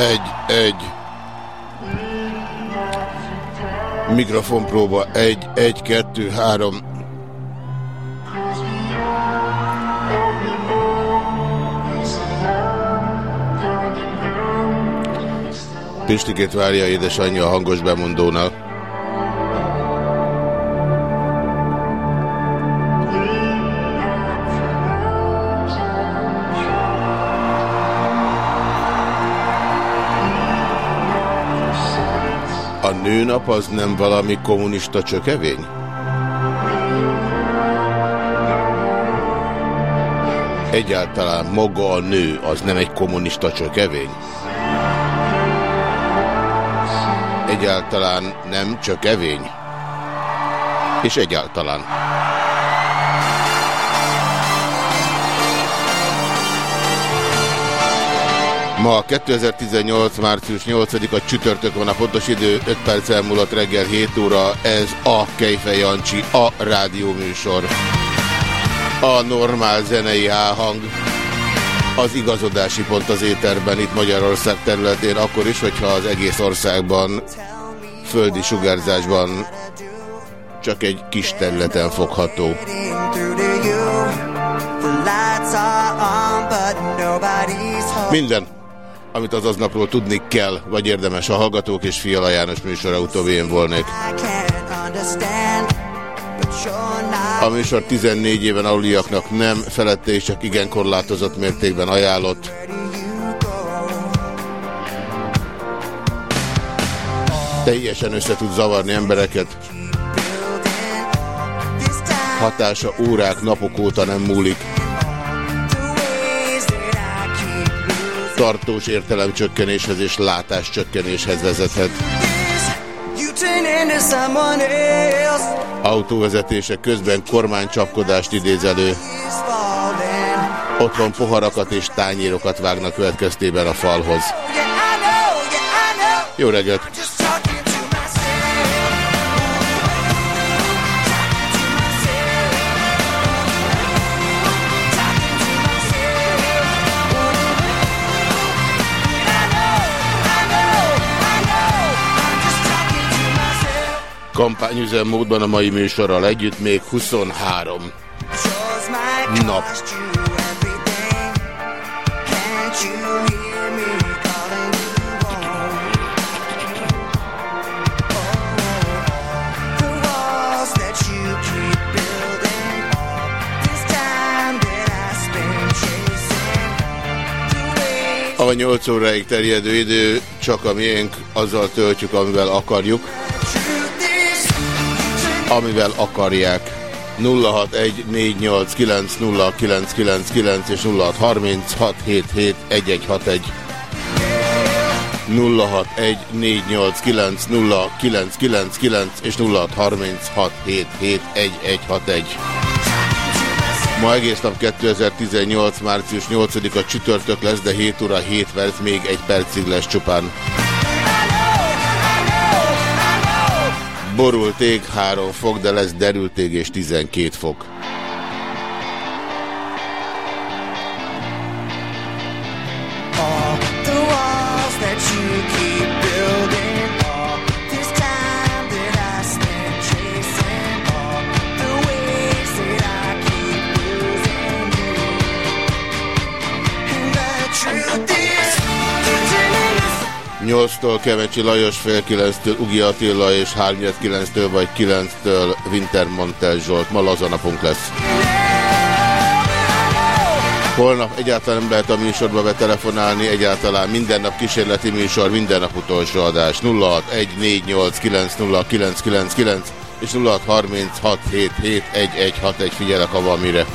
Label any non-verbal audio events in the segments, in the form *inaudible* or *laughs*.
Egy, egy. Mikrofonpróba. Egy, egy, kettő, három. Pistikét várja édesanyja a hangos bemondónál. Nőnap az nem valami kommunista csökevény? Egyáltalán maga a nő az nem egy kommunista csökevény? Egyáltalán nem csökevény? És egyáltalán. Ma 2018. március 8-a csütörtök van a pontos idő, 5 perc elmúlott reggel 7 óra, ez a Kejfej Jancsi, a rádióműsor. A normál zenei áhang, az igazodási pont az éterben itt Magyarország területén, akkor is, hogyha az egész országban földi sugárzásban csak egy kis területen fogható. Minden, amit az aznapról tudni kell, vagy érdemes a Hallgatók és Fiala János műsora utóbbi én volnék. A műsor 14 éven aluliaknak nem, felette és csak igen korlátozott mértékben ajánlott. Teljesen össze tud zavarni embereket. Hatása órák, napok óta nem múlik. Tartós értelemcsökkenéshez és látáscsökkenéshez vezethet. Autóvezetése közben kormánycsapkodást idéz elő. Otthon poharakat és tányérokat vágnak következtében a falhoz. Jó reggelt! Kampányüzemmódban a mai műsorral együtt még 23 nap. A 8 óráig terjedő idő csak a miénk, azzal töltjük, amivel akarjuk amivel akarják. 0614890999 és 0636771161. 0614890999 és 0636771161. Ma egész nap 2018. március 8-a csütörtök lesz, de 7 óra 7 perc, még egy percig lesz csupán. Borult ég 3 fok, de lesz derült ég és 12 fok. Nyolctól Kevecsi Lajos, fél kilenctől Ugi Attila és 3 kilenctől vagy kilenctől Winter Montel Zsolt. Ma laza napunk lesz. Holnap egyáltalán nem lehet a műsorba betelefonálni, egyáltalán minden nap kísérleti műsor, minden nap utolsó adás. 0614890999 és 0636771161 figyelek, ha van mire.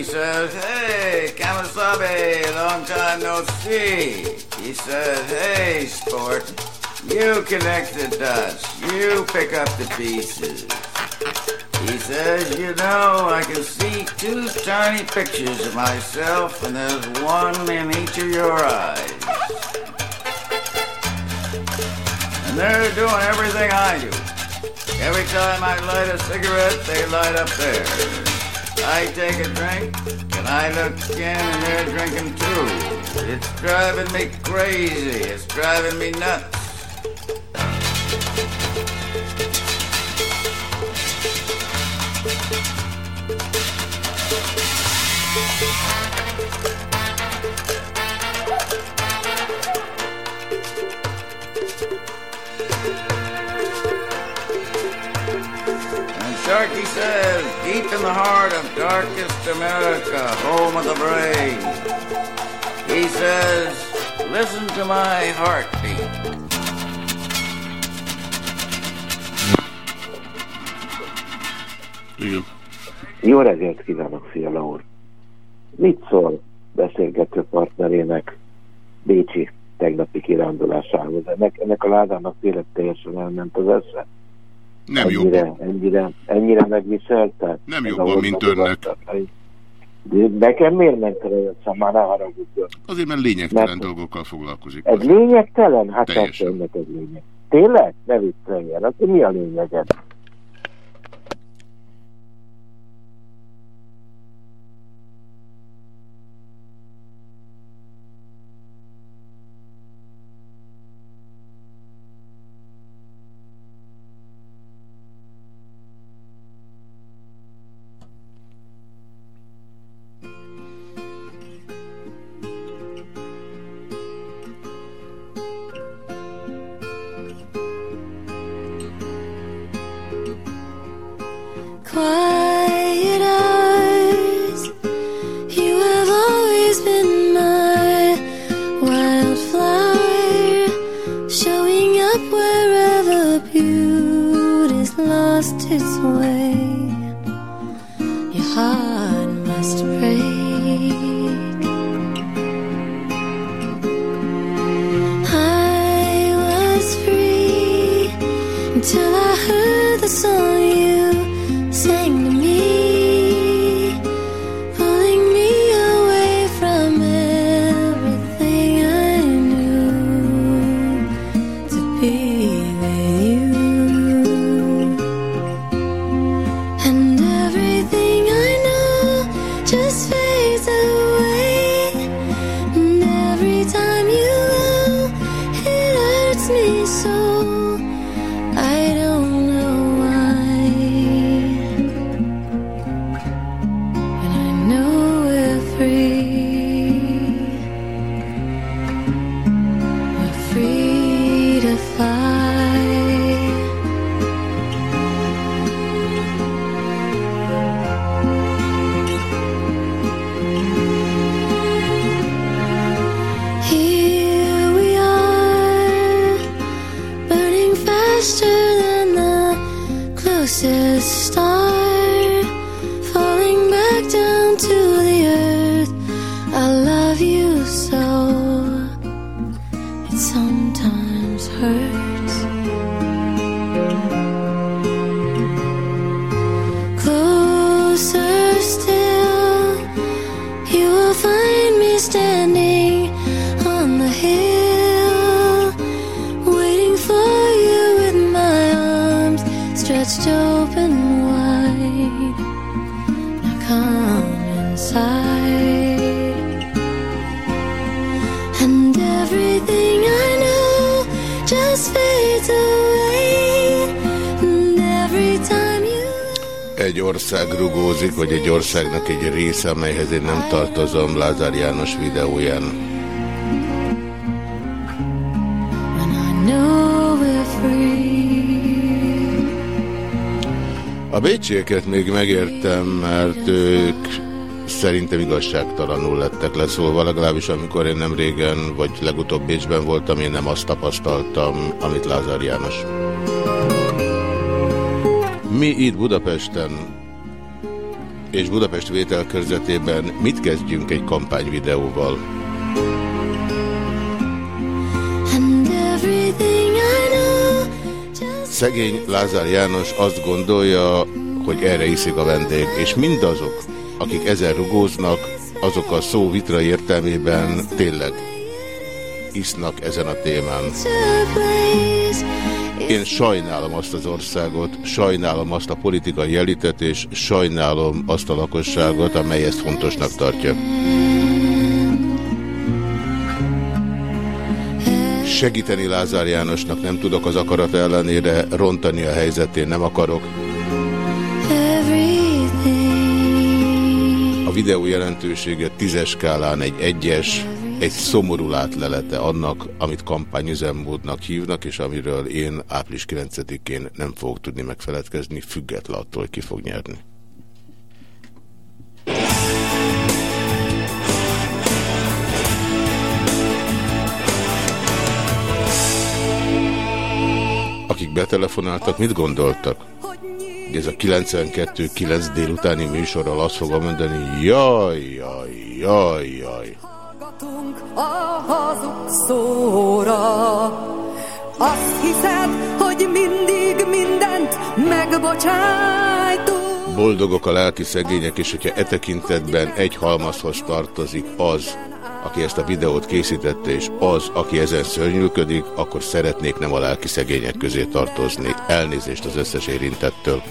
Sharky says, Hey, Kamasabe, long time no see. He says, Hey, sport, you connect the dots, you pick up the pieces. He says, You know, I can see two tiny pictures of myself, and there's one in each of your eyes. And they're doing everything I do. Every time I light a cigarette, they light up theirs. I take a drink, and I look again, and they're drinking too. It's driving me crazy. It's driving me nuts. Deep in the heart of darkest America, home of the brave, he says, listen to my heartbeat. Igen. Jó reggelt kívánok, Fiala úr! Mit szól beszélgető partnerének Bécsi tegnapi kirándulásához? Ennek, ennek a ládának tényleg teljesen elment az esze. Nem ennyire, jobban. ennyire, ennyire megviselte? Nem Ez jobban, mint önnek. De nekem miért nem kell már ne haragudjon? Azért, mert lényegtelen Mert- dolgokkal foglalkozik. Ez lényegtelen? Hát persze önnek ez lényeg. Tényleg? Ne vicceljen. Akkor mi a lényeged? Része, amelyhez én nem tartozom Lázár János videóján. A bécsieket még megértem, mert ők szerintem igazságtalanul lettek leszólva, legalábbis amikor én nem régen, vagy legutóbb Bécsben voltam, én nem azt tapasztaltam, amit Lázár János. Mi itt Budapesten és Budapest vételkörzetében mit kezdjünk egy kampányvideóval? Szegény Lázár János azt gondolja, hogy erre iszik a vendég, és mindazok, akik ezen rugóznak, azok a szó vitra értelmében tényleg isznak ezen a témán. Én sajnálom azt az országot, sajnálom azt a politikai elitet, és sajnálom azt a lakosságot, amely ezt fontosnak tartja. Segíteni Lázár Jánosnak nem tudok az akarat ellenére, rontani a helyzetén nem akarok. A videó jelentősége tízes skálán egy egyes, egy szomorú látlelete annak, amit kampányüzemmódnak hívnak, és amiről én április 9-én nem fogok tudni megfeledkezni, független attól, ki fog nyerni. Akik betelefonáltak, mit gondoltak? Ez a 92 9 délutáni műsorral azt fogom mondani, jaj, jaj, jaj, jaj. Hallgatunk a hazug szóra. Azt hiszed, hogy mindig mindent megbocsájtunk. Boldogok a lelki szegények, és hogyha e tekintetben egy halmazhoz tartozik az, aki ezt a videót készítette, és az, aki ezen szörnyűködik, akkor szeretnék nem a lelki szegények közé tartozni. Elnézést az összes érintettől.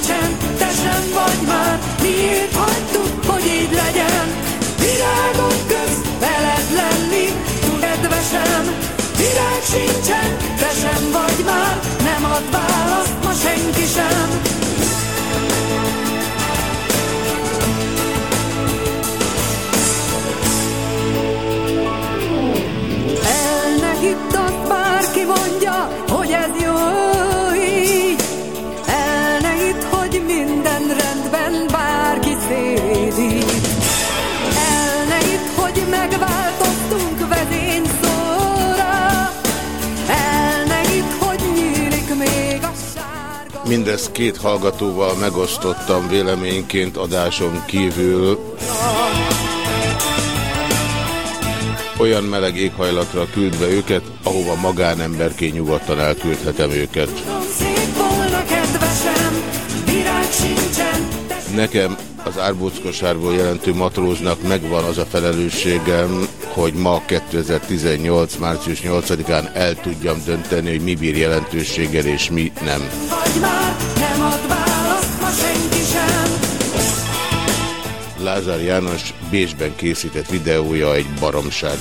Sincsen, te sem vagy már, miért hagytuk, hogy így legyen? Virágok közt veled lenni, kedvesem. Virág sincsen, te sem vagy már, nem ad választ ma senki sem. Mindezt két hallgatóval megosztottam véleményként adáson kívül. Olyan meleg éghajlatra küldve őket, ahova magánemberként nyugodtan elküldhetem őket. Nekem az árbóckosárból jelentő matróznak megvan az a felelősségem, hogy ma 2018. március 8-án el tudjam dönteni, hogy mi bír jelentőséggel és mi nem. Lázár János Bécsben készített videója egy baromság.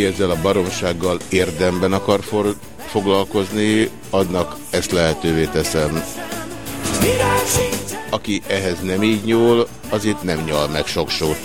aki ezzel a baromsággal érdemben akar for foglalkozni, annak ezt lehetővé teszem. Aki ehhez nem így nyúl, az itt nem nyal meg sok sót.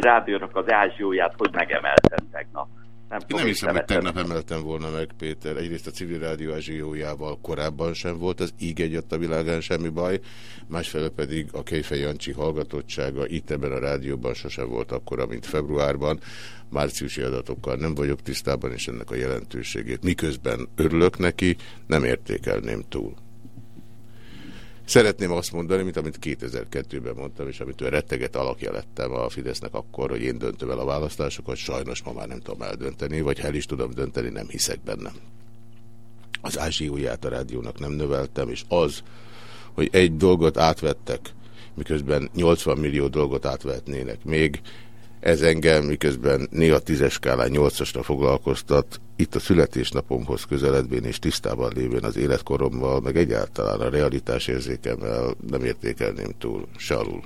Rádiónak az ázsióját hogy megemeltem tegnap. Nem, Én nem hiszem, hogy tegnap emeltem volna meg, Péter. Egyrészt a civil rádió ázsiójával korábban sem volt az íg egyet a világán semmi baj, másfelől pedig a Kejfej Jancsi hallgatottsága itt ebben a rádióban sosem volt akkora, mint februárban. Márciusi adatokkal nem vagyok tisztában, és ennek a jelentőségét miközben örülök neki, nem értékelném túl. Szeretném azt mondani, mint amit 2002-ben mondtam, és amitől retteget alakja lettem a Fidesznek akkor, hogy én döntöm el a választásokat, sajnos ma már nem tudom eldönteni, vagy ha el is tudom dönteni, nem hiszek benne. Az ázsióját a rádiónak nem növeltem, és az, hogy egy dolgot átvettek, miközben 80 millió dolgot átvetnének még, ez engem, miközben néha tízes skálán nyolcasra foglalkoztat, itt a születésnapomhoz közeledvén és tisztában lévén az életkorommal, meg egyáltalán a realitás érzékemmel nem értékelném túl, se alul.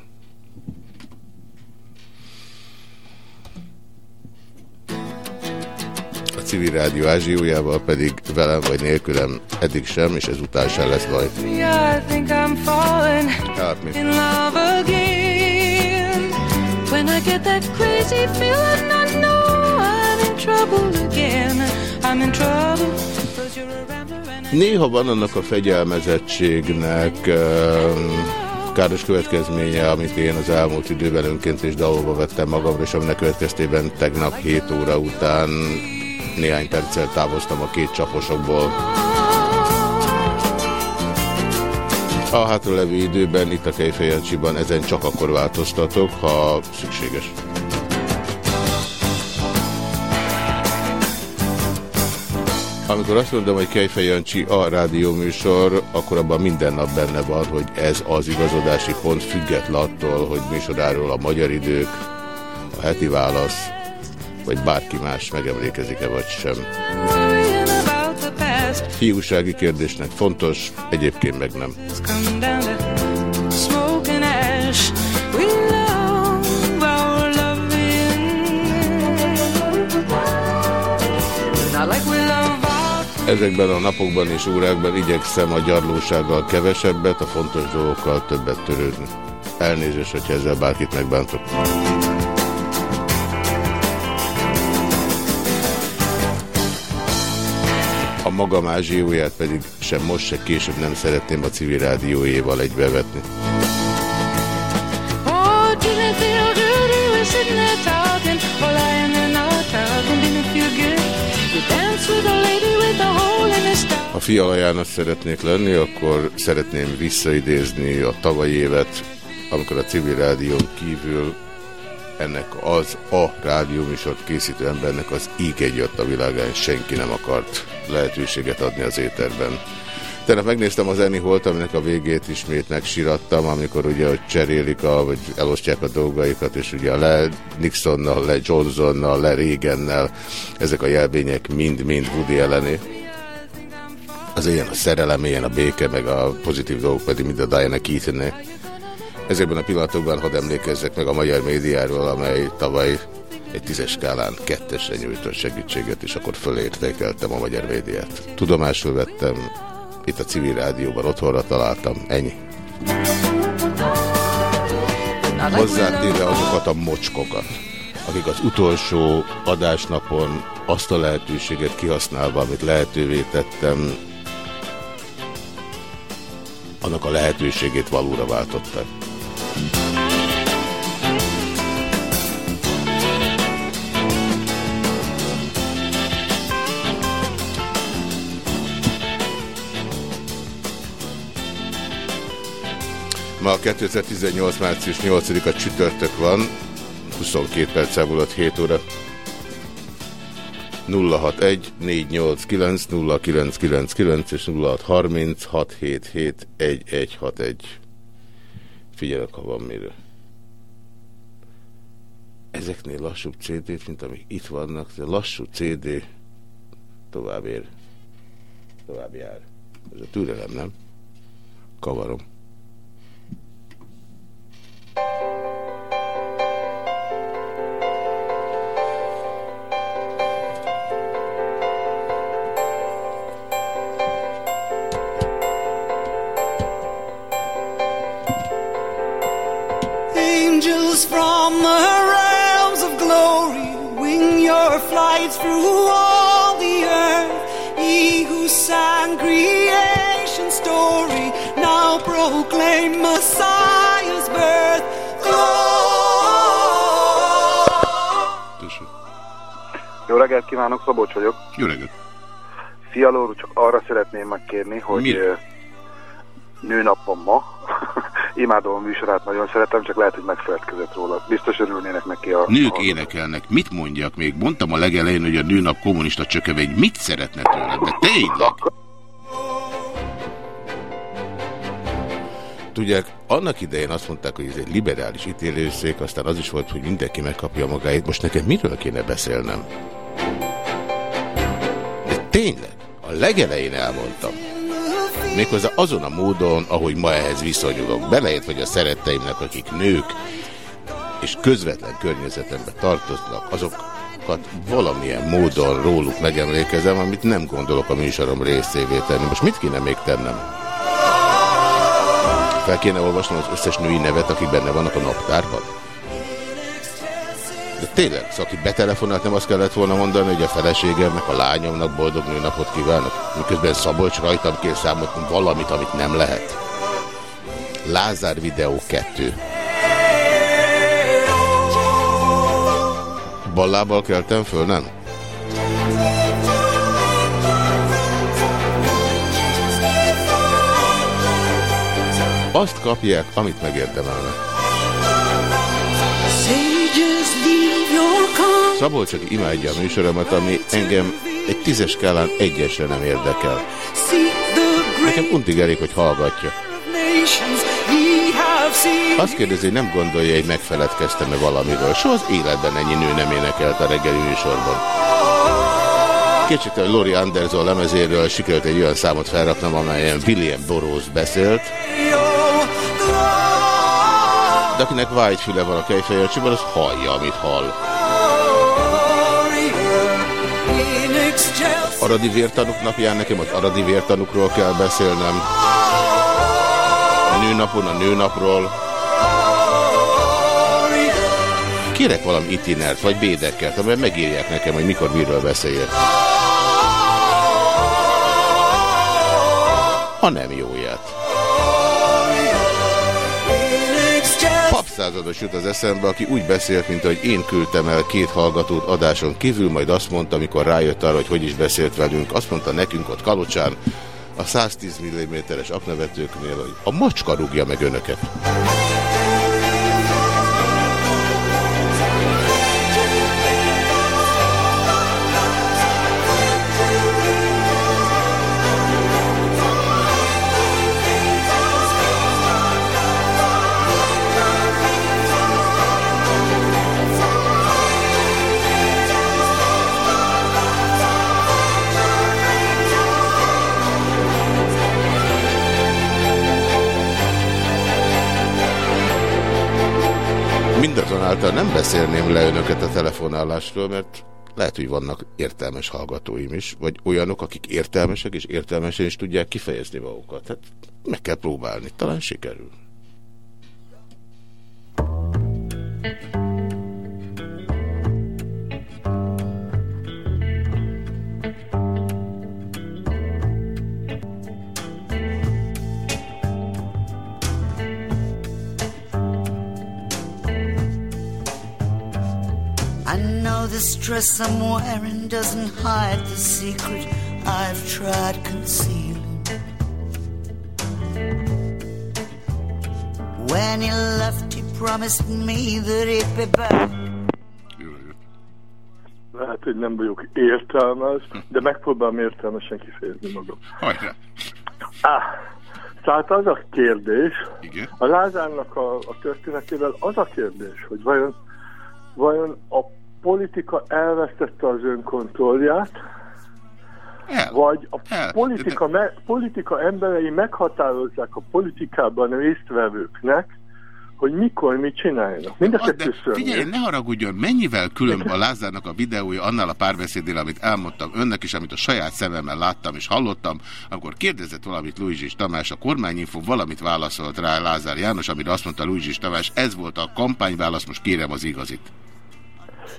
A civil rádió ázsiójával pedig velem vagy nélkülem eddig sem, és ezután sem lesz baj. Help me. When I get that crazy feeling, I know I'm in trouble again. I'm in trouble. Néha van annak a fegyelmezettségnek um, káros következménye, amit én az elmúlt időben önként és dalolva vettem magamra, és aminek következtében tegnap 7 óra után néhány perccel távoztam a két csaposokból. A hátralevő időben itt a Kejfejancsiban ezen csak akkor változtatok, ha szükséges. Amikor azt mondom, hogy Kejfejancsi a rádióműsor, akkor abban minden nap benne van, hogy ez az igazodási pont független attól, hogy műsoráról a magyar idők, a heti válasz, vagy bárki más megemlékezik-e vagy sem. Hiúsági kérdésnek fontos, egyébként meg nem. Ezekben a napokban és órákban igyekszem a gyarlósággal kevesebbet, a fontos dolgokkal többet törődni. Elnézést, hogyha ezzel bárkit megbántok. A magam ázsióját pedig sem most, se később nem szeretném a civil rádiójéval egybevetni. Ha Fiala János szeretnék lenni, akkor szeretném visszaidézni a tavalyi évet, amikor a civil rádión kívül ennek az a rádióműsort készítő embernek az íg egyött a világán senki nem akart lehetőséget adni az éterben. Tehát megnéztem az Eni Holt, aminek a végét ismét megsirattam, amikor ugye hogy cserélik, a, vagy elosztják a dolgaikat, és ugye le Nixonnal, le Johnsonnal, le Reagannel, ezek a jelvények mind-mind Woody ellené. Az ilyen a szerelem, ilyen a béke, meg a pozitív dolgok pedig mind a Diana Keaton-né. Ezekben a pillanatokban hadd emlékezzek meg a magyar médiáról, amely tavaly egy tízes skálán kettesre nyújtott segítséget, és akkor fölértékeltem a magyar médiát. Tudomásul vettem, itt a civil rádióban otthonra találtam, ennyi. Hozzátéve azokat a mocskokat, akik az utolsó adásnapon azt a lehetőséget kihasználva, amit lehetővé tettem, annak a lehetőségét valóra váltották. Ma 2018. március 8-a csütörtök van, 22 perccel múlott 7 óra. 061 489 0999 és 0630 1161. Figyelek, ha van mire. Ezeknél lassúbb CD-t, mint amik itt vannak, de lassú CD tovább ér. Tovább jár. Ez a türelem, nem? Kavarom. us from the realms of glory. Wing your flights through all the earth. He who sang creation's story now proclaim Messiah's birth. Jó reggelt kívánok, Szabolcs vagyok. Jó reggelt. Fialór, csak arra szeretném megkérni, hogy Mire? nőnap ma. Imádom a műsorát, nagyon szeretem, csak lehet, hogy megfeledkezett róla. Biztos örülnének neki a... Nők a... énekelnek. Mit mondjak még? Mondtam a legelején, hogy a nőnap kommunista csökevegy. Mit szeretne tőlem? De tényleg? Tudják, annak idején azt mondták, hogy ez egy liberális ítélőszék, aztán az is volt, hogy mindenki megkapja magáét. Most nekem miről kéne beszélnem? De tényleg, a legelején elmondtam. Méghozzá azon a módon, ahogy ma ehhez viszonyulok. Belejött, hogy a szeretteimnek, akik nők, és közvetlen környezetembe tartoznak, azokat valamilyen módon róluk megemlékezem, amit nem gondolok a műsorom részévé tenni. Most mit kéne még tennem? Fel kéne olvasnom az összes női nevet, akik benne vannak a naptárban? De tényleg, szóval aki betelefonált, nem azt kellett volna mondani, hogy a feleségemnek, a lányomnak boldog nőnapot kívánok, miközben Szabolcs rajtam kér számot valamit, amit nem lehet. Lázár videó 2. Ballábbal keltem föl, nem? Azt kapják, amit megérdemelnek. Szabolcs, aki imádja a műsoromat, ami engem egy tízes skálán egyesre nem érdekel. Nekem untig elég, hogy hallgatja. Azt kérdezi, nem gondolja, hogy megfeledkeztem-e valamiről. Soha az életben ennyi nő nem énekelt a reggeli műsorban. Kicsit a Lori Anderson lemezéről sikerült egy olyan számot felraknom, amelyen William Burroughs beszélt. De akinek white füle van a kejfejancsiban, az hallja, amit hall. Aradi vértanuk napján nekem az aradi vértanukról kell beszélnem. A nőnapon a nőnapról. Kérek valami itinert, vagy bédeket, amiben megírják nekem, hogy mikor miről beszéljek. Ha nem jóját. Papszázados jut az eszembe, aki úgy beszélt, mint hogy én küldtem el két hallgatót adáson kívül, majd azt mondta, amikor rájött arra, hogy hogy is beszélt velünk, azt mondta nekünk ott Kalocsán, a 110 mm-es aknavetőknél, hogy a macska rúgja meg önöket. Mindazonáltal nem beszélném le önöket a telefonálásról, mert lehet, hogy vannak értelmes hallgatóim is, vagy olyanok, akik értelmesek és értelmesen is tudják kifejezni magukat. Hát meg kell próbálni, talán sikerül. I know this dress I'm wearing doesn't hide the secret I've tried concealing. When he left, he promised me that he'd be back. Lehet, hogy nem vagyok értelmes, de megpróbálom értelmesen kifejezni magam. Hajrá! Ah, tehát az a kérdés, Igen. a Lázárnak a, a történetével az a kérdés, hogy vajon, vajon a politika elvesztette az önkontrollját, El. vagy a El. politika, me, politika emberei meghatározzák a politikában résztvevőknek, hogy mikor mit csináljanak. Mind a de kettő figyelj, ne haragudjon, mennyivel különb a Lázárnak a videója annál a párbeszédnél, amit elmondtam önnek, és amit a saját szememmel láttam és hallottam, amikor kérdezett valamit Luigi Tamás, a kormányinfo valamit válaszolt rá Lázár János, amire azt mondta Luigi Tamás, ez volt a kampányválasz, most kérem az igazit.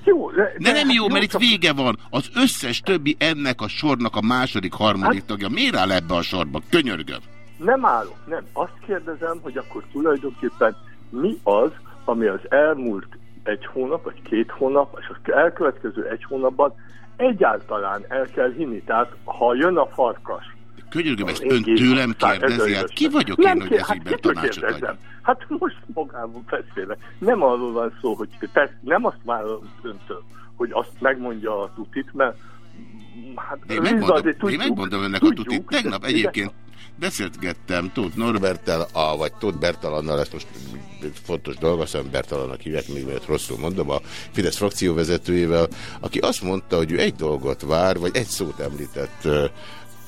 Jó. De, De nem hát jó, mert itt csak- vége van. Az összes többi ennek a sornak a második, harmadik tagja. Miért áll ebbe a sorba? Könyörgöm. Nem állok, nem. Azt kérdezem, hogy akkor tulajdonképpen mi az, ami az elmúlt egy hónap, vagy két hónap, és az elkövetkező egy hónapban egyáltalán el kell hinni. Tehát, ha jön a farkas, Könyörgöm, ezt Én ön tőlem kérdezi, hát ki vagyok én, hogy kér- ez hát tanácsot adjak? Hát most magából beszélek. Nem arról van szó, hogy te, nem azt várom öntől, hogy azt megmondja a tutit, mert hát Én Liza, megmondom, azért én tudjuk, megmondom önnek a tudjuk, tutit. Tegnap de- egyébként beszélgettem Tóth Norberttel, a, vagy Tóth Bertalannal, ezt most fontos dolga, aztán Bertalannak hívják, még mert rosszul mondom, a Fidesz frakcióvezetőjével, aki azt mondta, hogy ő egy dolgot vár, vagy egy szót említett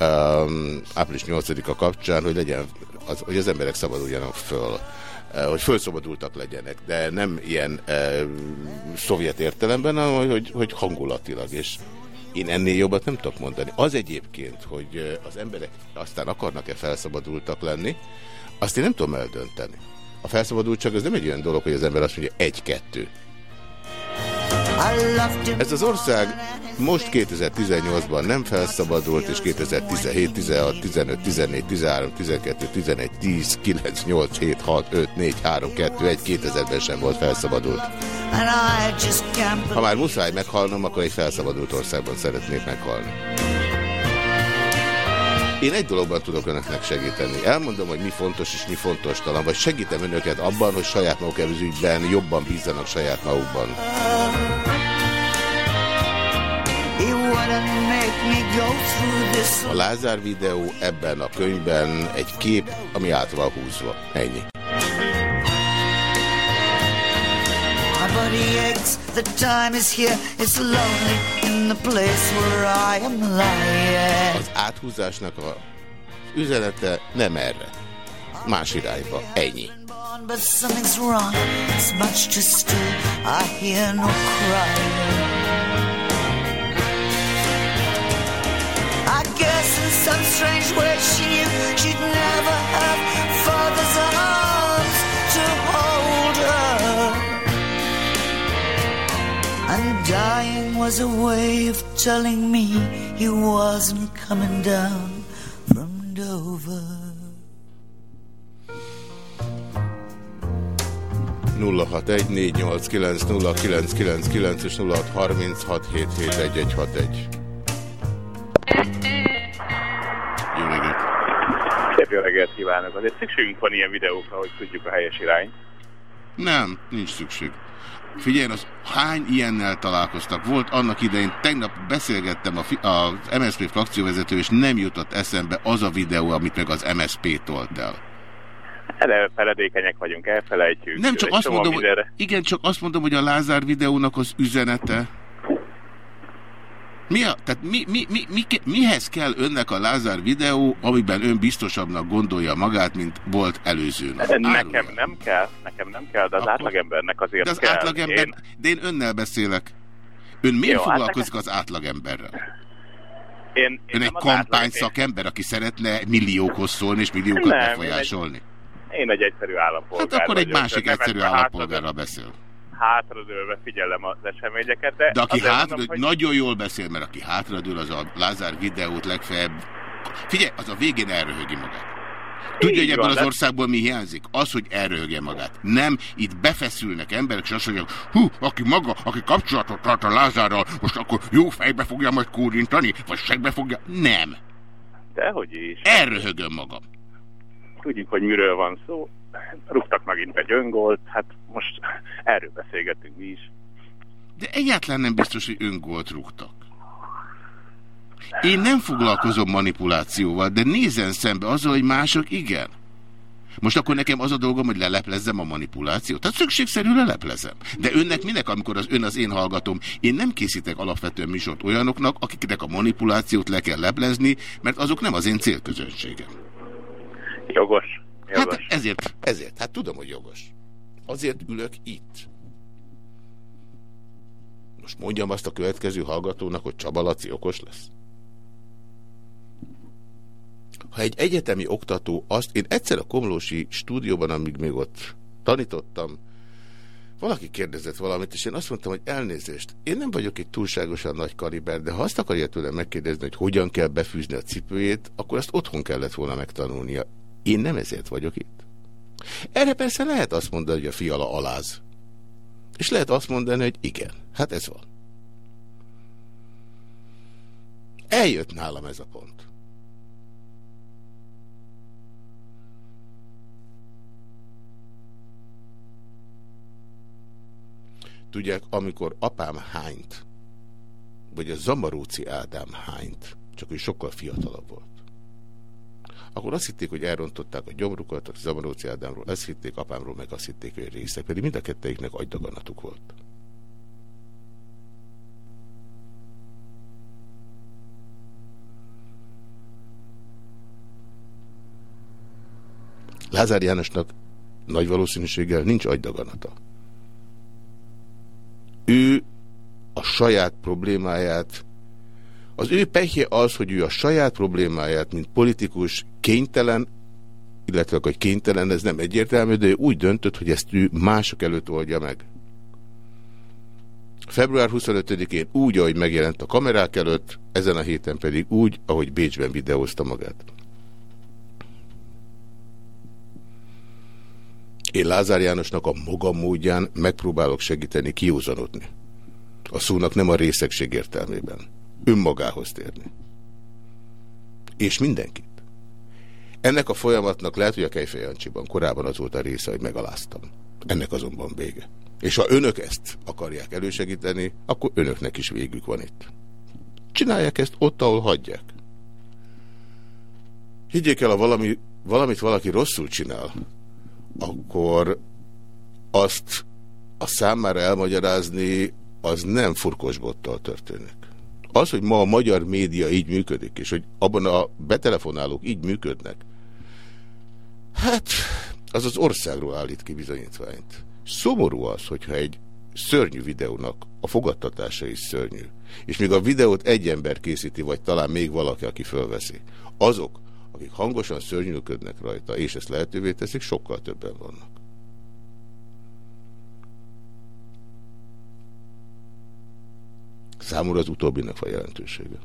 um, április 8-a kapcsán, hogy legyen, az, hogy az emberek szabaduljanak föl eh, hogy felszabadultak legyenek, de nem ilyen e, szovjet értelemben, hanem hogy, hogy hangulatilag, és én ennél jobbat nem tudok mondani. Az egyébként, hogy eh, az emberek aztán akarnak-e felszabadultak lenni, azt én nem tudom eldönteni. A felszabadultság az nem egy olyan dolog, hogy az ember azt mondja egy-kettő. Ez az ország most 2018-ban nem felszabadult, és 2017, 16, 15, 14, 13, 12, 11, 10, 9, 8, 7, 6, 5, 4, 3, 2, 1, 2000-ben sem volt felszabadult. Ha már muszáj meghalnom, akkor egy felszabadult országban szeretnék meghalni. Én egy dologban tudok önöknek segíteni. Elmondom, hogy mi fontos és mi fontos talán, vagy segítem önöket abban, hogy saját maguk ez ügyben jobban bízzanak saját magukban. A Lázár videó ebben a könyvben egy kép, ami át van húzva. Ennyi. The time is here, it's lonely in the place where I am lying. Az áthúzásnak a üzenete nem erre. Más irányba. Ennyi. But something's wrong, it's much too still, I hear no crying. Strange way she knew she'd never have father's arms to hold her. And dying was a way of telling me he wasn't coming down from Dover. 0614890999 és 0636771161. jó reggelt kívánok! Azért szükségünk van ilyen videókra, hogy tudjuk a helyes irányt. Nem, nincs szükség. Figyelj, az hány ilyennel találkoztak? Volt annak idején, tegnap beszélgettem a, az MSZP frakcióvezető, és nem jutott eszembe az a videó, amit meg az MSZP tolt el. De feledékenyek vagyunk, elfelejtjük. Nem csak azt mondom, hogy, igen, csak azt mondom, hogy a Lázár videónak az üzenete. Mi a, tehát mi, mi, mi, mi, mihez kell önnek a Lázár videó, amiben ön biztosabbnak gondolja magát, mint volt előző nap? Árulja. Nekem nem kell, nekem nem kell, de az átlagembernek azért De az kell. átlagember, Én, de én önnel beszélek. Ön miért Jó, hát foglalkozik az átlagemberrel? én, én Ön egy nem az átlag- kampány szakember, aki szeretne milliókhoz szólni és milliókat Nem, én egy- befolyásolni. Én egy egyszerű állampolgár Hát akkor egy másik egyszerű ebben állampolgárral beszél. Hátradőlve figyelem az eseményeket, de, De aki hátra, mondom, hogy nagyon jól beszél, mert aki hátradől, az a Lázár videót legfeljebb... Figyelj, az a végén elröhögi magát. Tudja, hogy Így ebből van, az országból mi hiányzik? Az, hogy elröhögje magát. Nem, itt befeszülnek emberek, és azt mondják, hú, aki maga, aki kapcsolatot tart a Lázárral, most akkor jó fejbe fogja majd kórintani, vagy segbe fogja... Nem. Dehogy is. Elröhögöm magam. Tudjuk, hogy miről van szó. Rúgtak megint egy öngolt, hát most erről beszélgetünk mi is. De egyáltalán nem biztos, hogy öngolt rúgtak. Én nem foglalkozom manipulációval, de nézzen szembe azzal, hogy mások igen. Most akkor nekem az a dolgom, hogy leleplezzem a manipulációt. Tehát szükségszerű leleplezem. De önnek minek, amikor az ön az én hallgatom? Én nem készítek alapvetően műsort olyanoknak, akiknek a manipulációt le kell leplezni, mert azok nem az én célközönségem. Jogos. Hát Jogos. ezért, ezért, hát tudom, hogy jogos. Azért ülök itt. Most mondjam azt a következő hallgatónak, hogy Csaba Laci okos lesz? Ha egy egyetemi oktató azt, én egyszer a Komlósi stúdióban, amíg még ott tanítottam, Valaki kérdezett valamit, és én azt mondtam, hogy elnézést. Én nem vagyok egy túlságosan nagy kaliber, de ha azt akarja tőlem megkérdezni, hogy hogyan kell befűzni a cipőjét, akkor azt otthon kellett volna megtanulnia. Én nem ezért vagyok itt. Erre persze lehet azt mondani, hogy a fiala aláz. És lehet azt mondani, hogy igen, hát ez van. Eljött nálam ez a pont. Tudják, amikor apám hányt, vagy a Zamaróci Ádám hányt, csak ő sokkal fiatalabb volt, akkor azt hitték, hogy elrontották a gyomrukat, a Zamaróci Ádámról ezt hitték, apámról meg azt hitték, hogy részek, pedig mind a ketteiknek agydaganatuk volt. Lázár Jánosnak nagy valószínűséggel nincs agydaganata. Ő a saját problémáját, az ő pehje az, hogy ő a saját problémáját, mint politikus kénytelen, illetve hogy kénytelen, ez nem egyértelmű, de ő úgy döntött, hogy ezt ő mások előtt oldja meg. Február 25-én úgy, ahogy megjelent a kamerák előtt, ezen a héten pedig úgy, ahogy Bécsben videózta magát. Én Lázár Jánosnak a maga módján megpróbálok segíteni kiúzanodni. A szónak nem a részegség értelmében. Önmagához térni. És mindenkit. Ennek a folyamatnak lehet, hogy a Kejfejancsiban korábban az volt a része, hogy megaláztam. Ennek azonban vége. És ha önök ezt akarják elősegíteni, akkor önöknek is végük van itt. Csinálják ezt ott, ahol hagyják. Higgyék el, ha valami, valamit valaki rosszul csinál, akkor azt a számára elmagyarázni, az nem furkosbottal történik. Az, hogy ma a magyar média így működik, és hogy abban a betelefonálók így működnek, hát az az országról állít ki bizonyítványt. Szomorú az, hogyha egy szörnyű videónak a fogadtatása is szörnyű, és még a videót egy ember készíti, vagy talán még valaki, aki fölveszi. Azok, akik hangosan szörnyűködnek rajta, és ezt lehetővé teszik, sokkal többen vannak. Számomra az utóbbinak van jelentősége.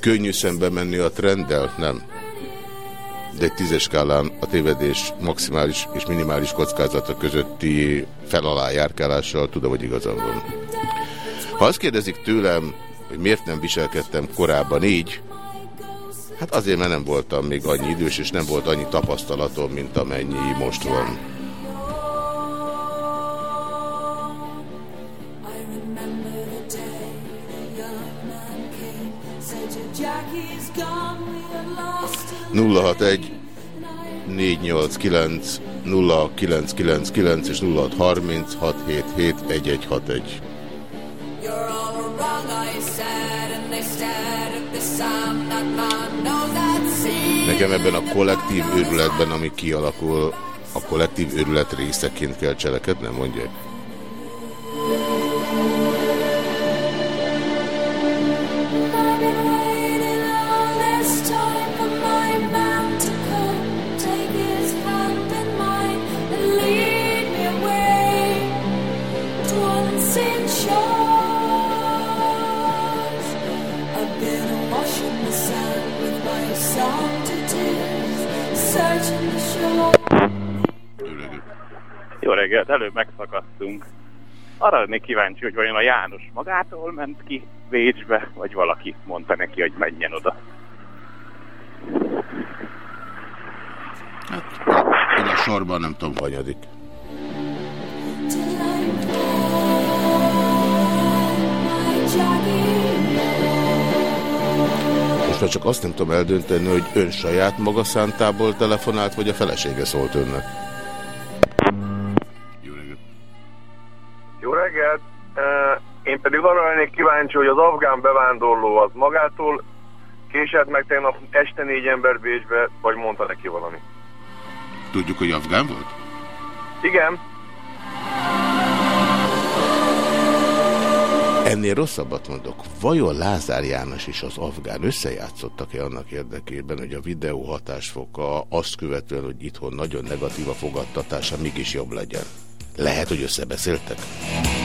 Könnyű szembe menni a trenddel? Nem de egy tízes skálán a tévedés maximális és minimális kockázata közötti felalá járkálással tudom, hogy igazam van. Ha azt kérdezik tőlem, hogy miért nem viselkedtem korábban így, hát azért, mert nem voltam még annyi idős, és nem volt annyi tapasztalatom, mint amennyi most van. nulla hat egy 489 0999 és 0636771161. Nekem ebben a kollektív őrületben, ami kialakul, a kollektív őrület részeként kell cselekednem, mondják? Jó reggelt, előbb megszakadtunk. Arra lennék kíváncsi, hogy vajon a János magától ment ki Bécsbe, vagy valaki mondta neki, hogy menjen oda. Hát, én a sorban nem tudom, hanyadik. Most már csak azt nem tudom eldönteni, hogy ön saját maga szántából telefonált, vagy a felesége szólt önnek. Azért arra lennék kíváncsi, hogy az afgán bevándorló az magától késett meg tegnap este négy ember Bécsbe, vagy mondta neki valami. Tudjuk, hogy afgán volt? Igen. Ennél rosszabbat mondok. Vajon Lázár János és az afgán összejátszottak-e annak érdekében, hogy a videó hatásfoka azt követően, hogy itthon nagyon negatív a fogadtatása, mégis jobb legyen? Lehet, hogy összebeszéltek? 061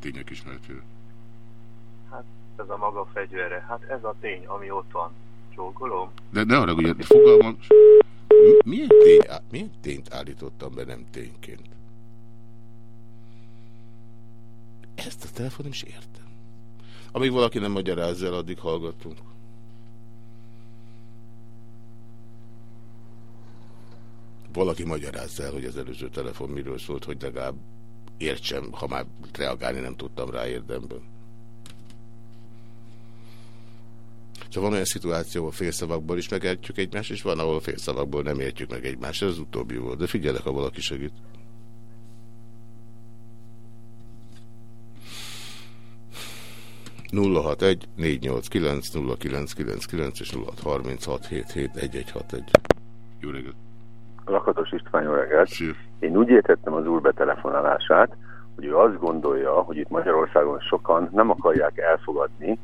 milyen tények ismeretére? Hát ez a maga fegyvere. Hát ez a tény, ami ott van. Csókolom? De ne arra, ugye fogalmam... Mi- Milyen, tény, milyen tényt állítottam be nem tényként? Ezt a telefon nem is értem. Amíg valaki nem magyarázza el, addig hallgatunk. Valaki magyarázza el, hogy az előző telefon miről szólt, hogy legalább értsem, ha már reagálni nem tudtam rá érdemben. Szóval van olyan szituáció, ahol félszavakból is megértjük egymást, és van, ahol félszavakból nem értjük meg egymást. Ez az utóbbi volt. De figyelek, ha valaki segít. egy négy nyolc kilenc nulla kilenc kilenc kilenc és nulla hat harminchat hét hét egy egy hat egy. Jó reggelt! Lakatos István, jó reggelt. Én úgy értettem az úr betelefonálását, hogy ő azt gondolja, hogy itt Magyarországon sokan nem akarják elfogadni,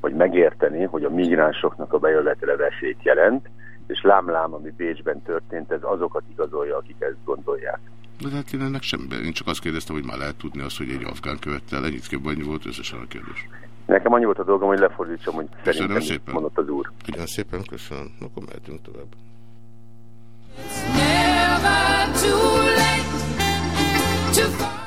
vagy megérteni, hogy a migránsoknak a bejövetele veszélyt jelent, és lámlám, ami Bécsben történt, ez azokat igazolja, akik ezt gondolják. De hát én ennek semmiben. Én csak azt kérdeztem, hogy már lehet tudni azt, hogy egy afgán követte el. Ennyit annyi volt összesen a kérdés. Nekem annyi volt a dolgom, hogy lefordítsam, hogy Köszönöm szerintem szépen. mondott az úr. Nagyon szépen köszönöm. Akkor mehetünk tovább. Never too late to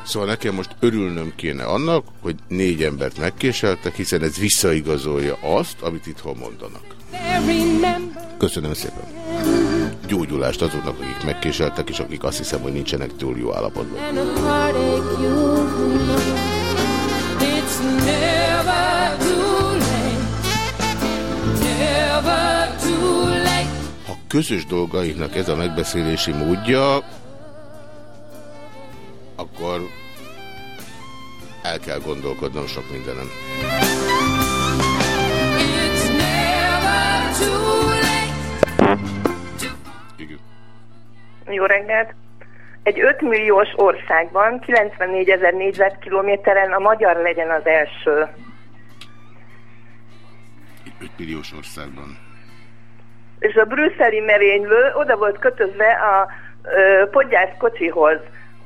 Szóval nekem most örülnöm kéne annak, hogy négy embert megkéseltek, hiszen ez visszaigazolja azt, amit itthon mondanak. Köszönöm szépen. Gyógyulást azoknak, akik megkéseltek, és akik azt hiszem, hogy nincsenek túl jó állapotban. Közös dolgainknak ez a megbeszélési módja, akkor el kell gondolkodnom sok mindenem. Jó reggelt! Egy 5 milliós országban 94 ezer négyzetkilométeren a magyar legyen az első. Egy 5 milliós országban. És a brüsszeli merénylő oda volt kötözve a ö, podgyász kocsihoz.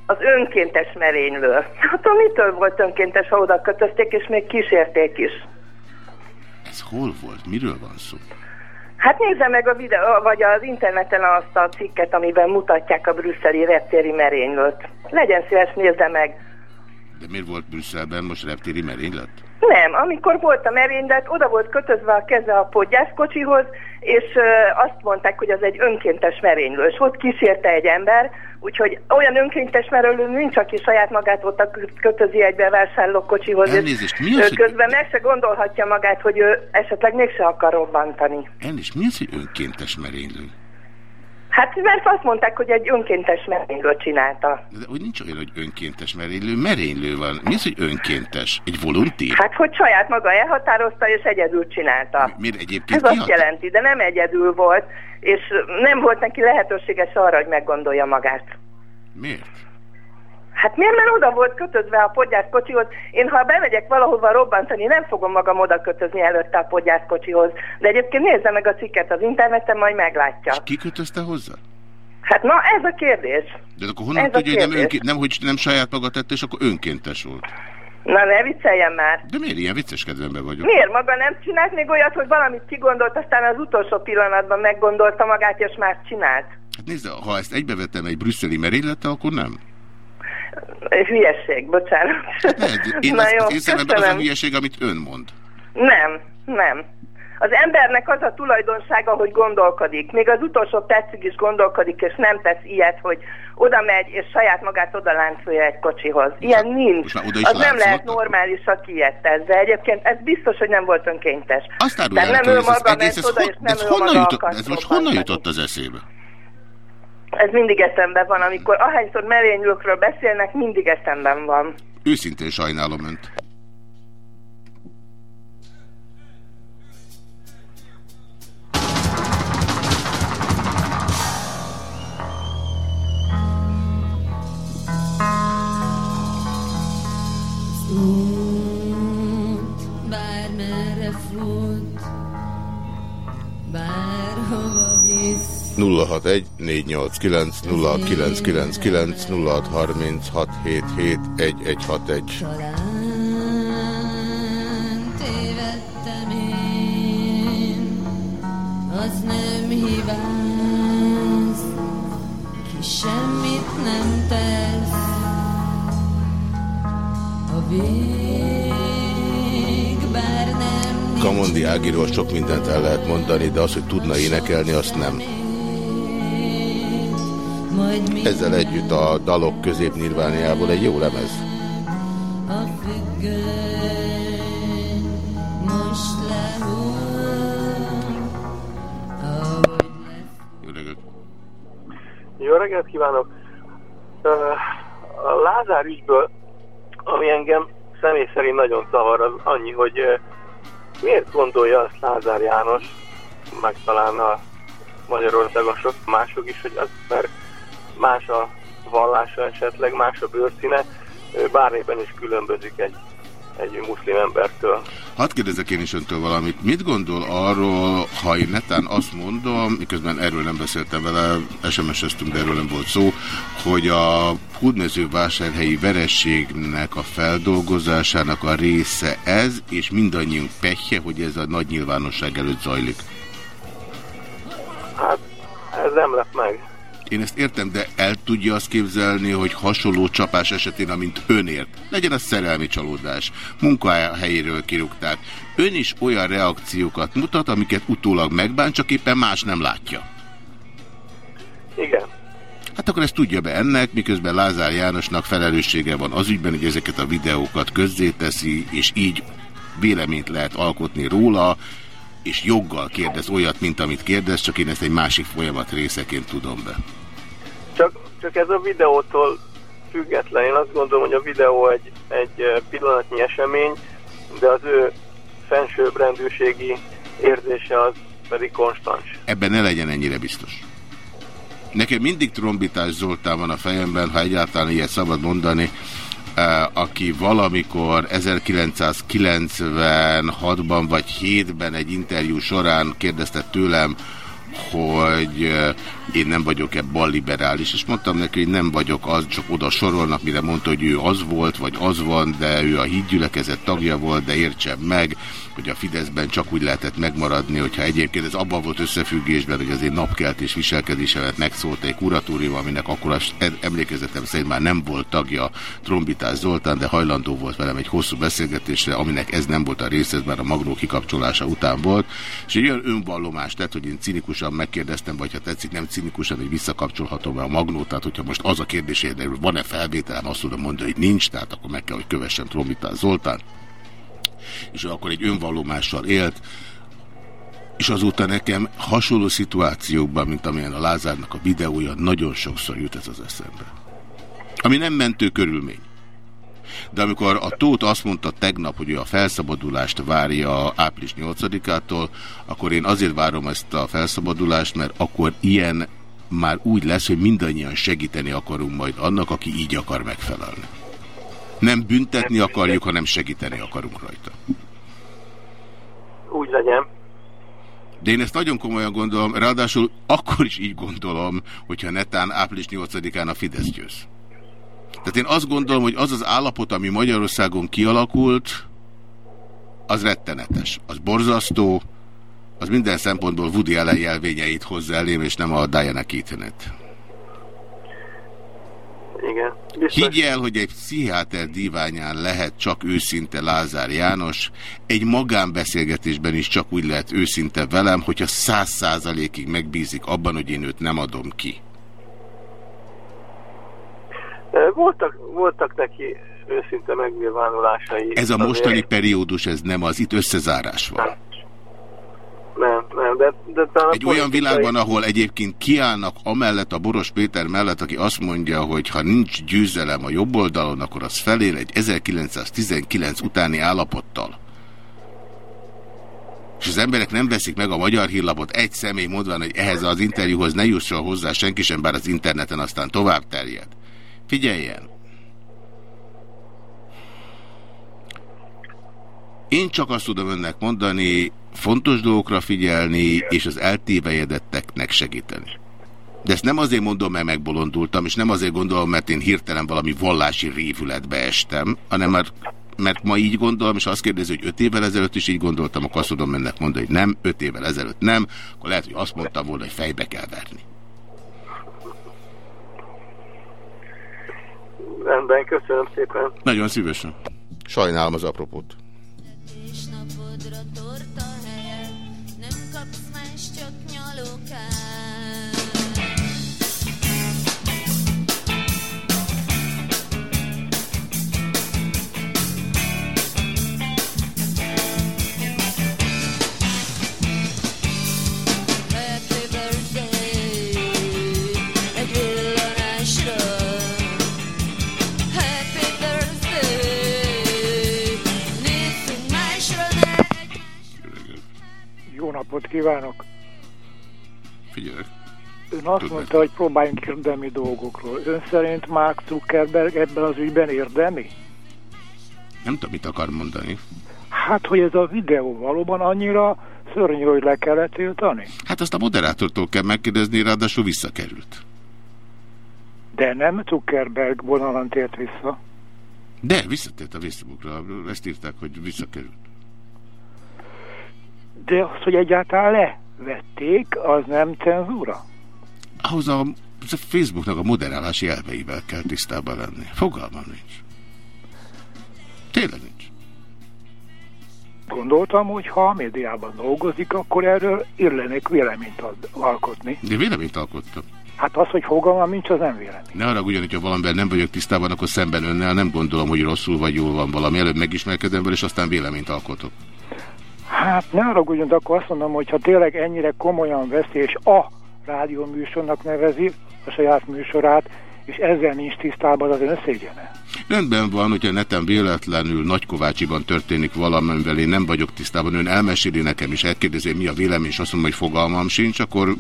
Az önkéntes merénylő. Tudom, mitől volt önkéntes, ha oda kötözték, és még kísérték is. Ez hol volt? Miről van szó? Hát nézze meg a videó, vagy az interneten azt a cikket, amiben mutatják a brüsszeli reptéri merénylőt. Legyen szíves, nézze meg. De miért volt Brüsszelben most reptéri merénylet? Nem, amikor volt a merénylet, oda volt kötözve a keze a podgyászkocsihoz, és azt mondták, hogy az egy önkéntes merénylő. És ott kísérte egy ember, úgyhogy olyan önkéntes merénylő nincs, aki saját magát ott a kötözi egy bevásárlókocsihoz, és Elnézést, mi az, ö, hogy- közben meg se gondolhatja magát, hogy ő esetleg mégse akar robbantani. Elnézést, mi az, hogy önkéntes merénylő? Hát mert azt mondták, hogy egy önkéntes merénylő csinálta. De hogy nincs olyan, hogy önkéntes merénylő, merénylő van. Mi az, hogy önkéntes? Egy voluntír? Hát, hogy saját maga elhatározta és egyedül csinálta. Miért egyébként Ez azt jelenti, de nem egyedül volt, és nem volt neki lehetősége se arra, hogy meggondolja magát. Miért? Hát miért? Mert oda volt kötözve a podgyászkocsihoz. Én ha bemegyek valahova robbantani, nem fogom magam oda kötözni előtte a podgyászkocsihoz. De egyébként nézze meg a cikket az interneten, majd meglátja. Ki kötözte hozzá? Hát na, ez a kérdés. De akkor honnan Ez tudja, hogy nem, kérdés. önké... nem, hogy nem saját maga tette, és akkor önkéntes volt? Na, ne vicceljen már. De miért ilyen vicces kedvemben vagyok? Miért maga nem csinált még olyat, hogy valamit kigondolt, aztán az utolsó pillanatban meggondolta magát, és már csinált? Hát nézd, ha ezt egybevetem egy brüsszeli merénylettel, akkor nem. Hülyesség, bocsánat. Én, Na azt, jó, én az a hülyeség, amit ön mond. Nem, nem. Az embernek az a tulajdonsága, hogy gondolkodik. Még az utolsó percig is gondolkodik, és nem tesz ilyet, hogy oda megy, és saját magát oda láncolja egy kocsihoz. Ilyen nincs. már oda is Az nem lehet normális, aki ilyet tesz. De egyébként ez biztos, hogy nem volt önkéntes. Azt árulja nem ő maga ment oda, és nem ez, ő honnan maga jutott, ez most honnan jutott az eszébe? Ez mindig eszembe van, amikor ahányszor merénylőkről beszélnek, mindig eszemben van. Őszintén sajnálom önt. út 061 489 0999 0636 77 1161 Talán tévedtem én, az nem hibáz, ki semmit nem tesz. A vég bár nem Kamondi Ágiról sok mindent el lehet mondani, de az, hogy tudna énekelni, azt nem. Ezzel együtt a dalok középnyilvániából egy jó lemez. a függöny most Jó reggelt. Jó reggelt kívánok! A Lázár ügyből, ami engem személy szerint nagyon zavar, az annyi, hogy miért gondolja azt Lázár János, meg talán a Magyarországon sok mások is, hogy az, mert más a vallása esetleg, más a bőrszíne, bármiben is különbözik egy, egy muszlim embertől. Hadd kérdezek én is öntől valamit. Mit gondol arról, ha én netán azt mondom, miközben erről nem beszéltem vele, SMS-eztünk, de erről nem volt szó, hogy a hódmezővásárhelyi verességnek a feldolgozásának a része ez, és mindannyiunk pehje, hogy ez a nagy nyilvánosság előtt zajlik. Hát ez nem lett meg. Én ezt értem, de el tudja azt képzelni, hogy hasonló csapás esetén, amint ön ért, legyen az szerelmi csalódás, munkahelyéről kirúgták, ön is olyan reakciókat mutat, amiket utólag megbánt, csak éppen más nem látja. Igen. Hát akkor ezt tudja be ennek, miközben Lázár Jánosnak felelőssége van az ügyben, hogy ezeket a videókat közzéteszi, és így véleményt lehet alkotni róla, és joggal kérdez olyat, mint amit kérdez, csak én ezt egy másik folyamat részeként tudom be. Csak, csak ez a videótól független. Én azt gondolom, hogy a videó egy, egy pillanatnyi esemény, de az ő fensőbbrendűségi érzése az pedig konstans. Ebben ne legyen ennyire biztos. Nekem mindig trombitás Zoltán van a fejemben, ha egyáltalán ilyet szabad mondani, aki valamikor 1996-ban vagy 7-ben egy interjú során kérdezte tőlem, hogy eh, én nem vagyok-e balliberális, és mondtam neki, hogy nem vagyok az, csak oda sorolnak, mire mondta, hogy ő az volt, vagy az van, de ő a hídgyülekezet tagja volt, de értsen meg, hogy a Fideszben csak úgy lehetett megmaradni, hogyha egyébként ez abban volt összefüggésben, hogy az én napkeltés viselkedésemet megszólt egy kuratórium, aminek akkor emlékezetem szerint már nem volt tagja Trombitás Zoltán, de hajlandó volt velem egy hosszú beszélgetésre, aminek ez nem volt a része, ez már a magnó kikapcsolása után volt, és egy olyan önvallomást tett, hogy én cinikusan megkérdeztem, vagy ha tetszik, nem cinikusan, hogy visszakapcsolhatom a magnót, tehát hogyha most az a kérdés érdekel, van-e felvételem, azt tudom mondani, hogy nincs, tehát akkor meg kell, hogy kövessem Trombitás Zoltán és akkor egy önvallomással élt, és azóta nekem hasonló szituációkban, mint amilyen a Lázárnak a videója, nagyon sokszor jut ez az eszembe. Ami nem mentő körülmény. De amikor a Tóth azt mondta tegnap, hogy ő a felszabadulást várja április 8-ától, akkor én azért várom ezt a felszabadulást, mert akkor ilyen már úgy lesz, hogy mindannyian segíteni akarunk majd annak, aki így akar megfelelni. Nem büntetni akarjuk, hanem segíteni akarunk rajta. Úgy legyen. De én ezt nagyon komolyan gondolom, ráadásul akkor is így gondolom, hogyha netán április 8-án a Fidesz győz. Tehát én azt gondolom, hogy az az állapot, ami Magyarországon kialakult, az rettenetes, az borzasztó, az minden szempontból Woody Allen jelvényeit hozza elém, és nem a Diana Keaton-et. Igen. Higgy el, hogy egy pszichiáter díványán lehet csak őszinte Lázár János, egy magánbeszélgetésben is csak úgy lehet őszinte velem, hogyha száz százalékig megbízik abban, hogy én őt nem adom ki. Voltak, voltak neki őszinte megnyilvánulásai. Ez a mostani periódus, ez nem az, itt összezárás van. Nem, nem, de, de talán Egy olyan világban, ahol egyébként kiállnak amellett a Boros Péter mellett, aki azt mondja, hogy ha nincs győzelem a jobb oldalon, akkor az felél egy 1919 utáni állapottal. És az emberek nem veszik meg a magyar hírlapot egy személy mondván, hogy ehhez az interjúhoz ne jusson hozzá senki sem, bár az interneten aztán tovább terjed. Figyeljen! Én csak azt tudom önnek mondani, fontos dolgokra figyelni, és az eltévejedetteknek segíteni. De ezt nem azért mondom, mert megbolondultam, és nem azért gondolom, mert én hirtelen valami vallási révületbe estem, hanem mert, mert ma így gondolom, és azt kérdezi, hogy öt évvel ezelőtt is így gondoltam, akkor azt tudom önnek mondani, hogy nem, öt évvel ezelőtt nem, akkor lehet, hogy azt mondtam volna, hogy fejbe kell verni. Rendben, köszönöm szépen. Nagyon szívesen. Sajnálom az apropót. Napot kívánok! Figyelek. Ön azt mondta, hogy próbáljunk érdemi dolgokról. Ön szerint Mark Zuckerberg ebben az ügyben érdemi? Nem tudom, mit akar mondani. Hát, hogy ez a videó valóban annyira szörnyű, hogy le kellett tiltani? Hát azt a moderátortól kell megkérdezni, ráadásul visszakerült. De nem Zuckerberg vonalan tért vissza. De, visszatért a Facebookra, ezt írták, hogy visszakerült. De az, hogy egyáltalán levették, az nem cenzúra? Ahhoz a, a Facebooknak a moderálási elveivel kell tisztában lenni. Fogalmam nincs. Tényleg nincs. Gondoltam, hogy ha a médiában dolgozik, akkor erről illenék véleményt ad, alkotni. De véleményt alkottam. Hát az, hogy fogalmam nincs, az nem vélemény. Ne arra ugyan, hogyha valamivel nem vagyok tisztában, akkor szemben önnel nem gondolom, hogy rosszul vagy jól van valami. Előbb megismerkedem és aztán véleményt alkotok. Hát ne arra de akkor azt mondom, hogy ha tényleg ennyire komolyan veszi, és a rádióműsornak nevezi a saját műsorát, és ezzel nincs tisztában, az ön szégyene. Rendben van, hogyha neten véletlenül Nagykovácsiban történik valami, amivel én nem vagyok tisztában, ön elmeséli nekem, és elkérdezi, mi a vélemény, és azt mondom, hogy fogalmam sincs, akkor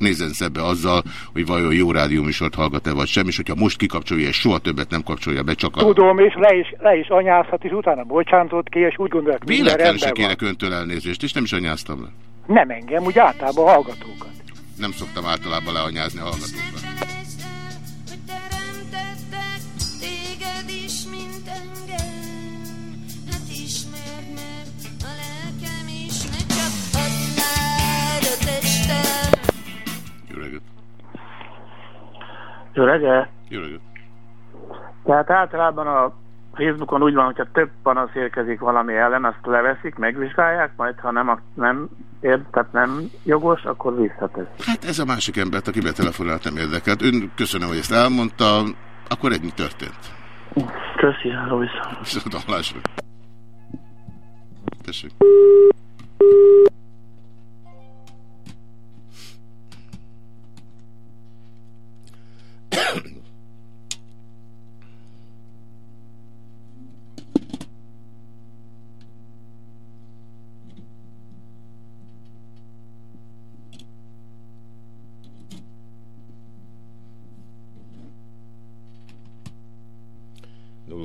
nézzen szebbe azzal, hogy vajon jó rádióműsort hallgat-e vagy sem, és hogyha most kikapcsolja, és soha többet nem kapcsolja be, csak a... Tudom, és le is, le is anyázhat, és utána bocsánatot ki, és úgy minden Véletlenül se kérek öntől elnézést, és nem is anyáztam le. Nem engem, úgy általában hallgatókat. Nem szoktam általában leanyázni a hallgatókat. téged Jó reggelt! Jó reggelt. Tehát általában a Facebookon úgy van, hogyha több panasz érkezik valami ellen, azt leveszik, megvizsgálják, majd ha nem, nem ér, tehát nem jogos, akkor visszatesz. Hát ez a másik embert, aki betelefonált, nem érdekelt. Ön köszönöm, hogy ezt elmondta, akkor ennyi történt. Köszi, háló vissza. Viszont hallásra. Tessék.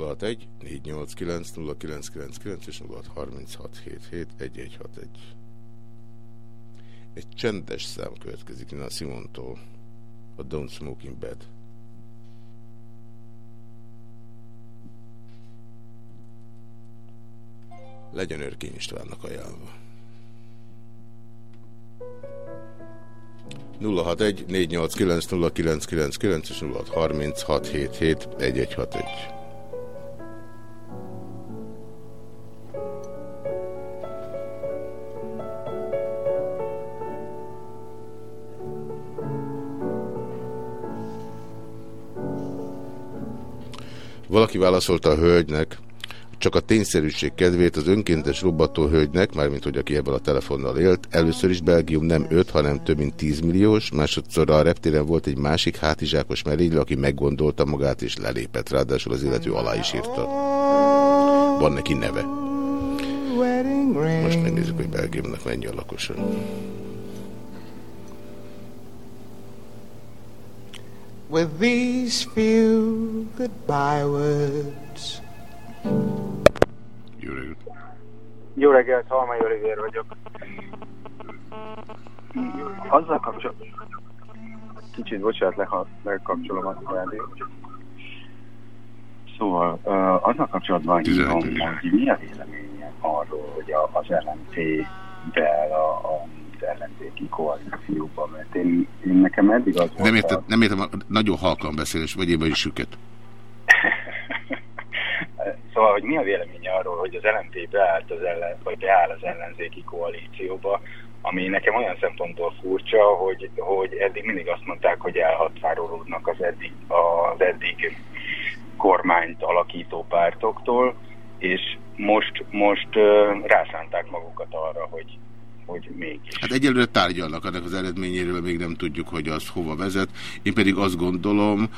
Nulla egy 489 0999 és 0636771161. Egy csendes szám következik Nina Simontól. A Don't Smoke in Bed. Legyen Örkény Istvánnak ajánlva. 061 489 0999 és 063677 1161. Valaki válaszolta a hölgynek, csak a tényszerűség kedvéért az önkéntes robbató hölgynek, mármint hogy aki ebből a telefonnal élt, először is Belgium nem 5, hanem több mint 10 milliós, másodszor a reptéren volt egy másik hátizsákos merénylő, aki meggondolta magát és lelépett, ráadásul az illető alá is írta. Van neki neve. Most megnézzük, hogy Belgiumnak mennyi a lakosa. With these few goodbye words Jó reggelt! Jó reggelt, Halmai Olivér vagyok. Azzal kapcsolatban... Kicsit, bocsánat, leha, lekapcsolom a rádiót. Szóval uh, azzal kapcsolatban hívom, hogy mi a véleménye arról, hogy a, az LNP beáll a, a az ellenzéki koalícióba, mert én, én nekem eddig az Nem értem, nem értem, nagyon halkan beszélés, vagy én is süket. Szóval, hogy mi a véleménye arról, hogy az LNP beállt az ellen, vagy beáll az ellenzéki koalícióba, ami nekem olyan szempontból furcsa, hogy, hogy eddig mindig azt mondták, hogy elhatárolódnak az eddig, az eddig kormányt alakító pártoktól, és most, most rászánták magukat arra, hogy, hogy mégis. Hát egyelőre tárgyalnak ennek az eredményéről, még nem tudjuk, hogy az hova vezet. Én pedig azt gondolom,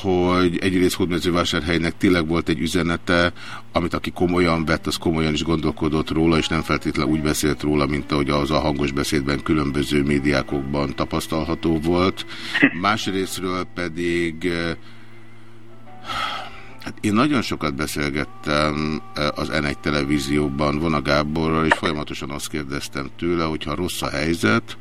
hogy egyrészt Hódmezővásárhelynek tényleg volt egy üzenete, amit aki komolyan vett, az komolyan is gondolkodott róla, és nem feltétlenül úgy beszélt róla, mint ahogy az a hangos beszédben különböző médiákokban tapasztalható volt. Másrésztről pedig Hát én nagyon sokat beszélgettem e, az N1 televízióban Vona Gáborral, és folyamatosan azt kérdeztem tőle, hogy ha rossz a helyzet,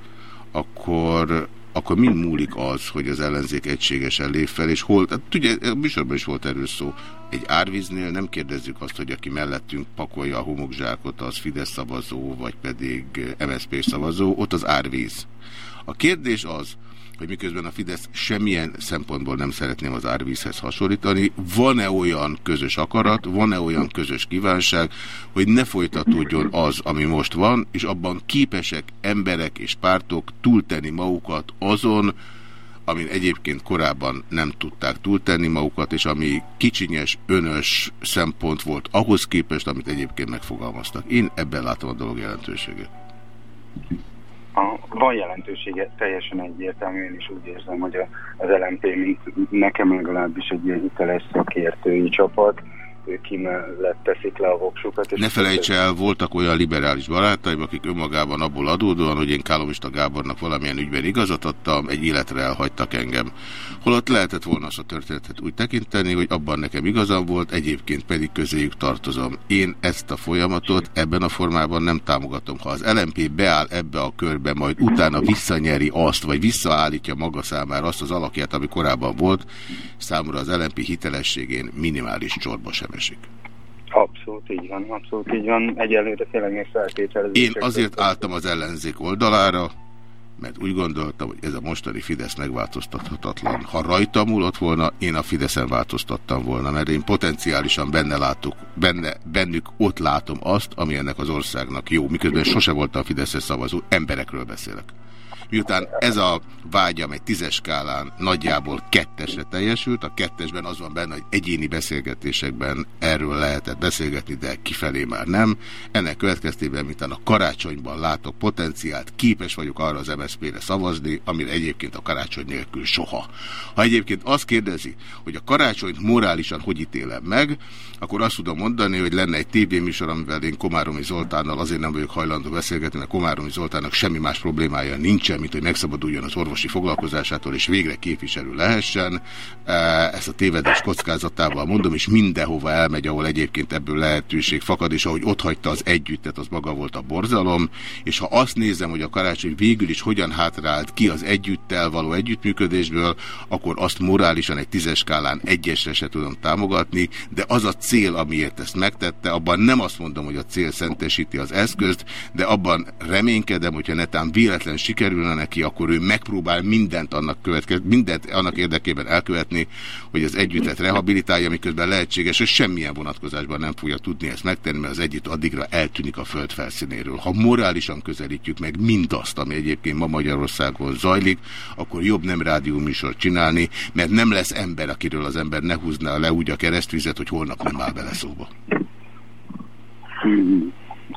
akkor, akkor mind múlik az, hogy az ellenzék egységesen lép fel, és hol, hát ugye a műsorban is volt erről szó, egy árvíznél nem kérdezzük azt, hogy aki mellettünk pakolja a homokzsákot, az Fidesz szavazó, vagy pedig MSZP szavazó, ott az árvíz. A kérdés az, hogy miközben a Fidesz semmilyen szempontból nem szeretném az árvízhez hasonlítani, van-e olyan közös akarat, van-e olyan közös kívánság, hogy ne folytatódjon az, ami most van, és abban képesek emberek és pártok túltenni magukat azon, amin egyébként korábban nem tudták túltenni magukat, és ami kicsinyes, önös szempont volt ahhoz képest, amit egyébként megfogalmaztak. Én ebben látom a dolog jelentőségét a, van jelentősége, teljesen egyértelmű, én is úgy érzem, hogy a, az LMP, mint nekem legalábbis egy ilyen hiteles szakértői csapat, ki mellett teszik le a voksukat. Ne felejts el, voltak olyan liberális barátaim, akik önmagában abból adódóan, hogy én Kálomista Gábornak valamilyen ügyben igazat adtam, egy életre elhagytak engem. Holott lehetett volna azt a történetet úgy tekinteni, hogy abban nekem igazam volt, egyébként pedig közéjük tartozom. Én ezt a folyamatot ebben a formában nem támogatom. Ha az LMP beáll ebbe a körbe, majd utána visszanyeri azt, vagy visszaállítja maga számára azt az alakját, ami korábban volt, számomra az LMP hitelességén minimális csorba sem esik. Abszolút így van, abszolút így van. Egyelőre tényleg még feltételezések. Én azért álltam az ellenzék oldalára, mert úgy gondoltam, hogy ez a mostani Fidesz megváltoztathatatlan. Ha rajta múlott volna, én a Fideszen változtattam volna, mert én potenciálisan benne látok, benne, bennük ott látom azt, ami ennek az országnak jó, miközben sose voltam Fideszes szavazó, emberekről beszélek. Miután ez a vágyam egy tízes skálán nagyjából kettesre teljesült, a kettesben az van benne, hogy egyéni beszélgetésekben erről lehetett beszélgetni, de kifelé már nem. Ennek következtében, miután a karácsonyban látok potenciált, képes vagyok arra az MSZP-re szavazni, amire egyébként a karácsony nélkül soha. Ha egyébként azt kérdezi, hogy a karácsonyt morálisan hogy ítélem meg, akkor azt tudom mondani, hogy lenne egy tévéműsor, amivel én Komáromi Zoltánnal azért nem vagyok hajlandó beszélgetni, mert Komáromi Zoltánnak semmi más problémája nincsen, mint hogy megszabaduljon az orvosi foglalkozásától, és végre képviselő lehessen. Ezt a tévedés kockázatával mondom, és mindenhova elmegy, ahol egyébként ebből lehetőség fakad, és ahogy ott hagyta az együttet, az maga volt a borzalom, és ha azt nézem, hogy a karácsony végül is hogyan hátrált ki az együttel való együttműködésből, akkor azt morálisan egy tízes skálán egyesre se tudom támogatni, de az a cél, amiért ezt megtette, abban nem azt mondom, hogy a cél szentesíti az eszközt, de abban reménykedem, hogyha netán véletlen sikerül, sikerülne neki, akkor ő megpróbál mindent annak, következ, mindent annak érdekében elkövetni, hogy az együttet rehabilitálja, miközben lehetséges, hogy semmilyen vonatkozásban nem fogja tudni ezt megtenni, mert az együtt addigra eltűnik a föld felszínéről. Ha morálisan közelítjük meg mindazt, ami egyébként ma Magyarországon zajlik, akkor jobb nem rádióműsort csinálni, mert nem lesz ember, akiről az ember ne húzná le úgy a keresztvizet, hogy holnap nem áll bele szóba.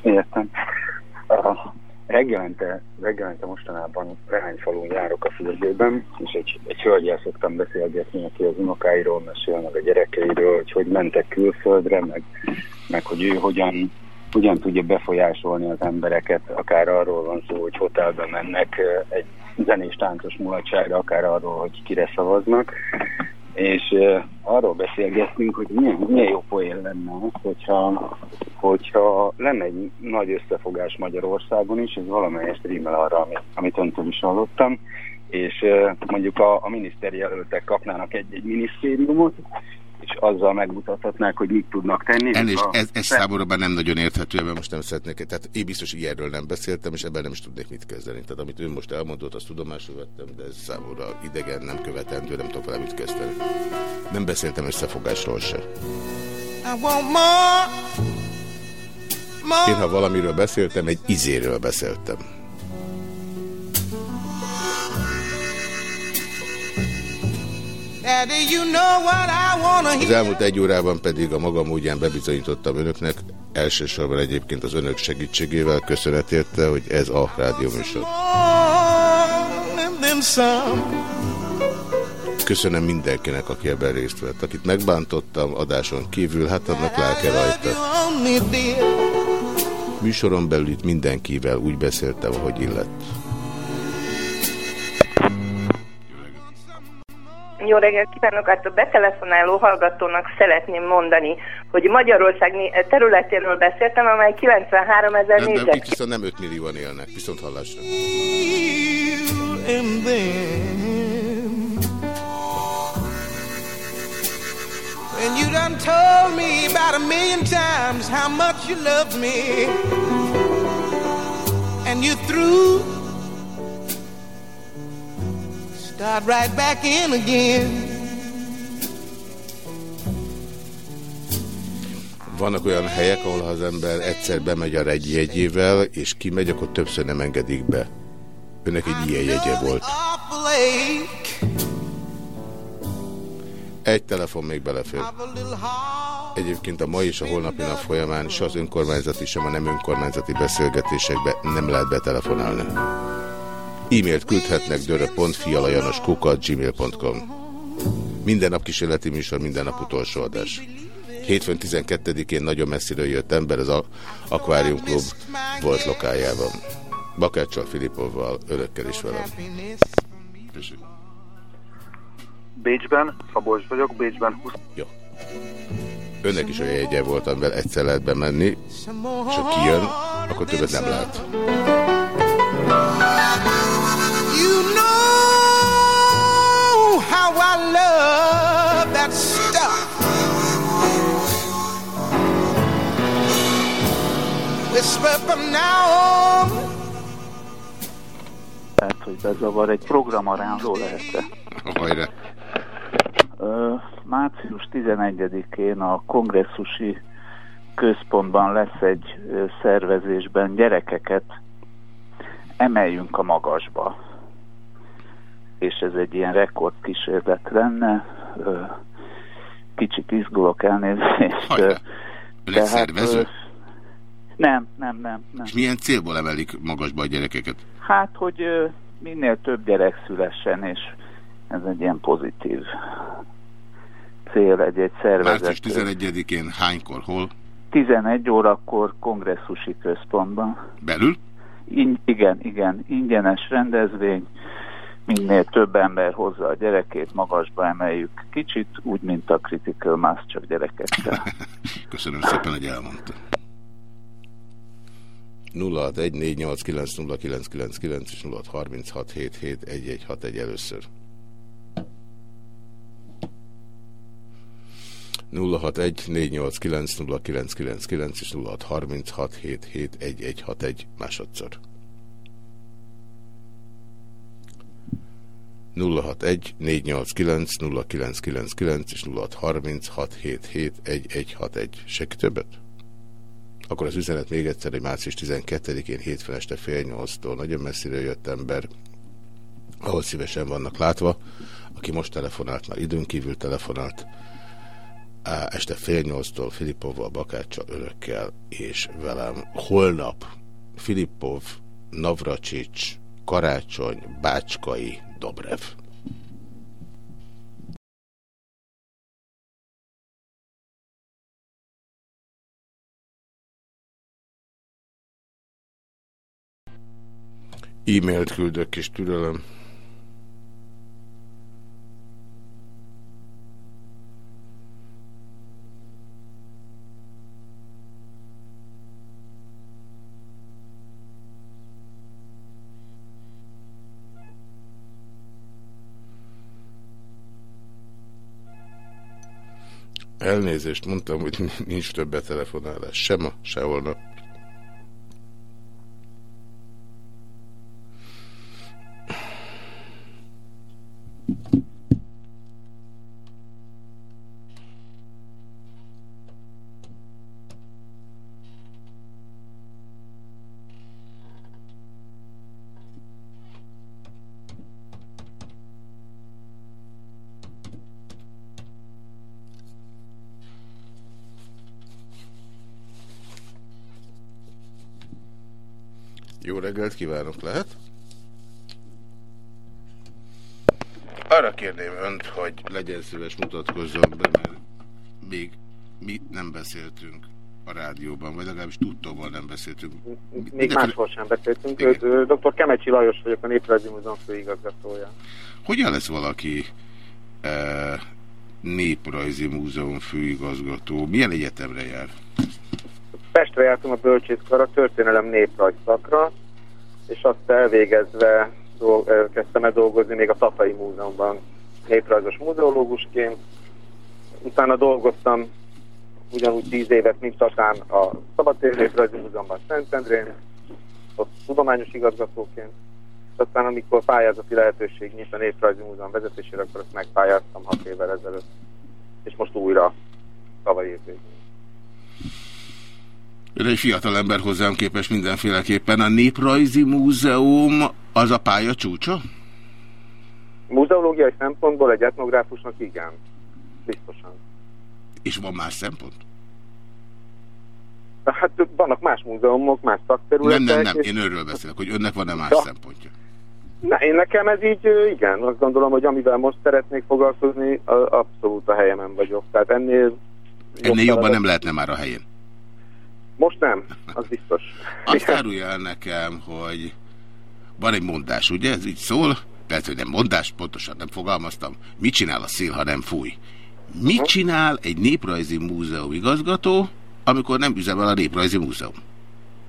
Értem. Reggelente, reggelente mostanában Rehányfalun járok a fürdőben, és egy, egy hölgyel szoktam beszélgetni, aki az unokáiról mesél, meg a gyerekeiről, hogy hogy mentek külföldre, meg, meg hogy ő hogyan, hogyan tudja befolyásolni az embereket, akár arról van szó, hogy hotelbe mennek egy zenés táncos mulatságra, akár arról, hogy kire szavaznak. És arról beszélgettünk, hogy milyen, milyen jó poén lenne hogyha, hogyha lenne egy nagy összefogás Magyarországon is, ez valamelyest rímel arra, amit, amit öntől is hallottam, és mondjuk a, a miniszterjelöltek kapnának egy, egy minisztériumot, és azzal megmutathatnák, hogy mit tudnak tenni. Elnézést, A- ez, ez számomra már nem nagyon érthető, ebben most nem szeretnék. Tehát én biztos ilyenről nem beszéltem, és ebben nem is tudnék mit kezdeni. Tehát amit ő most elmondott, azt tudomásul vettem, de ez számomra idegen, nem követendő, nem tudok vele mit kezdeni. Nem beszéltem összefogásról se. Én, ha valamiről beszéltem, egy izéről beszéltem. Az elmúlt egy órában pedig a maga módján bebizonyítottam önöknek, elsősorban egyébként az önök segítségével köszönet érte, hogy ez a rádióműsor. Than some. Köszönöm mindenkinek, aki ebben részt vett. Akit megbántottam adáson kívül, hát annak lelke rajta. Műsoron belül itt mindenkivel úgy beszéltem, ahogy illett. Jó reggelt kívánok! Hát a betelefonáló hallgatónak szeretném mondani, hogy Magyarország területéről beszéltem, amely 93 ezer Nem, nem, itt négyzet. viszont nem 5 millióan élnek, viszont hallásra. And you done told me about a million times how much you love me, and you through, start right back in again. Vannak olyan helyek, ahol ha az ember egyszer bemegy a egy jegyével, és kimegy, akkor többször nem engedik be. Önnek egy ilyen jegye volt. Egy telefon még belefér. Egyébként a mai és a holnapi nap folyamán se az önkormányzati, sem a nem önkormányzati beszélgetésekbe nem lehet betelefonálni. E-mailt küldhetnek dörö.fialajanoskukat.gmail.com Minden nap kísérleti műsor, minden nap utolsó adás. Hétfőn 12-én nagyon messziről jött ember az A- Aquarium Club volt lokájában. Bakáccsal, Filipovval, önökkel is velem. Bécsben, Szabolcs vagyok, Bécsben 20... Jó. Önnek is olyan jegye volt, amivel egyszer lehet bemenni, és ha kijön, akkor többet nem lehet. You know how I love that stuff. Whisper from now on. Tehát, hogy bezavar egy programarányról lehet-e? Hajrá! Március 11-én a kongresszusi központban lesz egy szervezésben gyerekeket emeljünk a magasba. És ez egy ilyen rekordkísérlet lenne. Ö, Kicsit izgulok elnézést. Ön egy szervező? Nem, nem, nem, nem. És milyen célból emelik magasba a gyerekeket? Hát, hogy minél több gyerek szülessen, és ez egy ilyen pozitív cél egy-egy szervezet. Március 11-én hánykor, hol? 11 órakor kongresszusi központban. Belül? In, igen, igen, ingyenes rendezvény, minél több ember hozza a gyerekét, magasba emeljük. Kicsit úgy, mint a Critical Mass, csak gyerekekkel. *laughs* Köszönöm szépen, hogy elmondta. 0614890999 és 0636771161 először. 0614890999 és 0636771161 másodszor. 061 489 0999 és 0636771161. Senki többet? Akkor az üzenet még egyszer, hogy március 12-én hétfőn este fél nyolctól nagyon messziről jött ember, ahol szívesen vannak látva, aki most telefonált, már időn kívül telefonált, este fél nyolctól Filipovval, Bakáccsal, önökkel és velem. Holnap Filipov, Navracsics, Karácsony, Bácskai, Dobrev. E-mailt küldök és türelem. Elnézést mondtam, hogy nincs több betelefonálás. Sem ma, se holnap. Jó reggelt kívánok, lehet? Arra kérném önt, hogy legyen szíves mutatkozzon be, mert még mi nem beszéltünk a rádióban, vagy legalábbis tudtóval nem beszéltünk. Még Mindenféle... máshol sem beszéltünk. Ő, dr. Kemecsi Lajos vagyok, a Néprajzi Múzeum főigazgatója. Hogyan lesz valaki e, Néprajzi Múzeum főigazgató? Milyen egyetemre jár? Pestre jártam a bölcsészkarra, történelem néprajz szakra, és azt elvégezve kezdtem el dolgozni még a Tatai Múzeumban néprajzos múzeológusként. Utána dolgoztam ugyanúgy tíz évet, mint Tatán a Szabadtéri Néprajzi Múzeumban Szentendrén, ott tudományos igazgatóként. Aztán amikor pályázati lehetőség nyit a Néprajzi Múzeum vezetésére, akkor azt megpályáztam hat évvel ezelőtt, és most újra tavaly évvégén. Ön egy fiatal ember hozzám képes mindenféleképpen. A Néprajzi Múzeum az a pálya csúcsa? Múzeológiai szempontból egy etnográfusnak igen. Biztosan. És van más szempont? Hát vannak más múzeumok, más szakterületek. Nem, nem, nem. Én őről beszélek, hogy önnek van-e más ja. szempontja. Na, én nekem ez így, igen, azt gondolom, hogy amivel most szeretnék foglalkozni, abszolút a helyemen vagyok. Tehát ennél... Ennél jobban nem lehetne már a helyén. Most nem, az biztos. Azt árulja el nekem, hogy van egy mondás, ugye? Ez így szól? Persze, hogy nem mondás, pontosan nem fogalmaztam. Mit csinál a szél, ha nem fúj? Mit csinál egy néprajzi múzeum igazgató, amikor nem üzemel a néprajzi múzeum?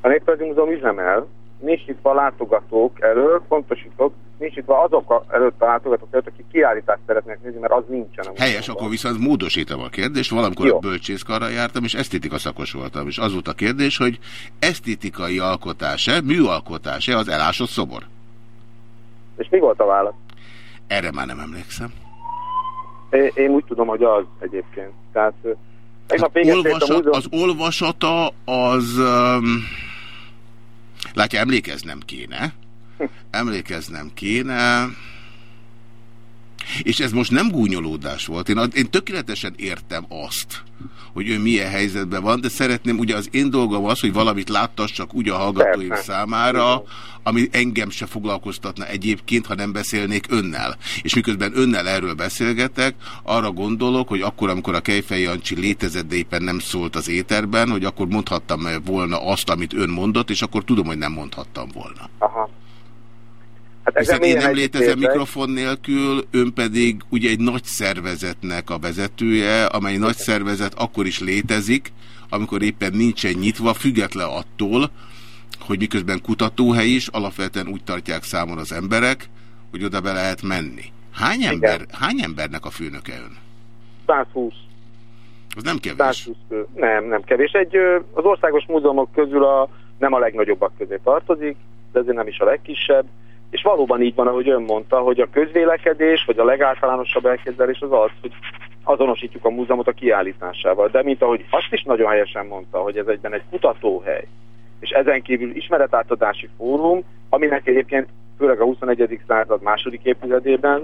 A néprajzi múzeum üzemel, nincs itt a látogatók elől, pontosítok, nincs itt azok előtt a látogatók előtt, akik kiállítást szeretnék nézni, mert az nincsen. Helyes, akkor viszont módosítom a kérdést. Valamikor Jó. a bölcsészkarra jártam, és esztétika szakos voltam. És az volt a kérdés, hogy esztétikai alkotás-e, műalkotás-e az elásott szobor? És mi volt a válasz? Erre már nem emlékszem. Én, én úgy tudom, hogy az egyébként. Tehát, hát olvasat, az olvasata az... Um, látja, emlékeznem kéne emlékeznem kéne. És ez most nem gúnyolódás volt. Én, én tökéletesen értem azt, hogy ő milyen helyzetben van, de szeretném, ugye az én dolgom az, hogy valamit láttassak úgy a hallgatóim Persze. számára, ami engem se foglalkoztatna egyébként, ha nem beszélnék önnel. És miközben önnel erről beszélgetek, arra gondolok, hogy akkor, amikor a Kejfej Jancsi létezett, de éppen nem szólt az éterben, hogy akkor mondhattam volna azt, amit ön mondott, és akkor tudom, hogy nem mondhattam volna. Aha. Hát Hiszen én nem létezem mikrofon nélkül, ön pedig ugye egy nagy szervezetnek a vezetője, amely nagy szervezet akkor is létezik, amikor éppen nincsen nyitva, független attól, hogy miközben kutatóhely is, alapvetően úgy tartják számon az emberek, hogy oda be lehet menni. Hány, ember, hány embernek a főnöke ön? 120. Az nem kevés. 120, nem, nem kevés. Egy, az országos múzeumok közül a, nem a legnagyobbak közé tartozik, de azért nem is a legkisebb És valóban így van, ahogy ön mondta, hogy a közvélekedés, vagy a legáltalánosabb elképzelés az az, hogy azonosítjuk a múzeumot a kiállításával. De mint ahogy azt is nagyon helyesen mondta, hogy ez egyben egy kutatóhely, és ezen kívül ismeretátadási fórum, aminek egyébként főleg a 21. század második évtizedében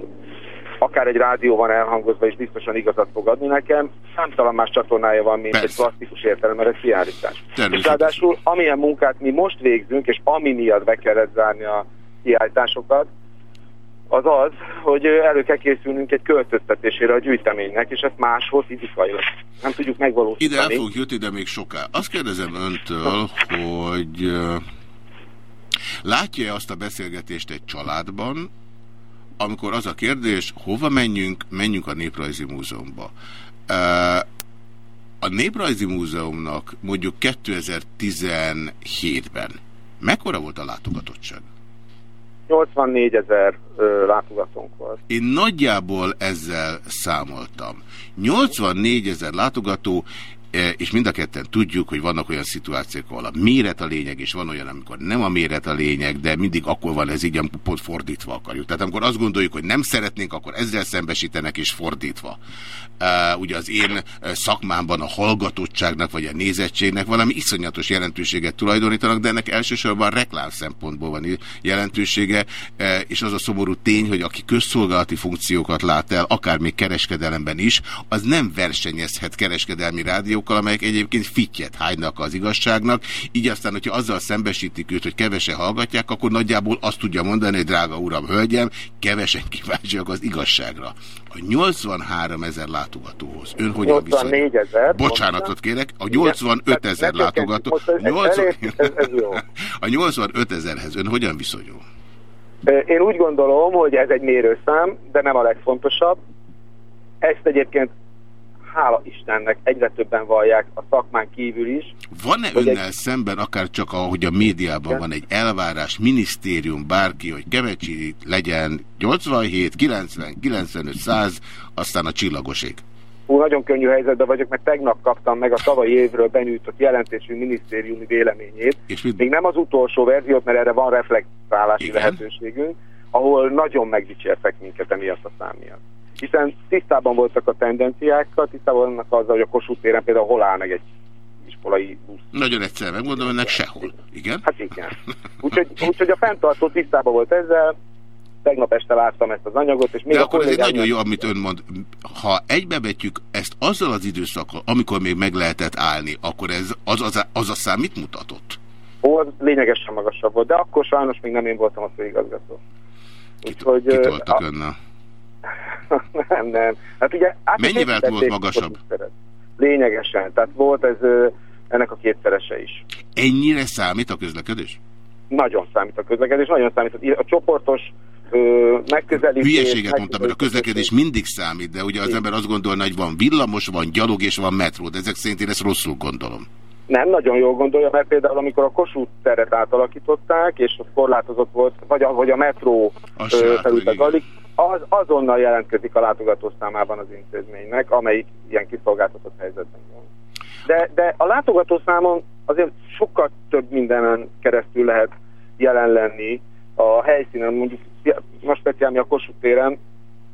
akár egy rádióban elhangozva is biztosan igazat fog adni nekem, számtalan más csatornája van, mint Persze. egy klasszikus értelemben egy kiállítás. És ráadásul amilyen munkát mi most végzünk, és ami miatt be kellett zárni a kiállításokat, az az, hogy elő kell készülnünk egy költöztetésére a gyűjteménynek, és ezt máshol fizikailag nem tudjuk megvalósítani. Ide el fogjuk jutni, de még soká. Azt kérdezem öntől, hogy látja -e azt a beszélgetést egy családban, amikor az a kérdés, hova menjünk, menjünk a Néprajzi Múzeumba. A Néprajzi Múzeumnak mondjuk 2017-ben mekkora volt a látogatottság? 84 ezer látogatónk volt. Én nagyjából ezzel számoltam. 84 ezer látogató, és mind a ketten tudjuk, hogy vannak olyan szituációk, ahol a méret a lényeg, és van olyan, amikor nem a méret a lényeg, de mindig akkor van ez így, amikor pont fordítva akarjuk. Tehát amikor azt gondoljuk, hogy nem szeretnénk, akkor ezzel szembesítenek, és fordítva. Uh, ugye az én szakmámban a hallgatottságnak, vagy a nézettségnek valami iszonyatos jelentőséget tulajdonítanak, de ennek elsősorban reklám szempontból van jelentősége, és az a szomorú tény, hogy aki közszolgálati funkciókat lát el, akár még kereskedelemben is, az nem versenyezhet kereskedelmi rádió rádiókkal, amelyek egyébként fittyet hánynak az igazságnak, így aztán, hogyha azzal szembesítik őt, hogy kevese hallgatják, akkor nagyjából azt tudja mondani, hogy drága uram, hölgyem, kevesen kíváncsiak az igazságra. A 83 ezer látogatóhoz. Ön hogyan 84 ezer. Bocsánatot kérek, a 85 ezer látogató. 80... *laughs* a 85 ezerhez ön hogyan viszonyul? Én úgy gondolom, hogy ez egy mérőszám, de nem a legfontosabb. Ezt egyébként hála Istennek egyre többen vallják a szakmán kívül is. Van-e önnel egy... szemben, akár csak ahogy a médiában Igen. van egy elvárás, minisztérium, bárki, hogy Kevecsi legyen 87, 90, 95, 100, aztán a csillagoség? Hú, nagyon könnyű helyzetben vagyok, mert tegnap kaptam meg a tavalyi évről benyújtott jelentésű minisztériumi véleményét. És mit... Még nem az utolsó verziót, mert erre van reflektálási Igen? lehetőségünk, ahol nagyon megdicsértek minket emiatt a szám miatt hiszen tisztában voltak a tendenciákkal, tisztában vannak azzal, hogy a Kossuth téren például hol áll meg egy iskolai busz. Nagyon egyszer megmondom, ennek sehol. Igen? Hát igen. Úgyhogy, úgyhogy a fenntartó tisztában volt ezzel, tegnap este láttam ezt az anyagot, és még De akkor ez egy nagyon jó, amit ön mond. Ha egybevetjük ezt azzal az időszakkal, amikor még meg lehetett állni, akkor ez az, az, az a szám mit mutatott? Ó, az lényegesen magasabb volt, de akkor sajnos még nem én voltam a főigazgató. Kit, Úgyhogy, kitoltak önnel? *laughs* nem, nem. Hát ugye, Mennyivel volt magasabb? Lényegesen. Tehát volt ez ennek a kétszerese is. Ennyire számít a közlekedés? Nagyon számít a közlekedés, nagyon számít a, a csoportos ö, megközelítés. Hülyeséget mondtam, mert a közlekedés mindig számít, de ugye az ember azt gondolna, hogy van villamos, van gyalog és van metró, de ezek szerint én ezt rosszul gondolom. Nem, nagyon jól gondolja, mert például amikor a Kossuth teret átalakították, és az korlátozott volt, vagy a, vagy a metró felültet az azonnal jelentkezik a látogató számában az intézménynek, amelyik ilyen kiszolgáltatott helyzetben van. De, de a látogató számon azért sokkal több mindenen keresztül lehet jelen lenni a helyszínen, mondjuk most speciál a Kossuth téren,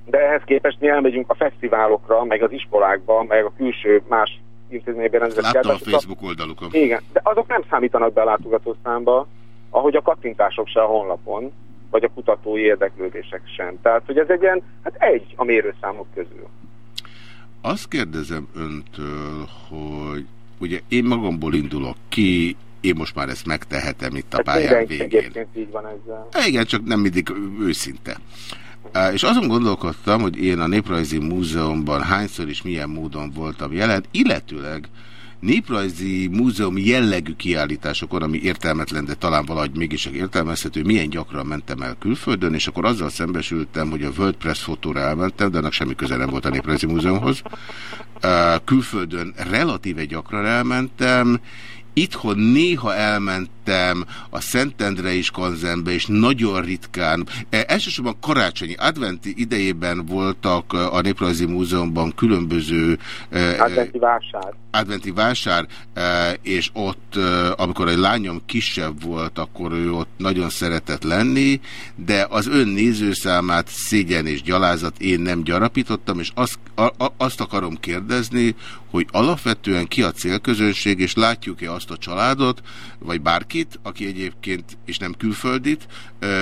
de ehhez képest mi elmegyünk a fesztiválokra, meg az iskolákba, meg a külső más intézményben rendezett Láttam a Facebook oldalukon. Igen, de azok nem számítanak be a látogatószámba, ahogy a kattintások se a honlapon, vagy a kutatói érdeklődések sem. Tehát, hogy ez egy ilyen, hát egy a mérőszámok közül. Azt kérdezem öntől, hogy ugye én magamból indulok ki, én most már ezt megtehetem itt a hát pályán végén. így van ezzel. Igen, csak nem mindig őszinte. És azon gondolkodtam, hogy én a Néprajzi Múzeumban hányszor és milyen módon voltam jelen, illetőleg néprajzi múzeum jellegű kiállításokon, ami értelmetlen, de talán valahogy mégis értelmezhető, milyen gyakran mentem el külföldön, és akkor azzal szembesültem, hogy a World Press fotóra elmentem, de annak semmi köze nem volt a Néprajzi Múzeumhoz. Külföldön relatíve gyakran elmentem, Itthon néha elmentem a Szentendrei konzembe, és nagyon ritkán, e, elsősorban karácsonyi adventi idejében voltak a Néprajzi Múzeumban különböző... e, adventi vásár. Adventi vásár, e, és ott, amikor egy lányom kisebb volt, akkor ő ott nagyon szeretett lenni, de az ön nézőszámát szégyen és gyalázat én nem gyarapítottam, és azt, a, azt akarom kérdezni, hogy alapvetően ki a célközönség, és látjuk-e azt a családot, vagy bárkit, aki egyébként, és nem külföldit,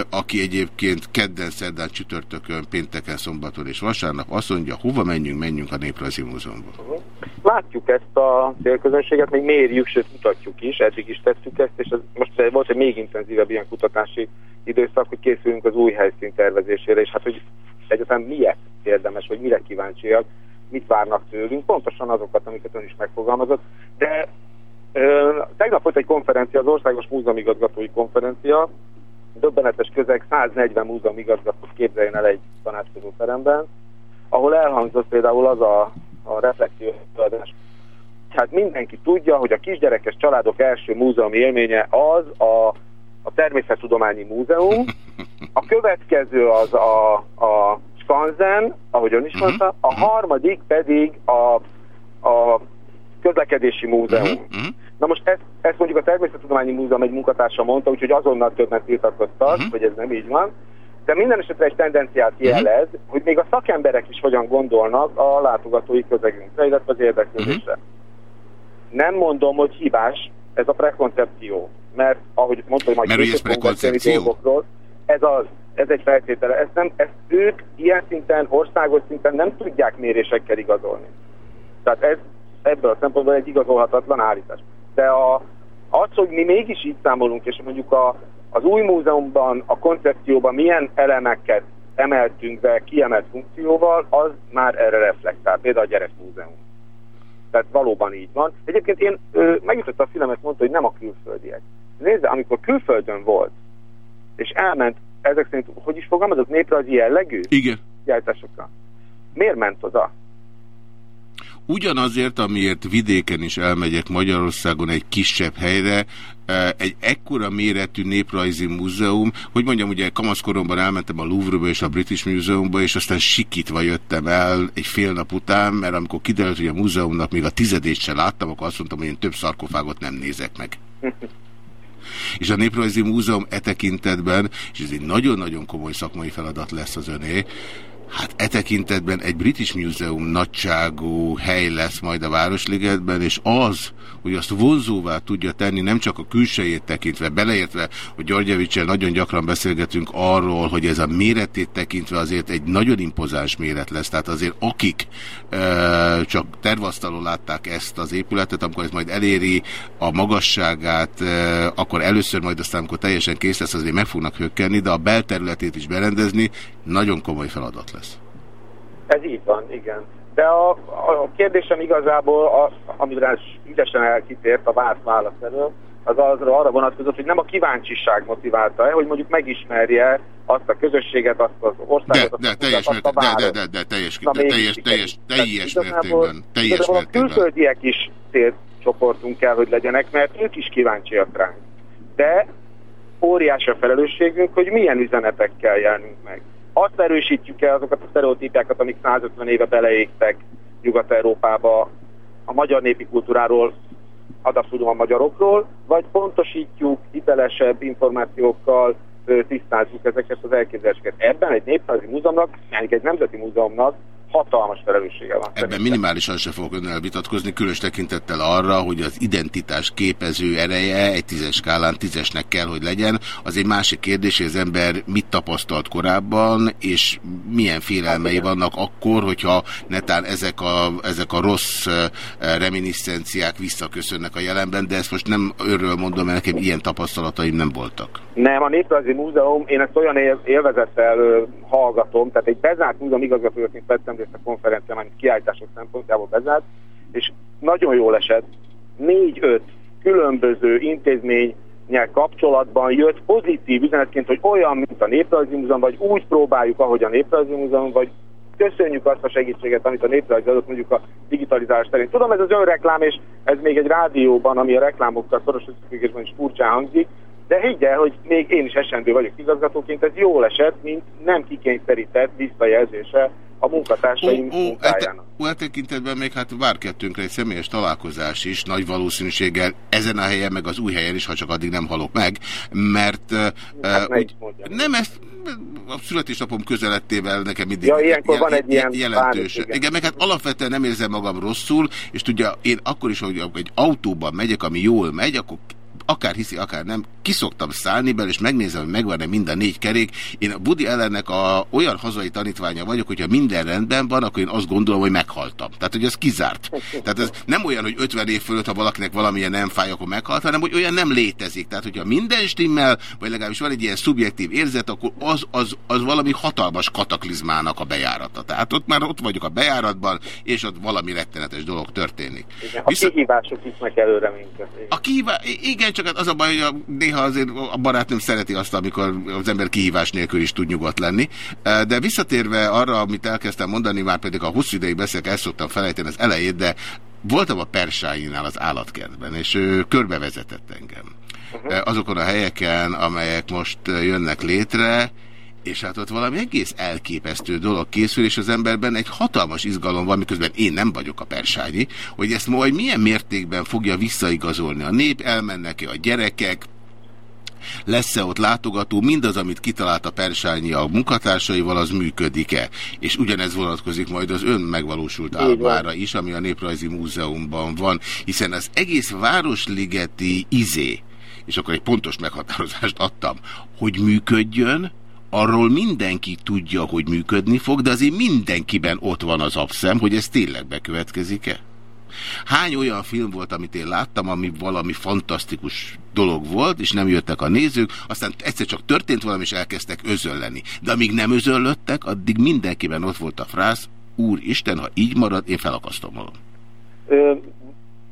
aki egyébként kedden, szerdán, csütörtökön, pénteken, szombaton és vasárnap azt mondja, hova menjünk, menjünk a Néprajzi Múzeumba. Látjuk ezt a célközönséget, még mérjük, sőt mutatjuk is, eddig is tettük ezt, és ez most volt egy még intenzívebb ilyen kutatási időszak, hogy készülünk az új helyszín tervezésére, és hát, hogy egyáltalán miért érdemes, vagy mire kíváncsiak, mit várnak tőlünk, pontosan azokat, amiket ön is megfogalmazott, de tegnap volt egy konferencia, az Országos Múzeumigazgatói Konferencia, döbbenetes közeg 140 múzeumigazgatót képzeljen el egy tanácskozó teremben, ahol elhangzott például az a, a reflexió adás. Hát mindenki tudja, hogy a kisgyerekes családok első múzeumi élménye az a, a Természettudományi Múzeum, *laughs* a következő az a, a Skanzen, ahogy ön is uh-huh. mondta, a harmadik pedig a, a közlekedési múzeum. Uh-huh. Na most ezt, ezt mondjuk a Természettudományi Múzeum egy munkatársa mondta, úgyhogy azonnal többen tiltakoztak, uh-huh. hogy ez nem így van. De minden esetre egy tendenciát jelez, uh-huh. hogy még a szakemberek is hogyan gondolnak a látogatói közegünkre, illetve az érdeklődésre. Uh-huh. Nem mondom, hogy hibás ez a prekoncepció, mert ahogy mondta, hogy majd mert ez prekoncepció? Ez az ez egy feltétele. Ezt, nem, ezt ők ilyen szinten, országos szinten nem tudják mérésekkel igazolni. Tehát ez ebből a szempontból egy igazolhatatlan állítás. De a, az, hogy mi mégis így számolunk, és mondjuk a, az új múzeumban, a koncepcióban milyen elemeket emeltünk be kiemelt funkcióval, az már erre reflektál, például a gyerekmúzeum. Tehát valóban így van. Egyébként én megjutott a filmet, mondta, hogy nem a külföldiek. Nézd, amikor külföldön volt, és elment ezek szerint, hogy is fogalmazok, néprajzi jellegű Igen. gyártásokra. Miért ment oda? Ugyanazért, amiért vidéken is elmegyek Magyarországon egy kisebb helyre, e, egy ekkora méretű néprajzi múzeum, hogy mondjam, ugye kamaszkoromban elmentem a Louvre-ba és a British Museumba, és aztán sikítva jöttem el egy fél nap után, mert amikor kiderült, hogy a múzeumnak még a tizedét se láttam, akkor azt mondtam, hogy én több szarkofágot nem nézek meg. *laughs* És a Néprajzi Múzeum e tekintetben, és ez egy nagyon-nagyon komoly szakmai feladat lesz az öné, Hát e tekintetben egy British Museum nagyságú hely lesz majd a Városligetben, és az, hogy azt vonzóvá tudja tenni, nem csak a külsejét tekintve, beleértve, hogy Györgyevicsel nagyon gyakran beszélgetünk arról, hogy ez a méretét tekintve azért egy nagyon impozáns méret lesz. Tehát azért akik e, csak tervasztalon látták ezt az épületet, amikor ez majd eléri a magasságát, e, akkor először majd aztán, amikor teljesen kész lesz, azért meg fognak hökkenni, de a belterületét is berendezni nagyon komoly feladat lesz. Ez így van, igen. De a, a kérdésem igazából, a, amire ügyesen elkitért a várt válasz elől, az azra arra vonatkozott, hogy nem a kíváncsiság motiválta-e, hogy mondjuk megismerje azt a közösséget, azt az országot, de, de, teljes azt a de, de, de, de, teljes, Na, de, teljes, teljes, teljes mértékben. Teljes mértékben. A külföldiek is célcsoportunk kell, hogy legyenek, mert ők is kíváncsiak ránk. De óriási a felelősségünk, hogy milyen üzenetekkel jelünk meg azt erősítjük el azokat a sztereotípiákat, amik 150 éve beleégtek Nyugat-Európába a magyar népi kultúráról, adaptudom a magyarokról, vagy pontosítjuk hitelesebb információkkal, tisztázzuk ezeket az elképzeléseket. Ebben egy népházi múzeumnak, egy nemzeti múzeumnak hatalmas felelőssége van. Ebben szerintem. minimálisan se fogok önnel vitatkozni, különös tekintettel arra, hogy az identitás képező ereje egy tízes skálán tízesnek kell, hogy legyen. Az egy másik kérdés, hogy az ember mit tapasztalt korábban, és milyen félelmei hát, vannak akkor, hogyha netán ezek a, ezek a rossz reminiszenciák visszaköszönnek a jelenben, de ezt most nem örről mondom, mert nekem ilyen tapasztalataim nem voltak. Nem, a Néprajzi Múzeum, én ezt olyan élvezettel hallgatom, tehát egy bezárt múzeum igazgatóként vettem részt a konferencián, amit kiállítások szempontjából bezárt, és nagyon jól esett, négy-öt különböző intézményel kapcsolatban jött pozitív üzenetként, hogy olyan, mint a Néprajzi Múzeum, vagy úgy próbáljuk, ahogy a Néprajzi Múzeum, vagy köszönjük azt a segítséget, amit a néprajz adott mondjuk a digitalizálás terén. Tudom, ez az önreklám, és ez még egy rádióban, ami a reklámokkal szoros összefüggésben is furcsán hangzik, de higgy el, hogy még én is esendő vagyok igazgatóként, ez jól esett, mint nem kikényszerített visszajelzése a munkatársaim Ó, ó, munkájának. Ó, e tekintetben még hát vár kettőnkre egy személyes találkozás is, nagy valószínűséggel ezen a helyen, meg az új helyen is, ha csak addig nem halok meg, mert Hát uh, úgy, nem ezt a születésnapom közelettével nekem mindig Ja, ilyenkor van egy ilyen jelentős. igen. igen, meg hát alapvetően nem érzem magam rosszul, és tudja, én akkor is, hogy egy autóban megyek, ami jól megy, akkor akár hiszi, akár nem, kiszoktam szállni belőle, és megnézem, hogy megvan-e mind a négy kerék. Én a Budi ellennek a, olyan hazai tanítványa vagyok, hogyha minden rendben van, akkor én azt gondolom, hogy meghaltam. Tehát, hogy ez kizárt. Tehát ez nem olyan, hogy 50 év fölött, ha valakinek valamilyen nem fáj, akkor meghalt, hanem hogy olyan nem létezik. Tehát, hogyha minden stimmel, vagy legalábbis van egy ilyen szubjektív érzet, akkor az, az, az valami hatalmas kataklizmának a bejárata. Tehát ott már ott vagyok a bejáratban, és ott valami rettenetes dolog történik. Igen, a kihívások visznek előre minket. A kihívás, igen, csak hát az a baj, hogy a, néha azért a barátnőm szereti azt, amikor az ember kihívás nélkül is tud nyugodt lenni. De visszatérve arra, amit elkezdtem mondani, már pedig a hosszú ideig beszélek, ezt szoktam felejteni az elejét, de voltam a Persáinál az állatkertben, és ő körbevezetett engem. Uh-huh. Azokon a helyeken, amelyek most jönnek létre, és hát ott valami egész elképesztő dolog készül, és az emberben egy hatalmas izgalom van, miközben én nem vagyok a persányi, hogy ezt majd milyen mértékben fogja visszaigazolni. A nép elmennek-e a gyerekek, lesz-e ott látogató, mindaz, amit kitalált a Persányi a munkatársaival, az működik-e? És ugyanez vonatkozik majd az ön megvalósult álmára is, ami a Néprajzi Múzeumban van, hiszen az egész Városligeti izé, és akkor egy pontos meghatározást adtam, hogy működjön, arról mindenki tudja, hogy működni fog, de azért mindenkiben ott van az abszem, hogy ez tényleg bekövetkezik-e? Hány olyan film volt, amit én láttam, ami valami fantasztikus dolog volt, és nem jöttek a nézők, aztán egyszer csak történt valami, és elkezdtek özölleni. De amíg nem özöllöttek, addig mindenkiben ott volt a frász, Úristen, ha így marad, én felakasztom magam. Ö,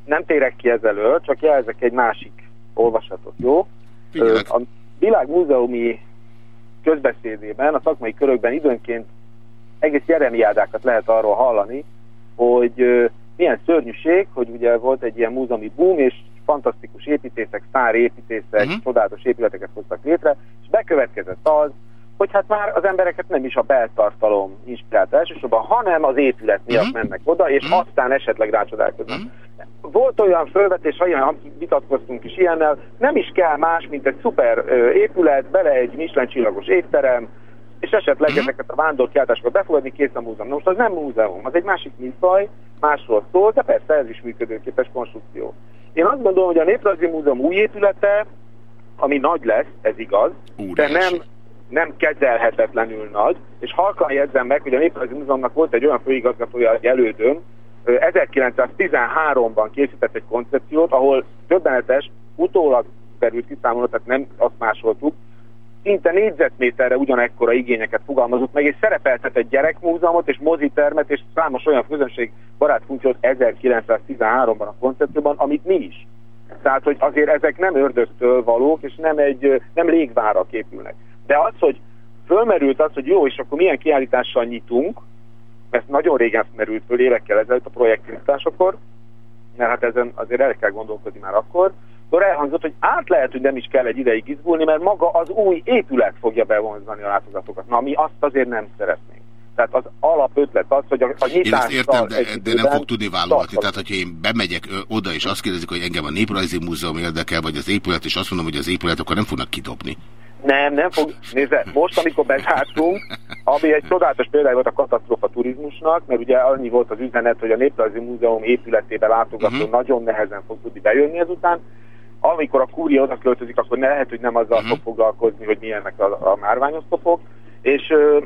nem térek ki ezelől, csak jelzek egy másik olvasatot, jó? Ö, a világmúzeumi közbeszédében, a szakmai körökben időnként egész jeremiádákat lehet arról hallani, hogy milyen szörnyűség, hogy ugye volt egy ilyen múzeumi boom, és fantasztikus építészek, szár építészek, uh-huh. csodálatos épületeket hoztak létre, és bekövetkezett az, hogy hát már az embereket nem is a beltartalom inspirált elsősorban, hanem az épület miatt uh-huh. mennek oda, és uh-huh. aztán esetleg rácsodálkoznak. Uh-huh. Volt olyan fölvetés, ilyen vitatkoztunk is ilyennel, nem is kell más, mint egy szuper ö, épület, bele egy Michelin csillagos étterem, és esetleg uh-huh. ezeket a vándorkiáltásokat befogadni, kész a múzeum. Na most az nem múzeum, az egy másik műfaj, másról szól, de persze ez is működőképes konstrukció. Én azt gondolom, hogy a Néprajzi Múzeum új épülete, ami nagy lesz, ez igaz, de nem, nem kezelhetetlenül nagy, és halkan jegyzem meg, hogy a Néprajzi Múzeumnak volt egy olyan főigazgatója, egy elődöm, 1913-ban készített egy koncepciót, ahol többenetes, utólag került kiszámolva, tehát nem azt másoltuk, szinte négyzetméterre ugyanekkora igényeket fogalmazott meg, és szerepeltet egy gyerekmúzeumot és mozitermet, és számos olyan közönség barát funkciót 1913-ban a koncepcióban, amit mi is. Tehát, hogy azért ezek nem ördögtől valók, és nem, egy, nem légvára képülnek. De az, hogy fölmerült az, hogy jó, és akkor milyen kiállítással nyitunk, ezt nagyon régen merült föl évekkel ezelőtt a projektindításokor, mert hát ezen azért el kell gondolkodni már akkor, akkor elhangzott, hogy át lehet, hogy nem is kell egy ideig izgulni, mert maga az új épület fogja bevonzani a látogatókat. Na, mi azt azért nem szeretnénk. Tehát az alapötlet az, hogy a, a Én ezt értem, de, de nem fog tudni válogatni. tartalom. Tehát, hogyha én bemegyek oda, és azt kérdezik, hogy engem a Néprajzi Múzeum érdekel, vagy az épület, és azt mondom, hogy az épület, akkor nem fognak kidobni. Nem, nem fog. Nézze, most, amikor bezártunk, ami egy csodálatos példája volt a katasztrófa turizmusnak, mert ugye annyi volt az üzenet, hogy a Néprajzi Múzeum épületébe látogató uh-huh. nagyon nehezen fog tudni bejönni ezután. Amikor a kúria oda költözik, akkor ne lehet, hogy nem azzal uh-huh. fog foglalkozni, hogy milyenek a, a márványosztopok. És ö,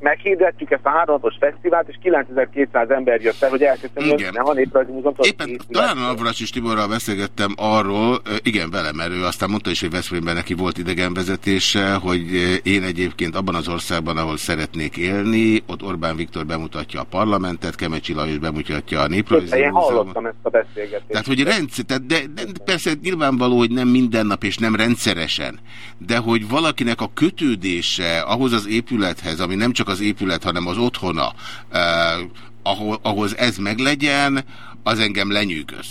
meghirdettük ezt a háromnapos fesztivált, és 9200 ember jött el, hogy elkezdtem jönni, nem a Néprajzi Múzeum. Éppen talán a Navracsis Tiborral beszélgettem arról, igen, velem, mert ő aztán mondta is, hogy Veszprémben neki volt idegenvezetése, hogy én egyébként abban az országban, ahol szeretnék élni, ott Orbán Viktor bemutatja a parlamentet, Kemecsi Lajos bemutatja a Néprajzi Én hallottam ezt a beszélgetést. Tehát, hogy rendszer, tehát de, de, persze nyilvánvaló, hogy nem minden nap és nem rendszeresen, de hogy valakinek a kötődése ahhoz az épülethez, ami nem csak csak az épület, hanem az otthona, eh, ahol, ahhoz ez meglegyen, az engem lenyűgöz.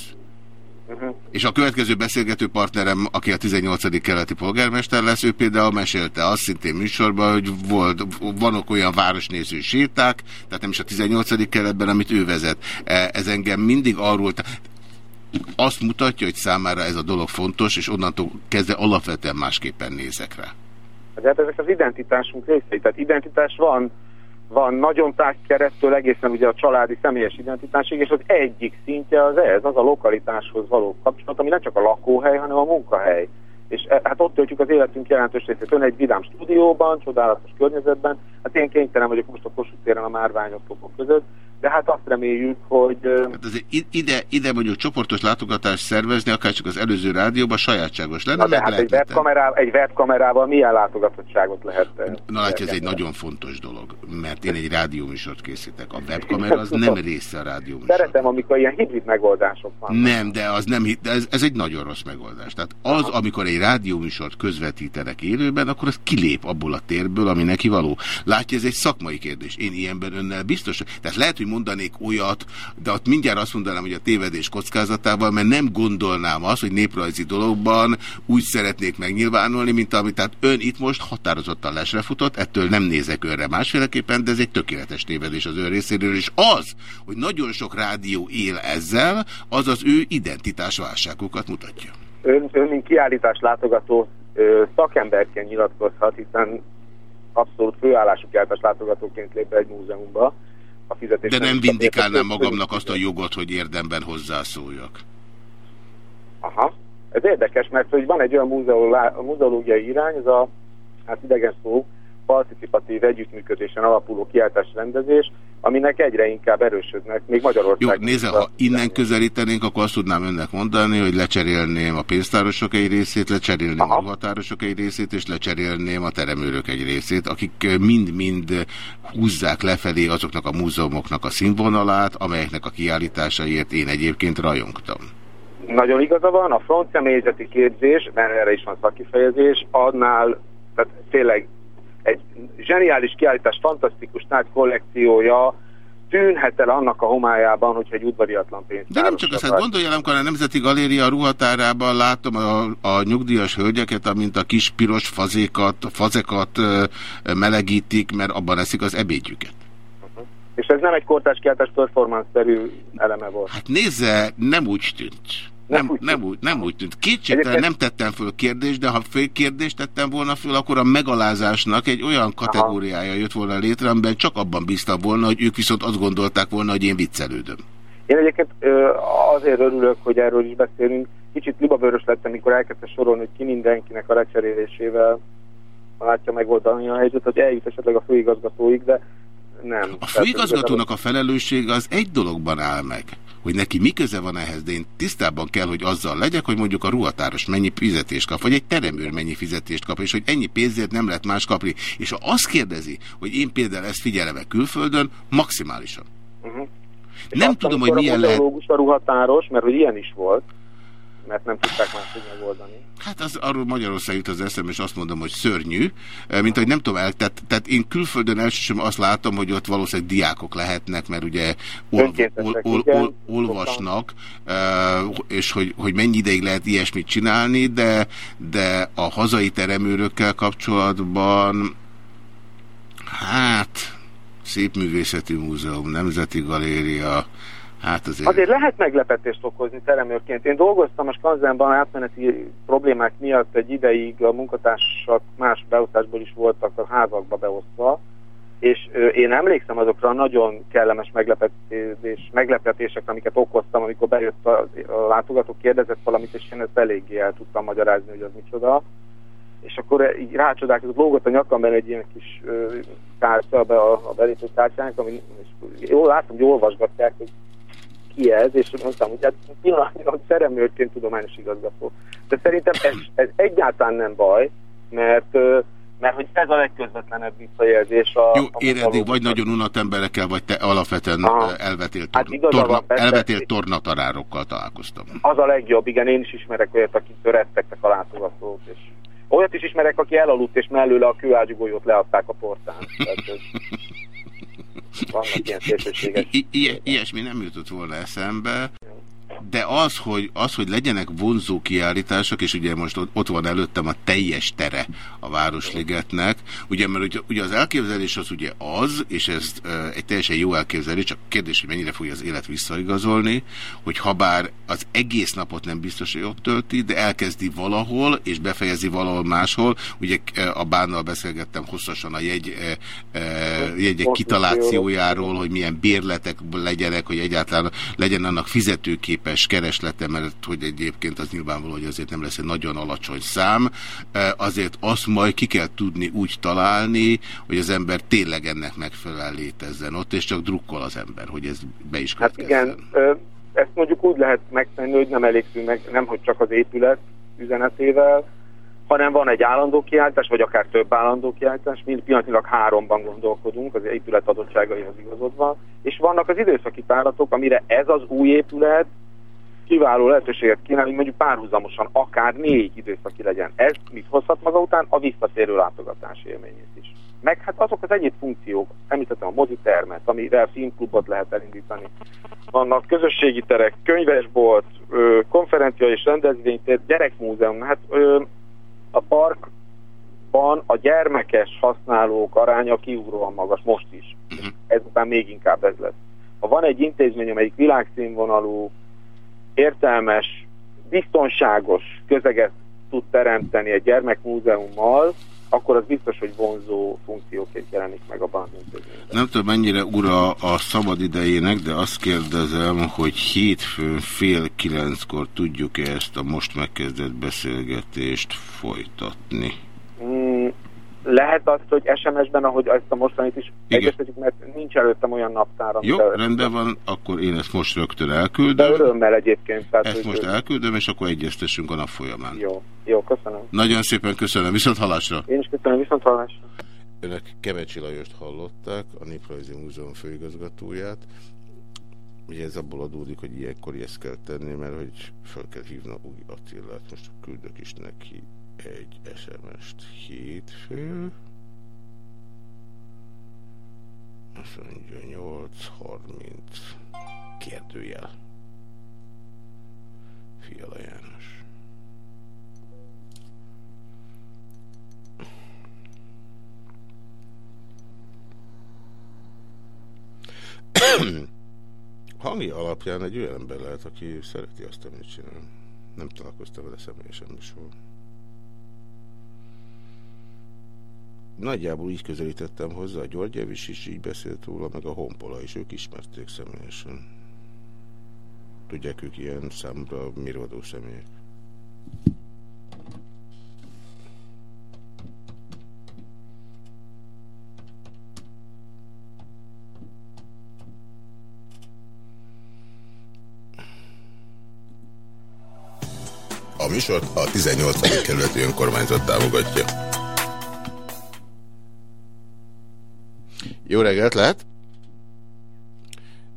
Uh-huh. És a következő beszélgető partnerem, aki a 18. keleti polgármester lesz, ő például mesélte azt szintén műsorban, hogy volt, vannak olyan városnéző séták, tehát nem is a 18. keletben, amit ő vezet. E, ez engem mindig arról, azt mutatja, hogy számára ez a dolog fontos, és onnantól kezdve alapvetően másképpen nézek rá. De hát ezek az identitásunk részei, tehát identitás van, van nagyon tág keresztül egészen ugye a családi személyes identitásig, és az egyik szintje az ez, az a lokalitáshoz való kapcsolat, ami nem csak a lakóhely, hanem a munkahely. És e, hát ott töltjük az életünk jelentős részét. Ön egy vidám stúdióban, csodálatos környezetben, hát én kénytelen vagyok most a Kossuth téren a márványok között, de hát azt reméljük, hogy... Hát azért ide, ide mondjuk csoportos látogatást szervezni, akár csak az előző rádióban sajátságos lenne. Na de hát egy webkamerával, egy webkamerával milyen látogatottságot lehet... Na látja, ez egy nagyon fontos dolog, mert én egy rádióműsort készítek. A webkamera az nem része a rádióműsort. Szeretem, amikor ilyen hibrid megoldások vannak. Nem, de az nem, de ez, ez egy nagyon rossz megoldás. Tehát az, amikor egy rádióműsort közvetítenek élőben, akkor az kilép abból a térből, ami neki való. Látja, ez egy szakmai kérdés. Én ilyenben önnel biztos. Tehát lehet, hogy mondanék olyat, de ott mindjárt azt mondanám, hogy a tévedés kockázatával, mert nem gondolnám azt, hogy néprajzi dologban úgy szeretnék megnyilvánulni, mint amit tehát ön itt most határozottan lesre futott, ettől nem nézek önre másféleképpen, de ez egy tökéletes tévedés az ön részéről, és az, hogy nagyon sok rádió él ezzel, az az ő identitásválságokat mutatja. Ön, ön mint kiállítás látogató szakemberként nyilatkozhat, hiszen abszolút főállású kiállítás látogatóként lép egy múzeumba, a fizetés. De nem vindikálnám magamnak azt a jogot, hogy érdemben hozzászóljak. Aha. Ez érdekes, mert hogy van egy olyan muzeológiai irány, ez a hát idegen szó, participatív együttműködésen alapuló kiáltás rendezés, aminek egyre inkább erősödnek, még Magyarországon. Jó, nézze, ha innen közelítenénk, akkor azt tudnám önnek mondani, hogy lecserélném a pénztárosok egy részét, lecserélném Aha. a ruhatárosok egy részét, és lecserélném a teremőrök egy részét, akik mind-mind húzzák lefelé azoknak a múzeumoknak a színvonalát, amelyeknek a kiállításaiért én egyébként rajongtam. Nagyon igaza van, a front személyzeti képzés, mert erre is van szakifejezés, annál, tehát tényleg egy zseniális kiállítás, fantasztikus nagy kollekciója tűnhet el annak a homályában, hogyha egy udvariatlan pénz. De nem csak azt, hát gondoljál, amikor a Nemzeti Galéria ruhatárában látom a, a nyugdíjas hölgyeket, amint a kis piros fazékat, fazekat melegítik, mert abban eszik az ebédjüket. És ez nem egy kortás kiáltás performance-szerű eleme volt. Hát nézze, nem úgy tűnt. Nem, nem, úgy, nem úgy tűnt. Kétségtelen nem tettem föl kérdést, de ha fél kérdést tettem volna föl, akkor a megalázásnak egy olyan kategóriája jött volna létre, amiben csak abban bíztam volna, hogy ők viszont azt gondolták volna, hogy én viccelődöm. Én egyébként azért örülök, hogy erről is beszélünk. Kicsit libabőrös lettem, amikor elkezdte sorolni, hogy ki mindenkinek a lecserélésével látja megoldani a helyzetet, hogy eljut esetleg a főigazgatóig, de nem. A főigazgatónak a felelőssége az egy dologban áll meg hogy neki mi köze van ehhez, de én tisztában kell, hogy azzal legyek, hogy mondjuk a ruhatáros mennyi fizetést kap, vagy egy teremőr mennyi fizetést kap, és hogy ennyi pénzért nem lehet más kapni. És ha azt kérdezi, hogy én például ezt figyelem külföldön, maximálisan. Uh -huh. Nem tudom, hogy milyen lehet... A ruhatáros, mert hogy ilyen is volt, mert nem tudták máshogy megoldani. Hát az, arról Magyarország jut az eszem, és azt mondom, hogy szörnyű, mint hogy nem tudom el, tehát, tehát én külföldön elsősorban azt látom, hogy ott valószínűleg diákok lehetnek, mert ugye ol, ol, ol, ol, olvasnak, és hogy, hogy mennyi ideig lehet ilyesmit csinálni, de, de a hazai teremőrökkel kapcsolatban hát Szépművészeti Múzeum, Nemzeti Galéria, Hát azért... azért lehet meglepetést okozni teremőrként. Én dolgoztam a Skanzenban átmeneti problémák miatt egy ideig a munkatársak más beosztásból is voltak a házakba beosztva, és én emlékszem azokra a nagyon kellemes meglepetés, meglepetések, amiket okoztam, amikor bejött a, a látogató, kérdezett valamit, és én ezt eléggé el tudtam magyarázni, hogy az micsoda. És akkor így rácsodálkozott, lógott a nyakamban egy ilyen kis kártya be a, a belépő kártyánk, ami és jól látom, hogy olvasgatják, hogy ki ez, és mondtam, hogy hát pillanatnyilag szeremőrként tudományos igazgató. De szerintem ez, ez egyáltalán nem baj, mert mert hogy ez a legközvetlenebb visszajelzés. A, Jó, a én eddig vagy nagyon unat emberekkel, vagy te alapvetően Aha. elvetél, tor hát torna, elvetél tornatarárokkal találkoztam. Az a legjobb, igen, én is ismerek olyat, akik törettek a látogatók, és Olyat is ismerek, aki elaludt, és mellőle a kőágyugójót leadták a portán. Tehát. *laughs* Vannak ilyen szélsőséges... Ilyesmi nem jutott volna eszembe. De az hogy, az, hogy legyenek vonzó kiállítások, és ugye most ott van előttem a teljes tere a Városligetnek, ugye, mert ugye, ugye az elképzelés az ugye az, és ez e, egy teljesen jó elképzelés, csak kérdés, hogy mennyire fogja az élet visszaigazolni, hogy ha bár az egész napot nem biztos, hogy ott tölti, de elkezdi valahol, és befejezi valahol máshol. Ugye a bánnal beszélgettem hosszasan a jegy, e, e, jegyek kitalációjáról, hogy milyen bérletek legyenek, hogy egyáltalán legyen annak fizetőkép képes kereslete, mert hogy egyébként az nyilvánvaló, hogy azért nem lesz egy nagyon alacsony szám, azért azt majd ki kell tudni úgy találni, hogy az ember tényleg ennek megfelelően létezzen ott, és csak drukkol az ember, hogy ez be is Hát igen, ezt mondjuk úgy lehet megtenni, hogy nem elégszünk meg, nem hogy csak az épület üzenetével, hanem van egy állandó kiállítás, vagy akár több állandó kiállítás, mint pillanatilag háromban gondolkodunk az épület adottságaihoz igazodva, és vannak az időszaki táratok, amire ez az új épület kiváló lehetőséget kínál, hogy mondjuk párhuzamosan akár négy időszaki legyen. Ez mit hozhat maga után? A visszatérő látogatás élményét is. Meg hát azok az egyéb funkciók, említettem a mozitermet, amire filmklubot lehet elindítani. Vannak közösségi terek, könyvesbolt, konferencia és rendezvénytér, gyerekmúzeum. Hát a parkban a gyermekes használók aránya kiugróan magas most is. -huh. Ezután még inkább ez lesz. Ha van egy intézmény, amelyik világszínvonalú, értelmes, biztonságos közeget tud teremteni egy gyermekmúzeummal, akkor az biztos, hogy vonzó funkcióként jelenik meg a bankintézményben. Nem tudom, mennyire ura a szabad idejének, de azt kérdezem, hogy hétfőn fél kilenckor tudjuk-e ezt a most megkezdett beszélgetést folytatni? Mm, lehet azt, hogy SMS-ben, ahogy ezt a mostanit is egyeztetjük, mert nincs előttem olyan naptár. Jó, rendben van, akkor én ezt most rögtön elküldöm. De örömmel egyébként. Tehát, ezt most elküldöm, és akkor egyeztessünk a nap folyamán. Jó, jó, köszönöm. Nagyon szépen köszönöm, viszont hallásra. Én is köszönöm, viszont hallásra. Önök Kevecsi Lajost hallották, a Néprajzi Múzeum főigazgatóját. Ugye ez abból adódik, hogy ilyenkor ezt kell tenni, mert hogy fel kell hívni új Attilát. Most küldök is neki egy SMS-t hétfő. Azt mondja 8.30 kérdőjel. Fiala János. Hangi alapján egy olyan ember lehet, aki szereti azt, amit csinál. Nem találkoztam vele személyesen is volt. Nagyjából így közelítettem hozzá, a Györgyevis is így beszélt róla, meg a Honpola is, ők ismerték személyesen. Tudják ők ilyen számra mirodó személyek. A műsort a 18. kerületi önkormányzat támogatja. Jó reggelt, lehet?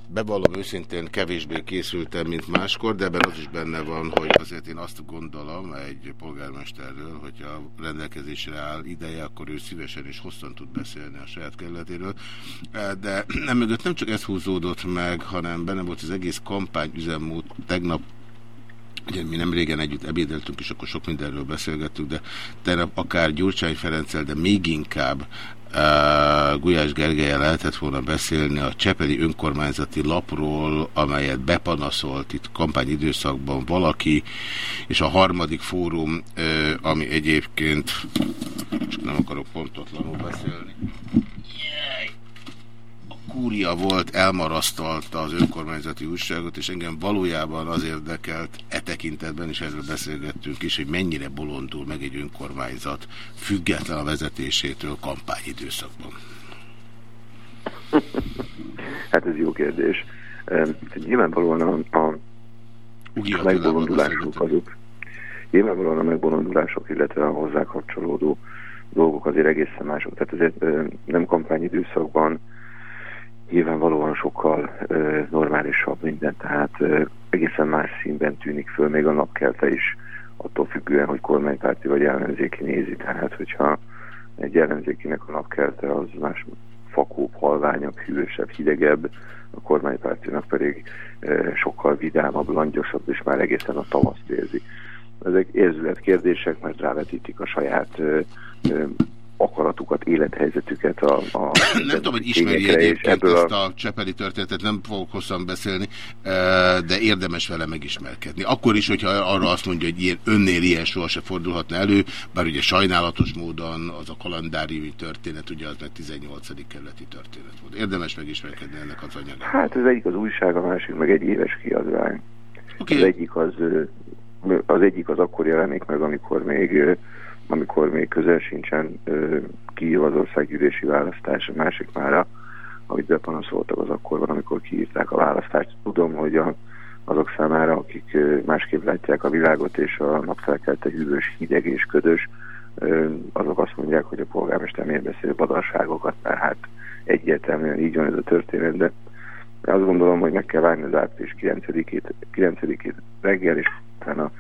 Bevallom őszintén kevésbé készültem, mint máskor, de ebben az is benne van, hogy azért én azt gondolom egy polgármesterről, hogy a rendelkezésre áll ideje, akkor ő szívesen és hosszan tud beszélni a saját kerületéről. De nem mögött nem csak ez húzódott meg, hanem benne volt az egész kampány üzemmód tegnap Ugye mi nem régen együtt ebédeltünk, és akkor sok mindenről beszélgettünk, de tegnap akár Gyurcsány Ferenccel, de még inkább uh, Gulyás Gergelye lehetett volna beszélni a Csepeli önkormányzati lapról, amelyet bepanaszolt itt kampányidőszakban valaki, és a harmadik fórum, ami egyébként, csak nem akarok pontotlanul beszélni, kúria volt, elmarasztalta az önkormányzati újságot, és engem valójában az érdekelt e tekintetben, és erről beszélgettünk is, hogy mennyire bolondul meg egy önkormányzat független a vezetésétől kampányidőszakban. *laughs* Hát ez jó kérdés. Nyilvánvalóan a, a megbolondulások azok, nyilvánvalóan a megbolondulások, illetve a hozzá kapcsolódó dolgok azért egészen mások. Tehát azért nem kampányidőszakban nyilvánvalóan sokkal normálisabb minden, tehát egészen más színben tűnik föl még a napkelte is, attól függően, hogy kormánypárti vagy ellenzéki nézi. Tehát, hogyha egy ellenzékinek a napkelte az más fakóbb, halványabb, hűvösebb, hidegebb, a kormánypártinak pedig e, sokkal vidámabb, langyosabb, és már egészen a tavaszt érzi. Ezek érzület kérdések, mert rávetítik a saját e, e, akaratukat, élethelyzetüket a, a Nem tudom, hogy ismeri egyébként ebből ezt a... a Csepeli történetet, nem fogok hosszan beszélni, de érdemes vele megismerkedni. Akkor is, hogyha arra azt mondja, hogy ilyen, önnél ilyen soha se fordulhatna elő, bár ugye sajnálatos módon az a kalendáriumi történet, ugye az meg 18. kerületi történet volt. Érdemes megismerkedni ennek az anyagát. Hát ez egyik az újság, a másik meg egy éves kiadvány. Okay. Az egyik az, az egyik az akkor jelenik meg, amikor még amikor még közel sincsen kiírva az országgyűlési választás, a másik mára, amit bepanaszoltak az akkor van, amikor kiírták a választást. Tudom, hogy a, azok számára, akik másképp látják a világot, és a napfelkelte hűvös, hideg és ködös, azok azt mondják, hogy a polgármester miért beszél badarságokat, mert hát egyértelműen így van ez a történet, de azt gondolom, hogy meg kell várni az április 9-ét 9 reggel, és utána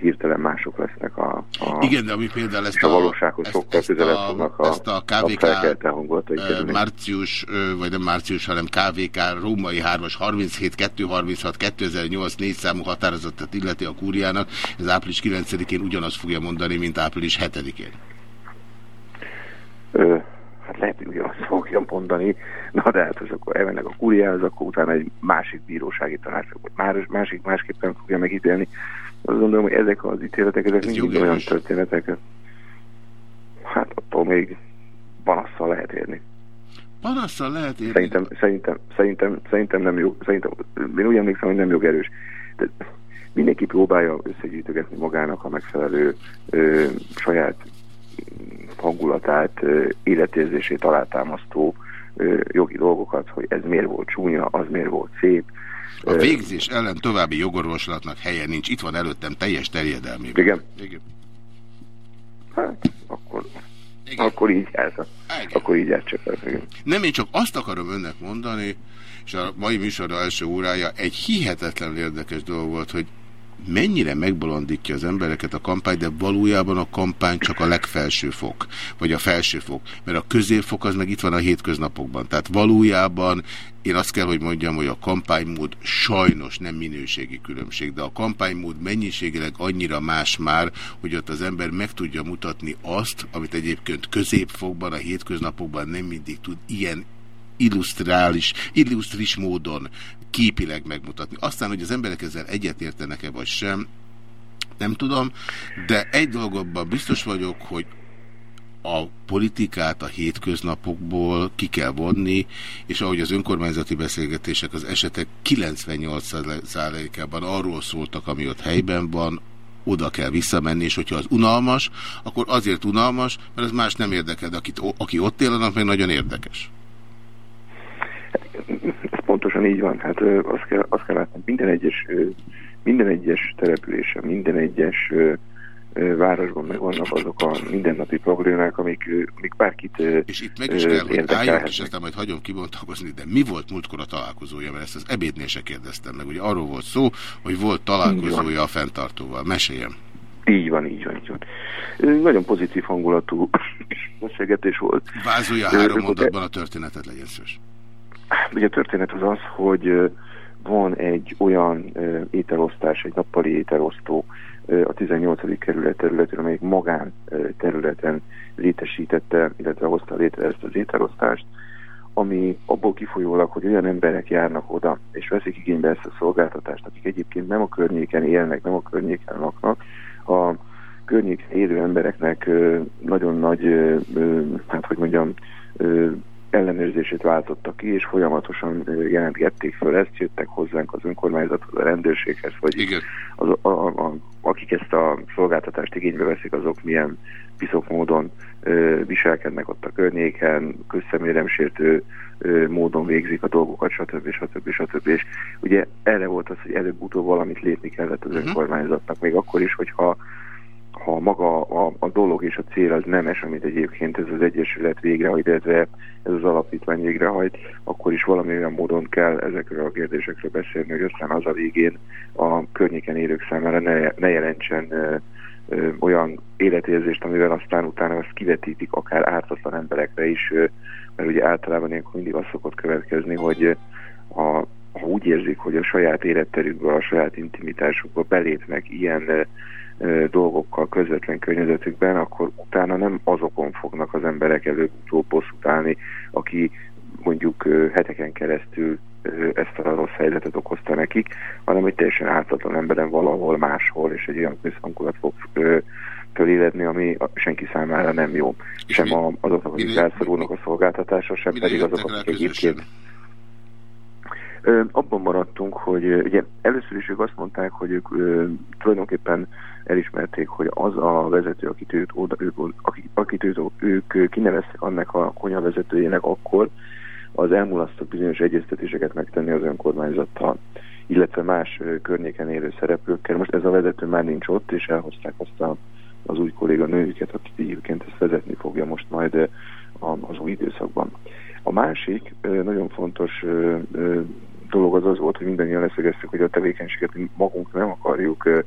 hirtelen mások lesznek a, a Igen, de ami például ezt a, a valósághoz sokkal közelebb fognak a, ezt a KVK a március, vagy nem március, hanem KVK római 3-as 37 236 2008 4 számú határozatot illeti a kúriának, ez április 9-én ugyanazt fogja mondani, mint április 7-én. Hát lehet, hogy ugyanazt fogja mondani, na de hát az akkor elmennek a kúriához, akkor utána egy másik bírósági tanács, vagy másik másképpen fogja megítélni azt gondolom, hogy ezek az ítéletek, ezek Ez mindig olyan történetek. Hát attól még panasszal lehet érni. Panasszal lehet érni? Szerintem, szerintem, szerintem, szerintem nem jó. Szerintem, én úgy emlékszem, hogy nem jogerős. De mindenki próbálja összegyűjtögetni magának a megfelelő ö, saját hangulatát, ö, életérzését alátámasztó ö, jogi dolgokat, hogy ez miért volt csúnya, az miért volt szép, a végzés ellen további jogorvoslatnak helye nincs. Itt van előttem teljes terjedelmében. Igen. Igen. Hát, akkor, Igen. akkor így ez. Akkor így csak. Nem, én csak azt akarom önnek mondani, és a mai műsor első órája egy hihetetlen érdekes dolog volt, hogy mennyire megbolondítja az embereket a kampány, de valójában a kampány csak a legfelső fok, vagy a felső fok, mert a középfok az meg itt van a hétköznapokban. Tehát valójában én azt kell, hogy mondjam, hogy a kampánymód sajnos nem minőségi különbség, de a kampánymód mennyiségileg annyira más már, hogy ott az ember meg tudja mutatni azt, amit egyébként középfokban, a hétköznapokban nem mindig tud ilyen illusztrális, illusztris módon képileg megmutatni. Aztán, hogy az emberek ezzel egyetértenek-e vagy sem, nem tudom, de egy dolgokban biztos vagyok, hogy a politikát a hétköznapokból ki kell vonni, és ahogy az önkormányzati beszélgetések az esetek 98%-ában arról szóltak, ami ott helyben van, oda kell visszamenni, és hogyha az unalmas, akkor azért unalmas, mert az más nem érdekel, de akit, aki ott él, annak meg nagyon érdekes. Pontosan így van. Hát azt kell, azt kell látni, minden egyes, minden egyes településen, minden egyes városban megvannak azok a mindennapi problémák, amik, amik bárkit És itt meg is kell, hogy álljunk, és aztán majd hagyom kibontakozni, de mi volt múltkor a találkozója, mert ezt az ebédnél se kérdeztem meg. Ugye arról volt szó, hogy volt találkozója a fenntartóval. Meséljem. Így van, így van, így van. Nagyon pozitív hangulatú *laughs* beszélgetés volt. Vázolja három mondatban a történetet, legyen szős. Ugye a történet az az, hogy van egy olyan ételosztás, egy nappali ételosztó a 18. kerület területén, amelyik magán területen létesítette, illetve hozta létre ezt az ételosztást, ami abból kifolyólag, hogy olyan emberek járnak oda, és veszik igénybe ezt a szolgáltatást, akik egyébként nem a környéken élnek, nem a környéken laknak, a környéken élő embereknek nagyon nagy, hát hogy mondjam, ellenőrzését váltotta ki, és folyamatosan jelentgették föl ezt, jöttek hozzánk az önkormányzathoz, a rendőrséghez, vagy Igen. Az, a, a, a, akik ezt a szolgáltatást igénybe veszik, azok milyen piszok módon ö, viselkednek ott a környéken, közszeméremsértő módon végzik a dolgokat, stb. stb. stb. És ugye erre volt az, hogy előbb-utóbb valamit lépni kellett az uh mhm. -huh. önkormányzatnak, még akkor is, hogyha ha maga a, a dolog és a cél az nemes, amit egyébként ez az Egyesület végrehajt, illetve ez az alapítvány végrehajt, akkor is valamilyen módon kell ezekről a kérdésekről beszélni, hogy aztán az a végén a környéken élők számára ne, ne jelentsen ö, ö, olyan életérzést, amivel aztán utána azt kivetítik akár ártatlan emberekre is, ö, mert ugye általában ilyenkor mindig az szokott következni, hogy a, ha úgy érzik, hogy a saját életterükbe, a saját intimitásukba belépnek ilyen dolgokkal közvetlen környezetükben, akkor utána nem azokon fognak az emberek előbb-utóbb bosszút állni, aki mondjuk heteken keresztül ezt a rossz helyzetet okozta nekik, hanem egy teljesen ártatlan emberen valahol máshol, és egy olyan közhangulat fog föléledni, ami senki számára nem jó. Sem a, azoknak, akik elszorulnak a szolgáltatásra, sem pedig azok, akik egyébként abban maradtunk, hogy ugye először is ők azt mondták, hogy ők ö, tulajdonképpen elismerték, hogy az a vezető, akit, őt oda, ők, akit őt, ők kineveztek annak a konya vezetőjének akkor, az elmulasztott bizonyos egyeztetéseket megtenni az önkormányzattal, illetve más környéken élő szereplőkkel. Most ez a vezető már nincs ott, és elhozták azt a, az új kolléga nőjüket, akit egyébként ezt vezetni fogja most majd az új időszakban. A másik nagyon fontos dolog az az volt, hogy mindannyian leszögeztük, hogy a tevékenységet magunk nem akarjuk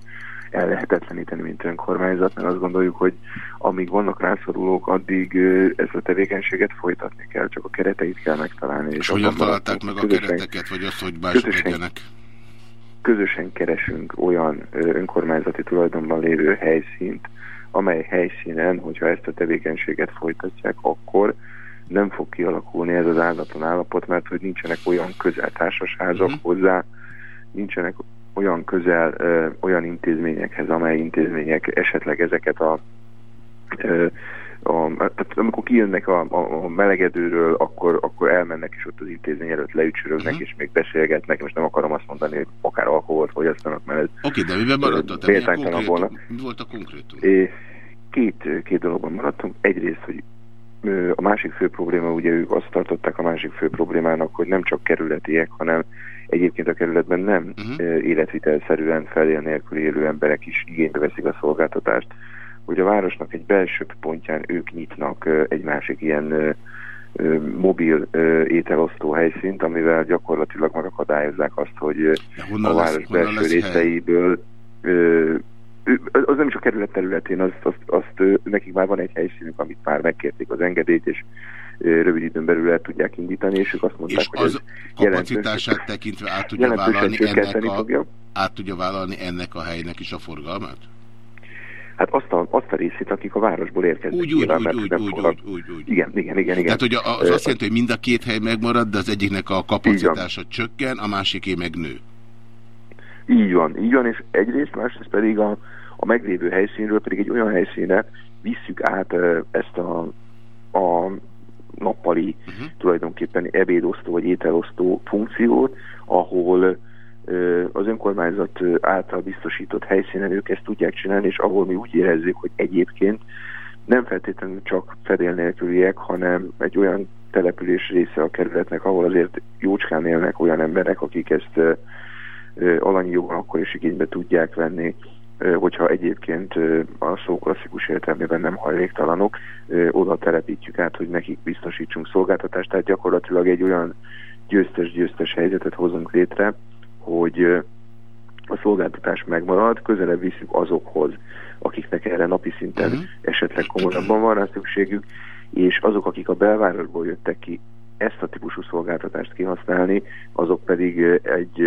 ö, ellehetetleníteni, mint önkormányzat, mert azt gondoljuk, hogy amíg vannak rászorulók, addig ezt a tevékenységet folytatni kell, csak a kereteit kell megtalálni. És hogyan abban találták meg a kereteket, vagy azt, hogy mások közösen- keresünk olyan önkormányzati tulajdonban lévő helyszínt, amely helyszínen, hogyha ezt a tevékenységet folytatják, akkor nem fog kialakulni ez az áldatlan állapot, mert hogy nincsenek olyan közel társasházak hozzá, nincsenek olyan közel ö, olyan intézményekhez, amely intézmények esetleg ezeket a ö, a, tehát amikor kijönnek a, a, a melegedőről, akkor, akkor elmennek és ott az intézmény előtt leücsörögnek, Mhm. és még beszélgetnek. Most nem akarom azt mondani, hogy akár alkoholt fogyasztanak, mert ez Oké, de miben Milyen méltánytalan volna. Mi volt a konkrétum? É, Két, két dologban maradtunk. Egyrészt, hogy a másik fő probléma, ugye ők azt tartották a másik fő problémának, hogy nem csak kerületiek, hanem egyébként a kerületben nem uh-huh. életvitelszerűen felél nélkül élő emberek is igénybe veszik a szolgáltatást, hogy a városnak egy belső pontján ők nyitnak egy másik ilyen mobil ételosztó helyszínt, amivel gyakorlatilag megakadályozzák azt, hogy a város belső lesz hely? részeiből az nem is a kerület területén, azt, azt, azt nekik már van egy helyszínük, amit már megkérték az engedélyt, és rövid időn belül el tudják indítani, és ők azt mondták, És hogy az kapacitását tekintve át tudja vállalni ennek a, fogja. át tudja vállalni ennek a helynek is a forgalmát? Hát azt a, azt a részét, akik a városból érkeznek. Úgy, úgy, nyilván, úgy, úgy, úgy, fognak- úgy, úgy, úgy. Igen, igen, igen, igen. Tehát, hogy az azt jelenti, hogy mind a két hely megmarad, de az egyiknek a kapacitása csökken, a másiké meg nő. Így van, így van, és egyrészt, másrészt pedig a, a meglévő helyszínről pedig egy olyan helyszínre visszük át ezt a, a nappali uh-huh. tulajdonképpen ebédosztó vagy ételosztó funkciót, ahol az önkormányzat által biztosított helyszínen ők ezt tudják csinálni, és ahol mi úgy érezzük, hogy egyébként nem feltétlenül csak fedél nélküliek, hanem egy olyan település része a kerületnek, ahol azért jócskán élnek olyan emberek, akik ezt alanyi jogon akkor is igénybe tudják venni, hogyha egyébként a szó klasszikus értelmében nem hajléktalanok, oda telepítjük át, hogy nekik biztosítsunk szolgáltatást, tehát gyakorlatilag egy olyan győztes-győztes helyzetet hozunk létre, hogy a szolgáltatás megmarad, közelebb viszük azokhoz, akiknek erre napi szinten uh-huh. esetleg komolyabban van rá szükségük, és azok, akik a belvárosból jöttek ki ezt a típusú szolgáltatást kihasználni, azok pedig egy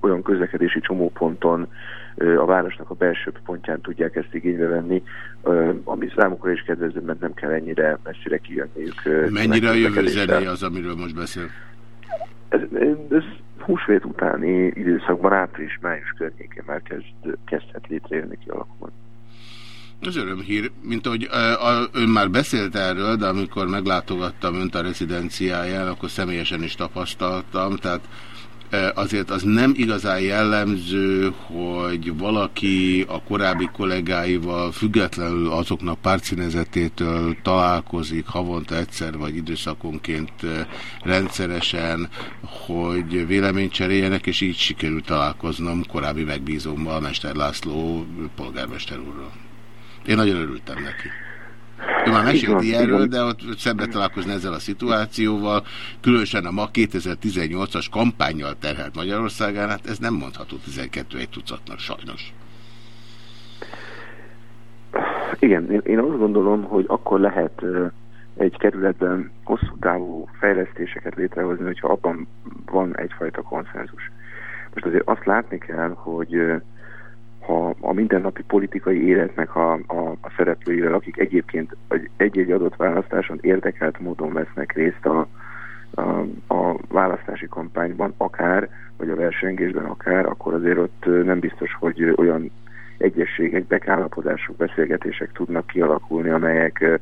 olyan közlekedési csomóponton a városnak a belső pontján tudják ezt igénybe venni, ami számukra is kedvező, mert nem kell ennyire messzire kijönniük. Mennyire a jövő zenéje az, amiről most beszél? Ez, ez húsvét utáni időszakban, április-május környékén már kezd, kezdhet létrejönni kialakulni. Ez örömhír, mint ahogy ö, a, ön már beszélt erről, de amikor meglátogattam önt a rezidenciáján, akkor személyesen is tapasztaltam, tehát azért az nem igazán jellemző, hogy valaki a korábbi kollégáival függetlenül azoknak pártszínezetétől találkozik havonta egyszer vagy időszakonként ö, rendszeresen, hogy véleményt cseréljenek, és így sikerült találkoznom korábbi megbízommal, Mester László polgármester úrral. Én nagyon örültem neki. Ő már mesélt ilyenről, de ott szembe találkozni ezzel a szituációval, különösen a ma 2018-as kampányjal terhelt Magyarországán, hát ez nem mondható 12 egy tucatnak sajnos. Igen, én azt gondolom, hogy akkor lehet egy kerületben hosszú távú fejlesztéseket létrehozni, hogyha abban van egyfajta konszenzus. Most azért azt látni kell, hogy ha a mindennapi politikai életnek a, a, a szereplőivel, akik egyébként egy-egy adott választáson érdekelt módon vesznek részt a, a, a választási kampányban akár, vagy a versengésben akár, akkor azért ott nem biztos, hogy olyan egyességek, bekállapodások, beszélgetések tudnak kialakulni, amelyek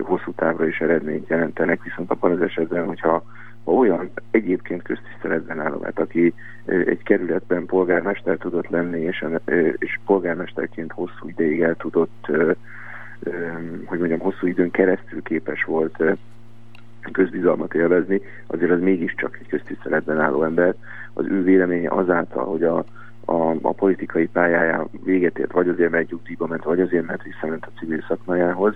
hosszú távra is eredményt jelentenek, viszont abban az esetben, hogyha ha olyan egyébként köztiszteletben álló, hát aki egy kerületben polgármester tudott lenni, és, és polgármesterként hosszú ideig el tudott, hogy mondjam, hosszú időn keresztül képes volt közbizalmat élvezni, azért az mégiscsak egy köztiszteletben álló ember. Az ő véleménye azáltal, hogy a, a, a politikai pályája véget ért, vagy azért mert nyugdíjba ment, vagy azért mert visszament a civil szakmájához,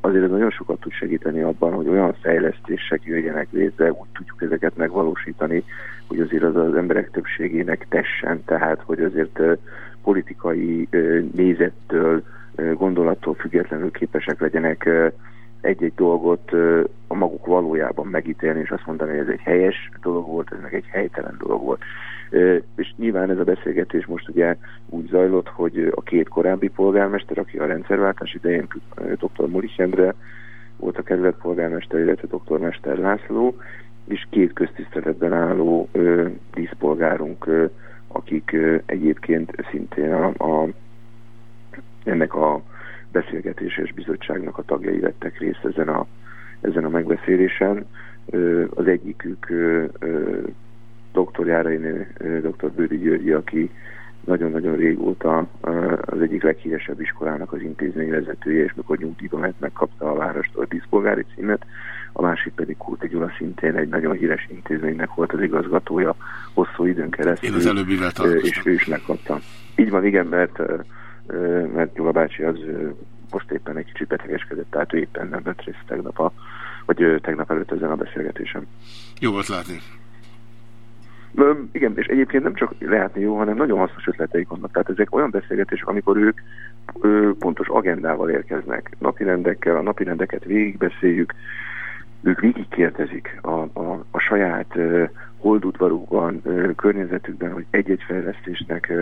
azért nagyon sokat tud segíteni abban, hogy olyan fejlesztések jöjjenek létre, úgy tudjuk ezeket megvalósítani, hogy azért az az emberek többségének tessen, tehát hogy azért politikai nézettől, gondolattól függetlenül képesek legyenek egy-egy dolgot a maguk valójában megítélni, és azt mondani, hogy ez egy helyes dolog volt, ez meg egy helytelen dolog volt. És nyilván ez a beszélgetés most ugye úgy zajlott, hogy a két korábbi polgármester, aki a rendszerváltás idején dr. Mulich Endre volt a kerület polgármester, illetve dr. Mester László, és két köztiszteletben álló ö, díszpolgárunk, akik egyébként szintén a, a, ennek a beszélgetéses bizottságnak a tagjai vettek részt ezen a, ezen a megbeszélésen. Az egyikük dr. Járainő, dr. Bőri Györgyi, aki nagyon-nagyon régóta az egyik leghíresebb iskolának az intézményvezetője, és mikor nyugdíjba ment, megkapta a várostól a díszpolgári címet, a másik pedig Kurti Gyula szintén egy nagyon híres intézménynek volt az igazgatója hosszú időn keresztül. Én az előbbivel És ő is megkapta. Így van, igen, mert, mert Gyula bácsi az most éppen egy kicsit betegeskedett, tehát ő éppen nem vett részt tegnap, a, vagy tegnap előtt ezen a beszélgetésen. Jó volt látni. Igen, és egyébként nem csak lehetni jó, hanem nagyon hasznos ötleteik vannak. Tehát ezek olyan beszélgetések, amikor ők pontos agendával érkeznek, napirendekkel, a napirendeket végigbeszéljük, ők végigkérdezik a, a, a saját holdudvarukban, környezetükben, hogy egy-egy fejlesztésnek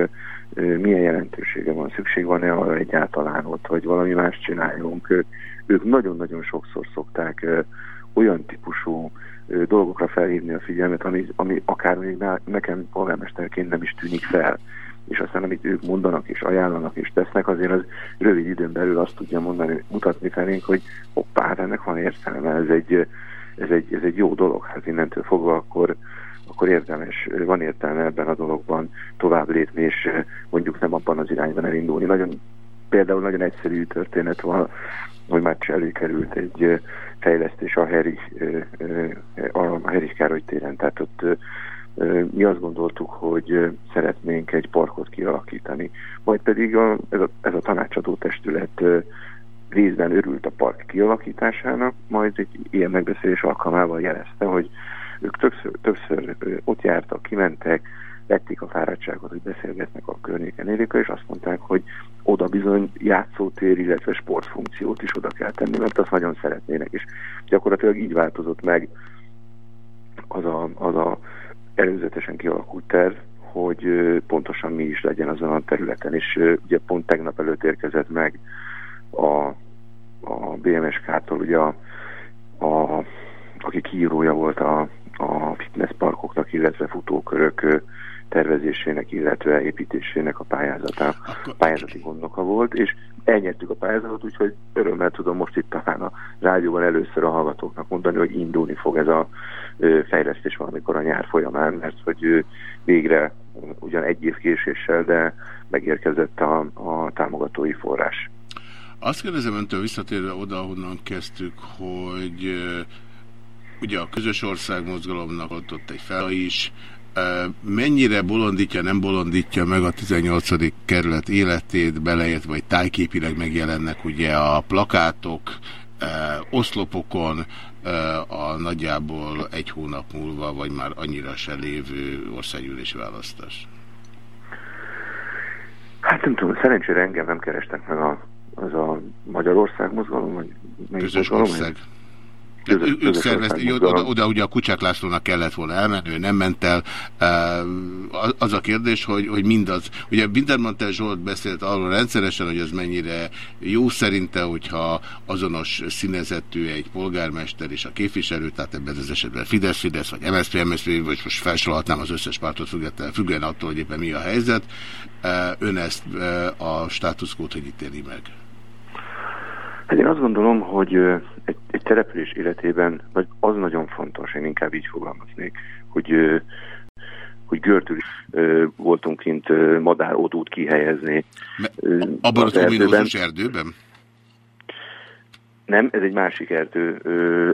milyen jelentősége van, szükség van-e arra egyáltalán ott, vagy valami más csináljunk. Ők nagyon-nagyon sokszor szokták olyan típusú dolgokra felhívni a figyelmet, ami, ami akár még nekem polgármesterként nem is tűnik fel. És aztán amit ők mondanak és ajánlanak és tesznek, azért az rövid időn belül azt tudja mondani, mutatni felénk, hogy hoppá, hát ennek van értelme, ez egy, ez egy, ez egy jó dolog, hát innentől fogva akkor, akkor érdemes, van értelme ebben a dologban tovább lépni, és mondjuk nem abban az irányban elindulni. Nagyon, például nagyon egyszerű történet van, hogy már előkerült egy fejlesztés a Heri, a Heri Károly téren. Tehát ott mi azt gondoltuk, hogy szeretnénk egy parkot kialakítani. Majd pedig a, ez, a, ez a tanácsadó testület részben örült a park kialakításának, majd egy ilyen megbeszélés alkalmával jelezte, hogy ők többször, többször ott jártak, kimentek, vették a fáradtságot, hogy beszélgetnek a környéken élők, és azt mondták, hogy oda bizony játszótér, illetve sportfunkciót is oda kell tenni, mert azt nagyon szeretnének, és gyakorlatilag így változott meg az a, az a előzetesen kialakult terv, hogy pontosan mi is legyen azon a területen, és ugye pont tegnap előtt érkezett meg a, a BMSK-tól, ugye a, a, aki kiírója volt a, a fitnessparkoknak, illetve futókörök tervezésének, illetve építésének a pályázata, pályázati gondoka volt, és elnyertük a pályázatot, úgyhogy örömmel tudom most itt talán a rádióban először a hallgatóknak mondani, hogy indulni fog ez a fejlesztés valamikor a nyár folyamán, mert hogy végre ugyan egy év késéssel, de megérkezett a, a támogatói forrás. Azt kérdezem öntől visszatérve oda, ahonnan kezdtük, hogy ugye a közös ország mozgalomnak ott, ott egy fel is, Mennyire bolondítja, nem bolondítja meg a 18. kerület életét, beleért, vagy tájképileg megjelennek ugye a plakátok, oszlopokon, a nagyjából egy hónap múlva, vagy már annyira se lévő országgyűlési választás? Hát nem tudom, szerencsére engem nem kerestek meg a, az a Magyarország mozgalom, vagy Közös mozgalom, ország. Közös, ők szervezték, oda, oda ugye a Kucsák Lászlónak kellett volna elmenni, ő nem ment el. Az a kérdés, hogy, hogy mindaz, ugye Wintermantel Zsolt beszélt arról rendszeresen, hogy az mennyire jó szerinte, hogyha azonos színezetű egy polgármester és a képviselő, tehát ebben az esetben Fidesz-Fidesz, vagy MSZP-MSZP, vagy most felsorolhatnám az összes pártot függően attól, hogy éppen mi a helyzet. Ön ezt a státuszkót hogy ítéli meg? Hát én azt gondolom, hogy egy település életében az nagyon fontos, én inkább így fogalmaznék, hogy hogy görtül voltunk kint madárodót kihelyezni. Abban az, az erdőben. erdőben? Nem, ez egy másik erdő.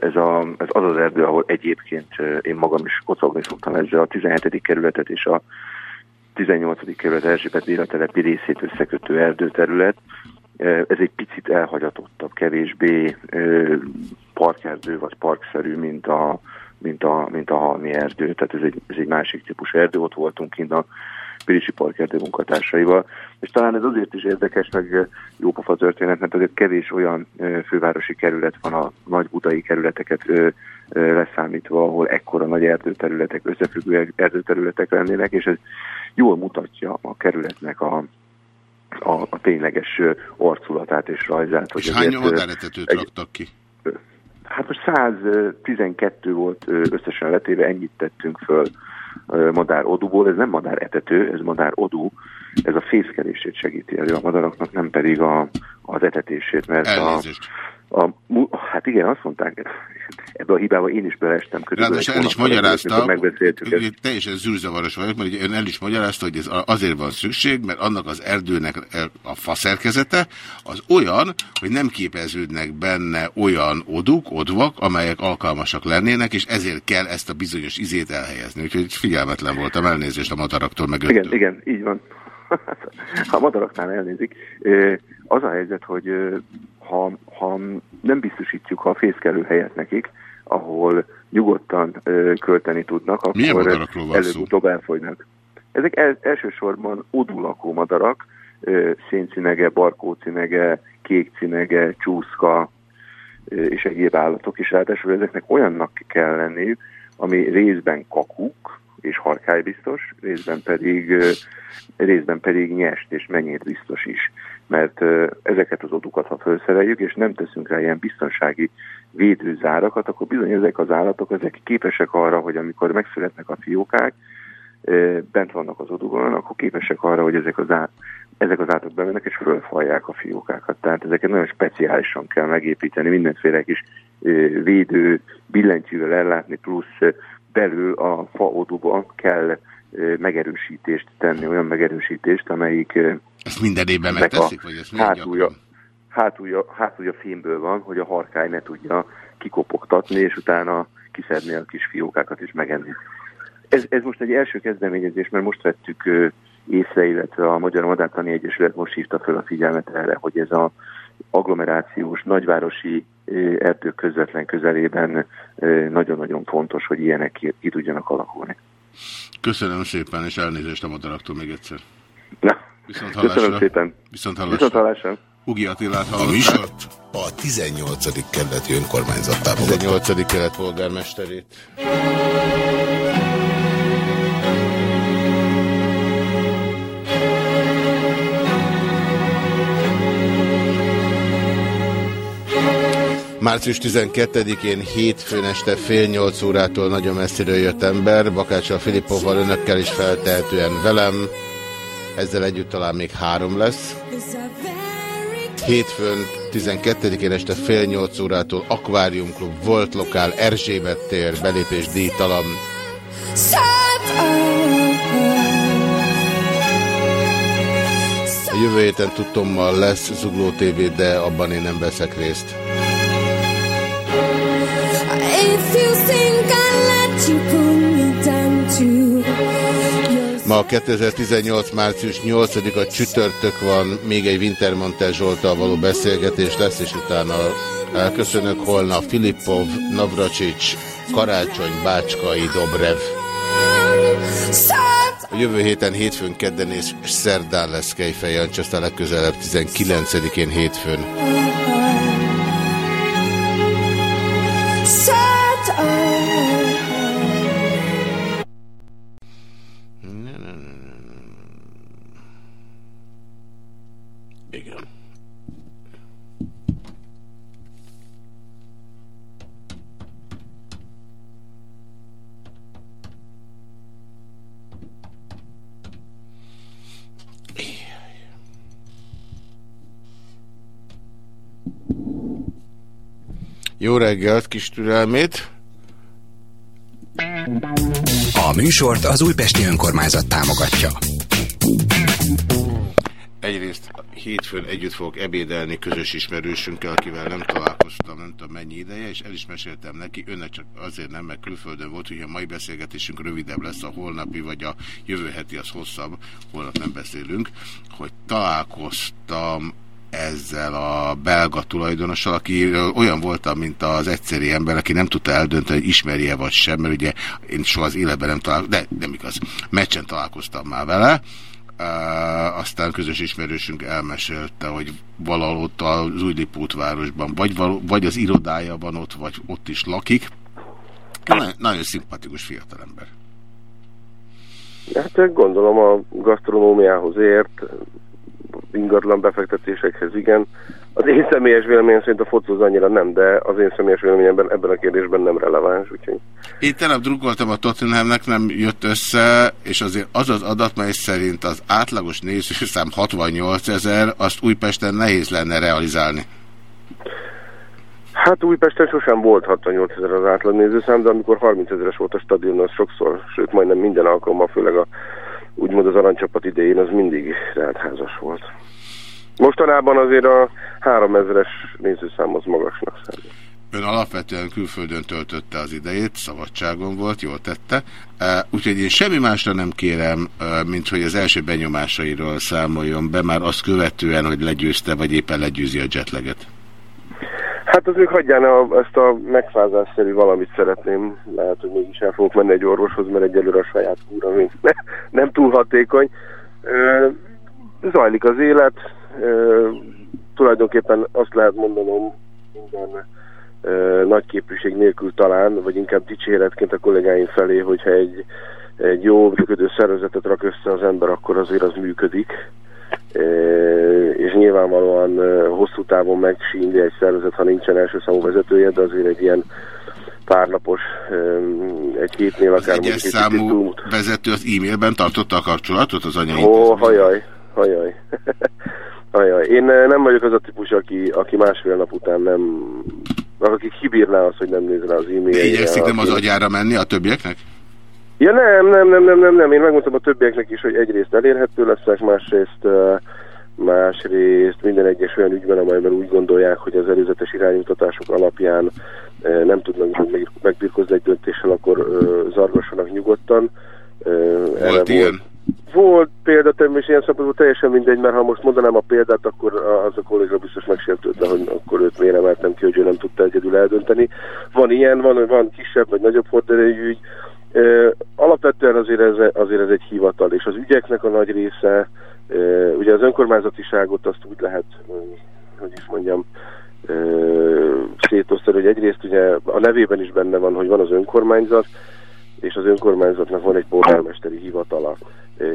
Ez, a, ez az az erdő, ahol egyébként én magam is kocogni szoktam ezzel a 17. kerületet és a 18. kerület Erzsébet Béla telepi részét összekötő erdőterület, ez egy picit elhagyatottabb, kevésbé parkerdő vagy parkszerű, mint a, mint a, mint a halmi erdő. Tehát ez egy, ez egy másik típus erdő. Ott voltunk kint a Pirisi Parkerdő munkatársaival. És talán ez azért is érdekes, meg jópofa történet, mert azért kevés olyan fővárosi kerület van a nagy budai kerületeket leszámítva, ahol ekkora nagy erdőterületek, összefüggő erdőterületek lennének, és ez jól mutatja a kerületnek a, a, a tényleges arculatát és rajzát. És hány madáretetőt egy, raktak ki? Hát most 112 volt összesen letéve, ennyit tettünk föl madár odúból. Ez nem madár etető, ez madár odú. Ez a fészkelését segíti elő a madaraknak, nem pedig a, az etetését, mert Elnézést. a, a, hát igen, azt mondták, ebbe a hibába én is beleestem körülbelül. Ráadásul el is magyarázta, hogy teljesen zűrzavaros vagyok, mert ön el is magyarázta, hogy ez azért van szükség, mert annak az erdőnek a faszerkezete az olyan, hogy nem képeződnek benne olyan oduk, odvak, amelyek alkalmasak lennének, és ezért kell ezt a bizonyos izét elhelyezni. Úgyhogy figyelmetlen voltam, elnézést a madaraktól meg Igen, igen, így van. ha *laughs* a madaraknál elnézik. Az a helyzet, hogy ha, ha nem biztosítjuk a fészkelő helyet nekik, ahol nyugodtan ö, költeni tudnak, akkor előbb-utóbb elfogynak. Ezek el, elsősorban odulakó madarak, ö, széncinege, barkócinege, kékcinege, csúszka ö, és egyéb állatok, és ráadásul ezeknek olyannak kell lenniük, ami részben kakuk, és harkály biztos, részben pedig, részben pedig nyest és mennyit biztos is. Mert ezeket az odukat, ha felszereljük, és nem teszünk rá ilyen biztonsági védőzárakat, akkor bizony ezek az állatok ezek képesek arra, hogy amikor megszületnek a fiókák, bent vannak az odukon, akkor képesek arra, hogy ezek az, á, ezek az állatok bemennek és fölfalják a fiókákat. Tehát ezeket nagyon speciálisan kell megépíteni, mindenféle kis védő billentyűvel ellátni, plusz belül a faodúban kell megerősítést tenni, olyan megerősítést, amelyik... Ezt minden évben megteszik, vagy ezt hátulja, hátulja, hátulja fémből van, hogy a harkály ne tudja kikopogtatni, és utána kiszedni a kis fiókákat és megenni. Ez, ez most egy első kezdeményezés, mert most vettük észre, illetve a Magyar Madártani Egyesület most hívta fel a figyelmet erre, hogy ez a agglomerációs, nagyvárosi erdők közvetlen közelében nagyon-nagyon fontos, hogy ilyenek ki, ki tudjanak alakulni. Köszönöm szépen, és elnézést a madaraktól még egyszer. Na, Viszont köszönöm szépen. Viszont hallásra. Viszont hallásra. Ugi Attilát A műsort a 18. kerületi önkormányzat támogatta. 18. kelet polgármesterét. Március 12-én hétfőn este fél nyolc órától nagyon messziről jött ember, Bakáccsal Filippovval önökkel is feltehetően velem, ezzel együtt talán még három lesz. Hétfőn 12-én este fél nyolc órától Aquarium Club volt lokál Erzsébet tér, belépés díjtalan. A jövő héten tudtommal lesz Zugló TV, de abban én nem veszek részt. Ma 2018. március 8-a csütörtök van, még egy Wintermantel Zsoltal való beszélgetés lesz, és utána elköszönök holnap Filippov, Navracsics, Karácsony, Bácskai, Dobrev. A jövő héten hétfőn, kedden és szerdán lesz Kejfej Jancsi, aztán legközelebb 19-én hétfőn. Set Jó reggelt, kis türelmét! A műsort az Újpesti Önkormányzat támogatja. Egyrészt hétfőn együtt fogok ebédelni közös ismerősünkkel, akivel nem találkoztam, nem tudom mennyi ideje, és el is meséltem neki, önnek csak azért nem, mert külföldön volt, hogy a mai beszélgetésünk rövidebb lesz a holnapi, vagy a jövő heti az hosszabb, holnap nem beszélünk, hogy találkoztam ezzel a belga tulajdonossal, aki olyan voltam, mint az egyszeri ember, aki nem tudta eldönteni, hogy ismerje vagy sem, mert ugye én soha az életben nem találkoztam, de nem igaz, meccsen találkoztam már vele, Uh, aztán közös ismerősünk elmesélte, hogy valahol ott az Újlipótvárosban, vagy, való, vagy az irodája van ott, vagy ott is lakik. Nagyon, nagyon szimpatikus fiatalember. Hát gondolom a gasztronómiához ért, ingatlan befektetésekhez igen. Az én személyes véleményem szerint a fotóz annyira nem, de az én személyes véleményemben ebben a kérdésben nem releváns. Úgyhogy... Én tegnap drukkoltam a Tottenhamnek, nem jött össze, és azért az az adat, mely szerint az átlagos nézőszám 68 ezer, azt Újpesten nehéz lenne realizálni. Hát Újpesten sosem volt 68 ezer az átlag nézőszám, de amikor 30 ezeres volt a stadion, az sokszor, sőt majdnem minden alkalommal, főleg a, úgymond az aranycsapat idején, az mindig házas volt. Mostanában azért a 3000-es nézőszám az magasnak számít. Ön alapvetően külföldön töltötte az idejét, szabadságon volt, jól tette. Úgyhogy én semmi másra nem kérem, mint hogy az első benyomásairól számoljon be, már azt követően, hogy legyőzte, vagy éppen legyőzi a jetleget. Hát az ők hagyján a, ezt a megfázásszerű valamit szeretném. Lehet, hogy mégis el fogok menni egy orvoshoz, mert egyelőre a saját kúra még *laughs* ne, nem túl hatékony. Ö, zajlik az élet. Ö, tulajdonképpen azt lehet mondanom minden ö, nagy képviség nélkül talán, vagy inkább dicséretként a kollégáim felé, hogyha egy, egy jó működő szervezetet rak össze az ember, akkor azért az működik és nyilvánvalóan hosszú távon megsínli egy szervezet, ha nincsen első számú vezetője, de azért egy ilyen párnapos, egy hétnél az akár... egyes számú túl... vezető az e-mailben tartotta a kapcsolatot az anyai Ó, hajaj, hajaj. *laughs* hajaj. Én nem vagyok az a típus, aki, aki másfél nap után nem... Aki kibírná azt, hogy nem nézne az e-mailjére. Igyekszik nem az agyára menni a többieknek? Ja nem, nem, nem, nem, nem, nem. Én megmondtam a többieknek is, hogy egyrészt elérhető leszek, másrészt, másrészt minden egyes olyan ügyben, amelyben úgy gondolják, hogy az előzetes iránymutatások alapján nem tudnak megbirkozni egy döntéssel, akkor zargassanak nyugodtan. Volt ilyen? Volt példa, természetesen ilyen szempontból teljesen mindegy, mert ha most mondanám a példát, akkor az a kolléga biztos megsértődne, hogy akkor őt miért emeltem ki, hogy ő nem tudta egyedül eldönteni. Van ilyen, van, van kisebb vagy nagyobb horderejű ügy, Alapvetően azért ez, azért ez egy hivatal, és az ügyeknek a nagy része, ugye az önkormányzatiságot azt úgy lehet, hogy is mondjam, szétosztani, hogy egyrészt ugye a nevében is benne van, hogy van az önkormányzat, és az önkormányzatnak van egy polgármesteri hivatala.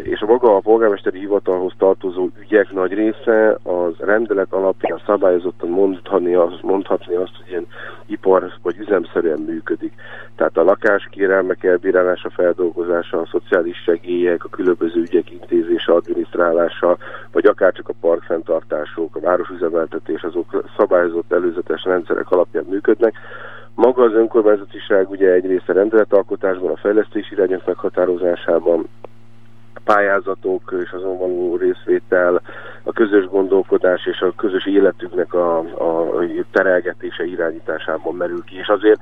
És a maga a polgármesteri hivatalhoz tartozó ügyek nagy része az rendelet alapján szabályozottan mondhatni azt, mondhatni azt hogy ilyen ipar vagy üzemszerűen működik. Tehát a lakáskérelmek elbírálása, feldolgozása, a szociális segélyek, a különböző ügyek intézése, adminisztrálása, vagy akár csak a parkfenntartások, a városüzemeltetés, azok szabályozott előzetes rendszerek alapján működnek. Maga az önkormányzatiság ugye egyrészt a rendeletalkotásban, a fejlesztési irányok meghatározásában, pályázatok és azon való részvétel, a közös gondolkodás és a közös életüknek a, a terelgetése irányításában merül ki. És azért,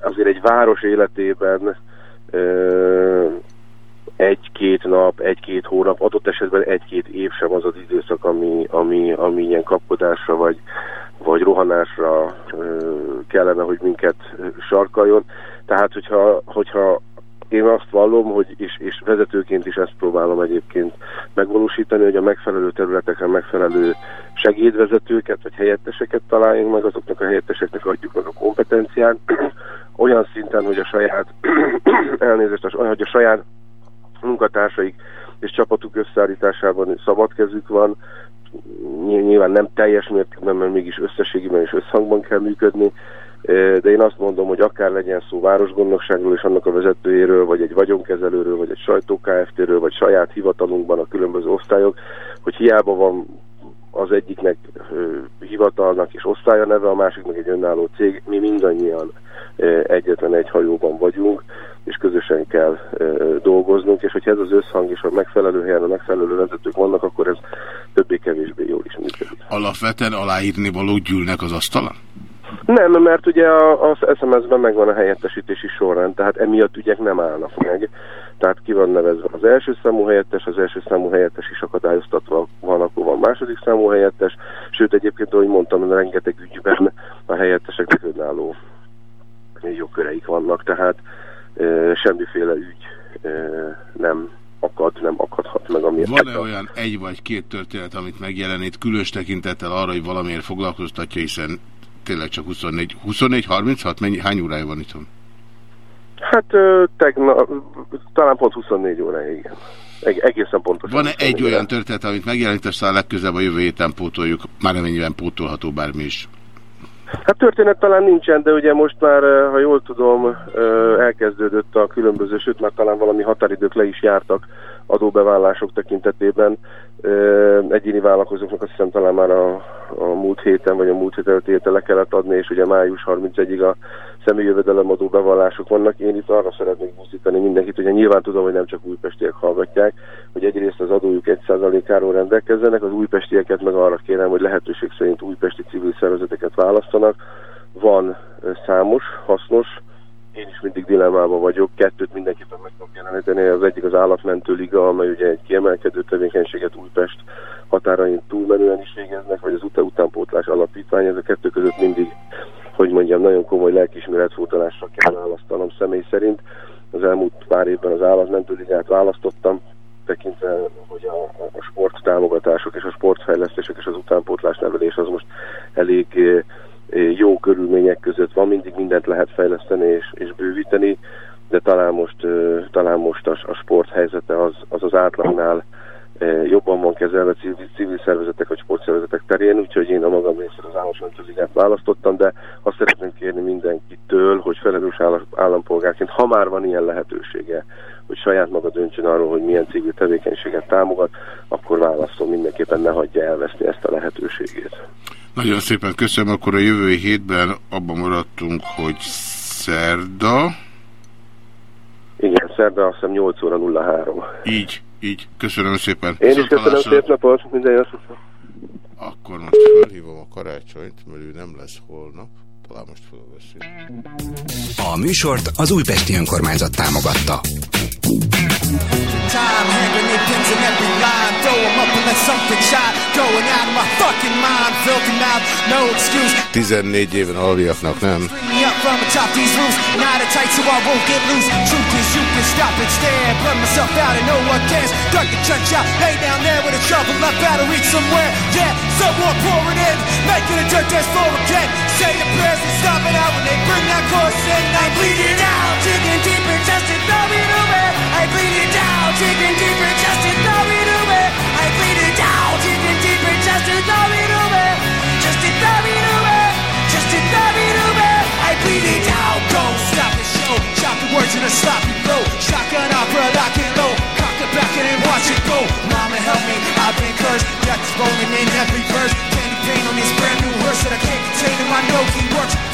azért egy város életében egy-két nap, egy-két hónap, adott esetben egy-két év sem az az időszak, ami, ami, ami ilyen kapkodásra vagy, vagy rohanásra kellene, hogy minket sarkaljon. Tehát, hogyha, hogyha én azt vallom, hogy és, és vezetőként is ezt próbálom egyébként megvalósítani, hogy a megfelelő területeken megfelelő segédvezetőket vagy helyetteseket találjunk meg, azoknak a helyetteseknek adjuk meg a kompetenciát, *clears throat* olyan szinten, hogy a saját *clears throat* elnézést, hogy a saját munkatársaik és csapatuk összeállításában szabad kezük van, nyilván nem teljes mértékben, mert mégis összességében és összhangban kell működni, de én azt mondom, hogy akár legyen szó városgondnokságról és annak a vezetőjéről, vagy egy vagyonkezelőről, vagy egy sajtó KFT-ről, vagy saját hivatalunkban a különböző osztályok, hogy hiába van az egyiknek hivatalnak és osztálya neve, a másiknak egy önálló cég, mi mindannyian egyetlen egy hajóban vagyunk, és közösen kell dolgoznunk, és hogyha ez az összhang és a megfelelő helyen a megfelelő vezetők vannak, akkor ez többé-kevésbé jól is működik. Alapvetően aláírni való gyűlnek az asztalon? Nem, mert ugye az SMS-ben megvan a helyettesítési sorrend, tehát emiatt ügyek nem állnak meg. Tehát ki van nevezve az első számú helyettes, az első számú helyettes is akadályoztatva van, akkor van második számú helyettes, sőt egyébként, ahogy mondtam, rengeteg ügyben a helyetteseknek önálló jogköreik vannak, tehát e, semmiféle ügy e, nem akad, nem akadhat meg. Van-e olyan egy vagy két történet, amit megjelenít, különös tekintettel arra, hogy valamiért foglalkoztatja, hiszen tényleg csak 24, 24, 36, mennyi, hány órája van itthon? Hát tegnap, talán pont 24 óra, igen. Egészen pontosan. Van-e egy olyan történet, amit megjelent, aztán legközelebb a jövő héten pótoljuk, már amennyiben pótolható bármi is? Hát történet talán nincsen, de ugye most már, ha jól tudom, elkezdődött a különböző, sőt már talán valami határidők le is jártak adóbeválások tekintetében. Egyéni vállalkozóknak azt hiszem talán már a, a múlt héten, vagy a múlt héten le kellett adni, és ugye május 31-ig a személyjövedelemadó bevallások vannak. Én itt arra szeretnék buzdítani mindenkit, ugye nyilván tudom, hogy nem csak újpestiek hallgatják, hogy egyrészt az adójuk 1%-áról rendelkezzenek, az újpestieket meg arra kérem, hogy lehetőség szerint újpesti civil szervezeteket választanak. Van számos, hasznos, én is mindig dilemmában vagyok, kettőt mindenképpen meg tudok jeleníteni. Az egyik az Állatmentő Liga, amely ugye egy kiemelkedő tevékenységet Újpest határain túlmenően is végeznek, vagy az után utánpótlás alapítvány, ez a kettő között mindig, hogy mondjam, nagyon komoly lelkismeretfótalásra kell választanom személy szerint. Az elmúlt pár évben az Állatmentő Ligát választottam, tekintve, hogy a, a sporttámogatások és a sportfejlesztések és az utánpótlás nevelés az most elég jó körülmények között van, mindig mindent lehet fejleszteni és, és bővíteni, de talán most, talán most a, a sport helyzete az az, az átlagnál jobban van kezelve civil, civil szervezetek vagy sportszervezetek terén, úgyhogy én a magam részéről az államosmentőzigát választottam, de azt szeretném kérni mindenkitől, hogy felelős állampolgárként, ha már van ilyen lehetősége, hogy saját maga döntsön arról, hogy milyen civil tevékenységet támogat, akkor válaszol mindenképpen ne hagyja elveszni ezt a lehetőségét. Nagyon szépen köszönöm, akkor a jövő hétben abban maradtunk, hogy szerda. Igen, szerda azt hiszem 8 óra 03. Így, így. Köszönöm szépen. Én is köszönöm szép napot, minden jó Akkor most felhívom a karácsonyt, mert ő nem lesz holnap. Talán most felveszi. A műsort az Újpesti Önkormányzat támogatta. Time, hand grenade pins in every line. Throw them up and let something shine. Going out of my fucking mind. Filthy mouth, no excuse. 14 éven alviaknak nem. Me up from atop these roofs. Not a tight so I won't get loose. Truth is you can stop and stare. Burn myself out and no one cares. Dug the trench out. Lay down there with a shovel. Left out to reach somewhere. Yeah, someone pouring in. Making a dirt dance floor again. Say your prayers and stop it out when they bring that chorus in. I bleed it out. Digging deeper just to know it away. I bleed it down, digging deeper just to throw it away. I bleed it down, digging deeper just to throw it away. Just to throw it away, just to throw it away. I bleed it down, go stop the show. Chop the words in a sloppy flow. Shotgun opera, lock it low. Cock it back and watch it go. Mama help me, I've been cursed. Death is rolling in every verse. Candy paint on this brand new hearse that I can't contain in my no-key works.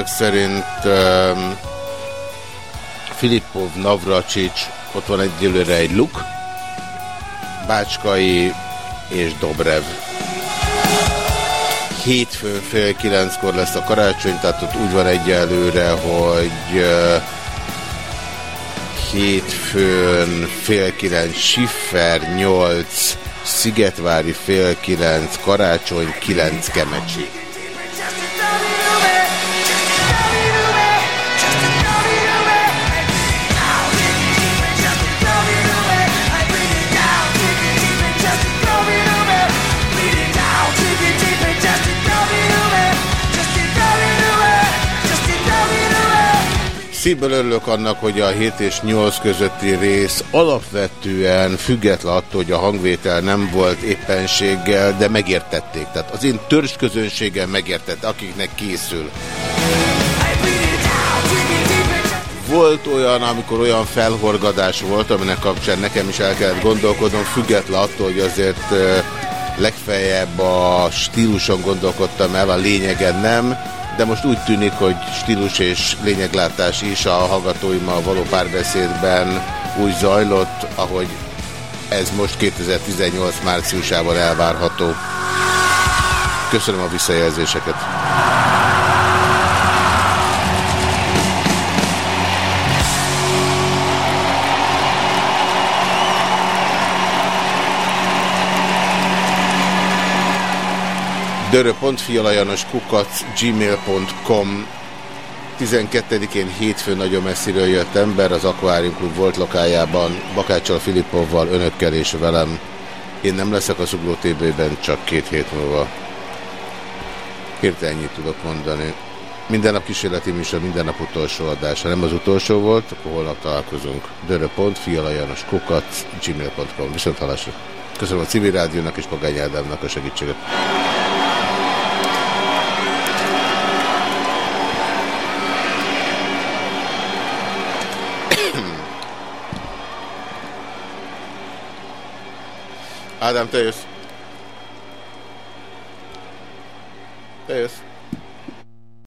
Ezek szerint um, Filippov, Navracsics, ott van egyelőre egy luk, Bácskai és Dobrev. Hétfőn fél kilenckor lesz a karácsony, tehát ott úgy van egyelőre, hogy uh, hétfőn fél kilenc Siffer, nyolc Szigetvári fél kilenc, Karácsony kilenc Kemecsi. Szívből örülök annak, hogy a 7 és 8 közötti rész alapvetően független attól, hogy a hangvétel nem volt éppenséggel, de megértették. Tehát az én törzs közönséggel megértette, akiknek készül. Volt olyan, amikor olyan felhorgadás volt, aminek kapcsán nekem is el kellett gondolkodnom, független attól, hogy azért legfeljebb a stíluson gondolkodtam el, a lényegen nem de most úgy tűnik, hogy stílus és lényeglátás is a hallgatóimmal való párbeszédben úgy zajlott, ahogy ez most 2018 márciusában elvárható. Köszönöm a visszajelzéseket. gmail.com 12-én hétfőn nagyon messziről jött ember az Aquarium Club volt lokájában, Bakáccsal Filippovval, önökkel és velem. Én nem leszek a Zugló TV-ben, csak két hét múlva. Hirtelen ennyit tudok mondani. Minden nap kísérleti műsor, minden nap utolsó adás. Nem az utolsó volt, akkor holnap találkozunk. dörö.fialajanos kukac gmail.com Viszont halásra. Köszönöm a civil rádiónak és Pagány Ádámnak a segítséget. Ádám, te jössz. Te jössz.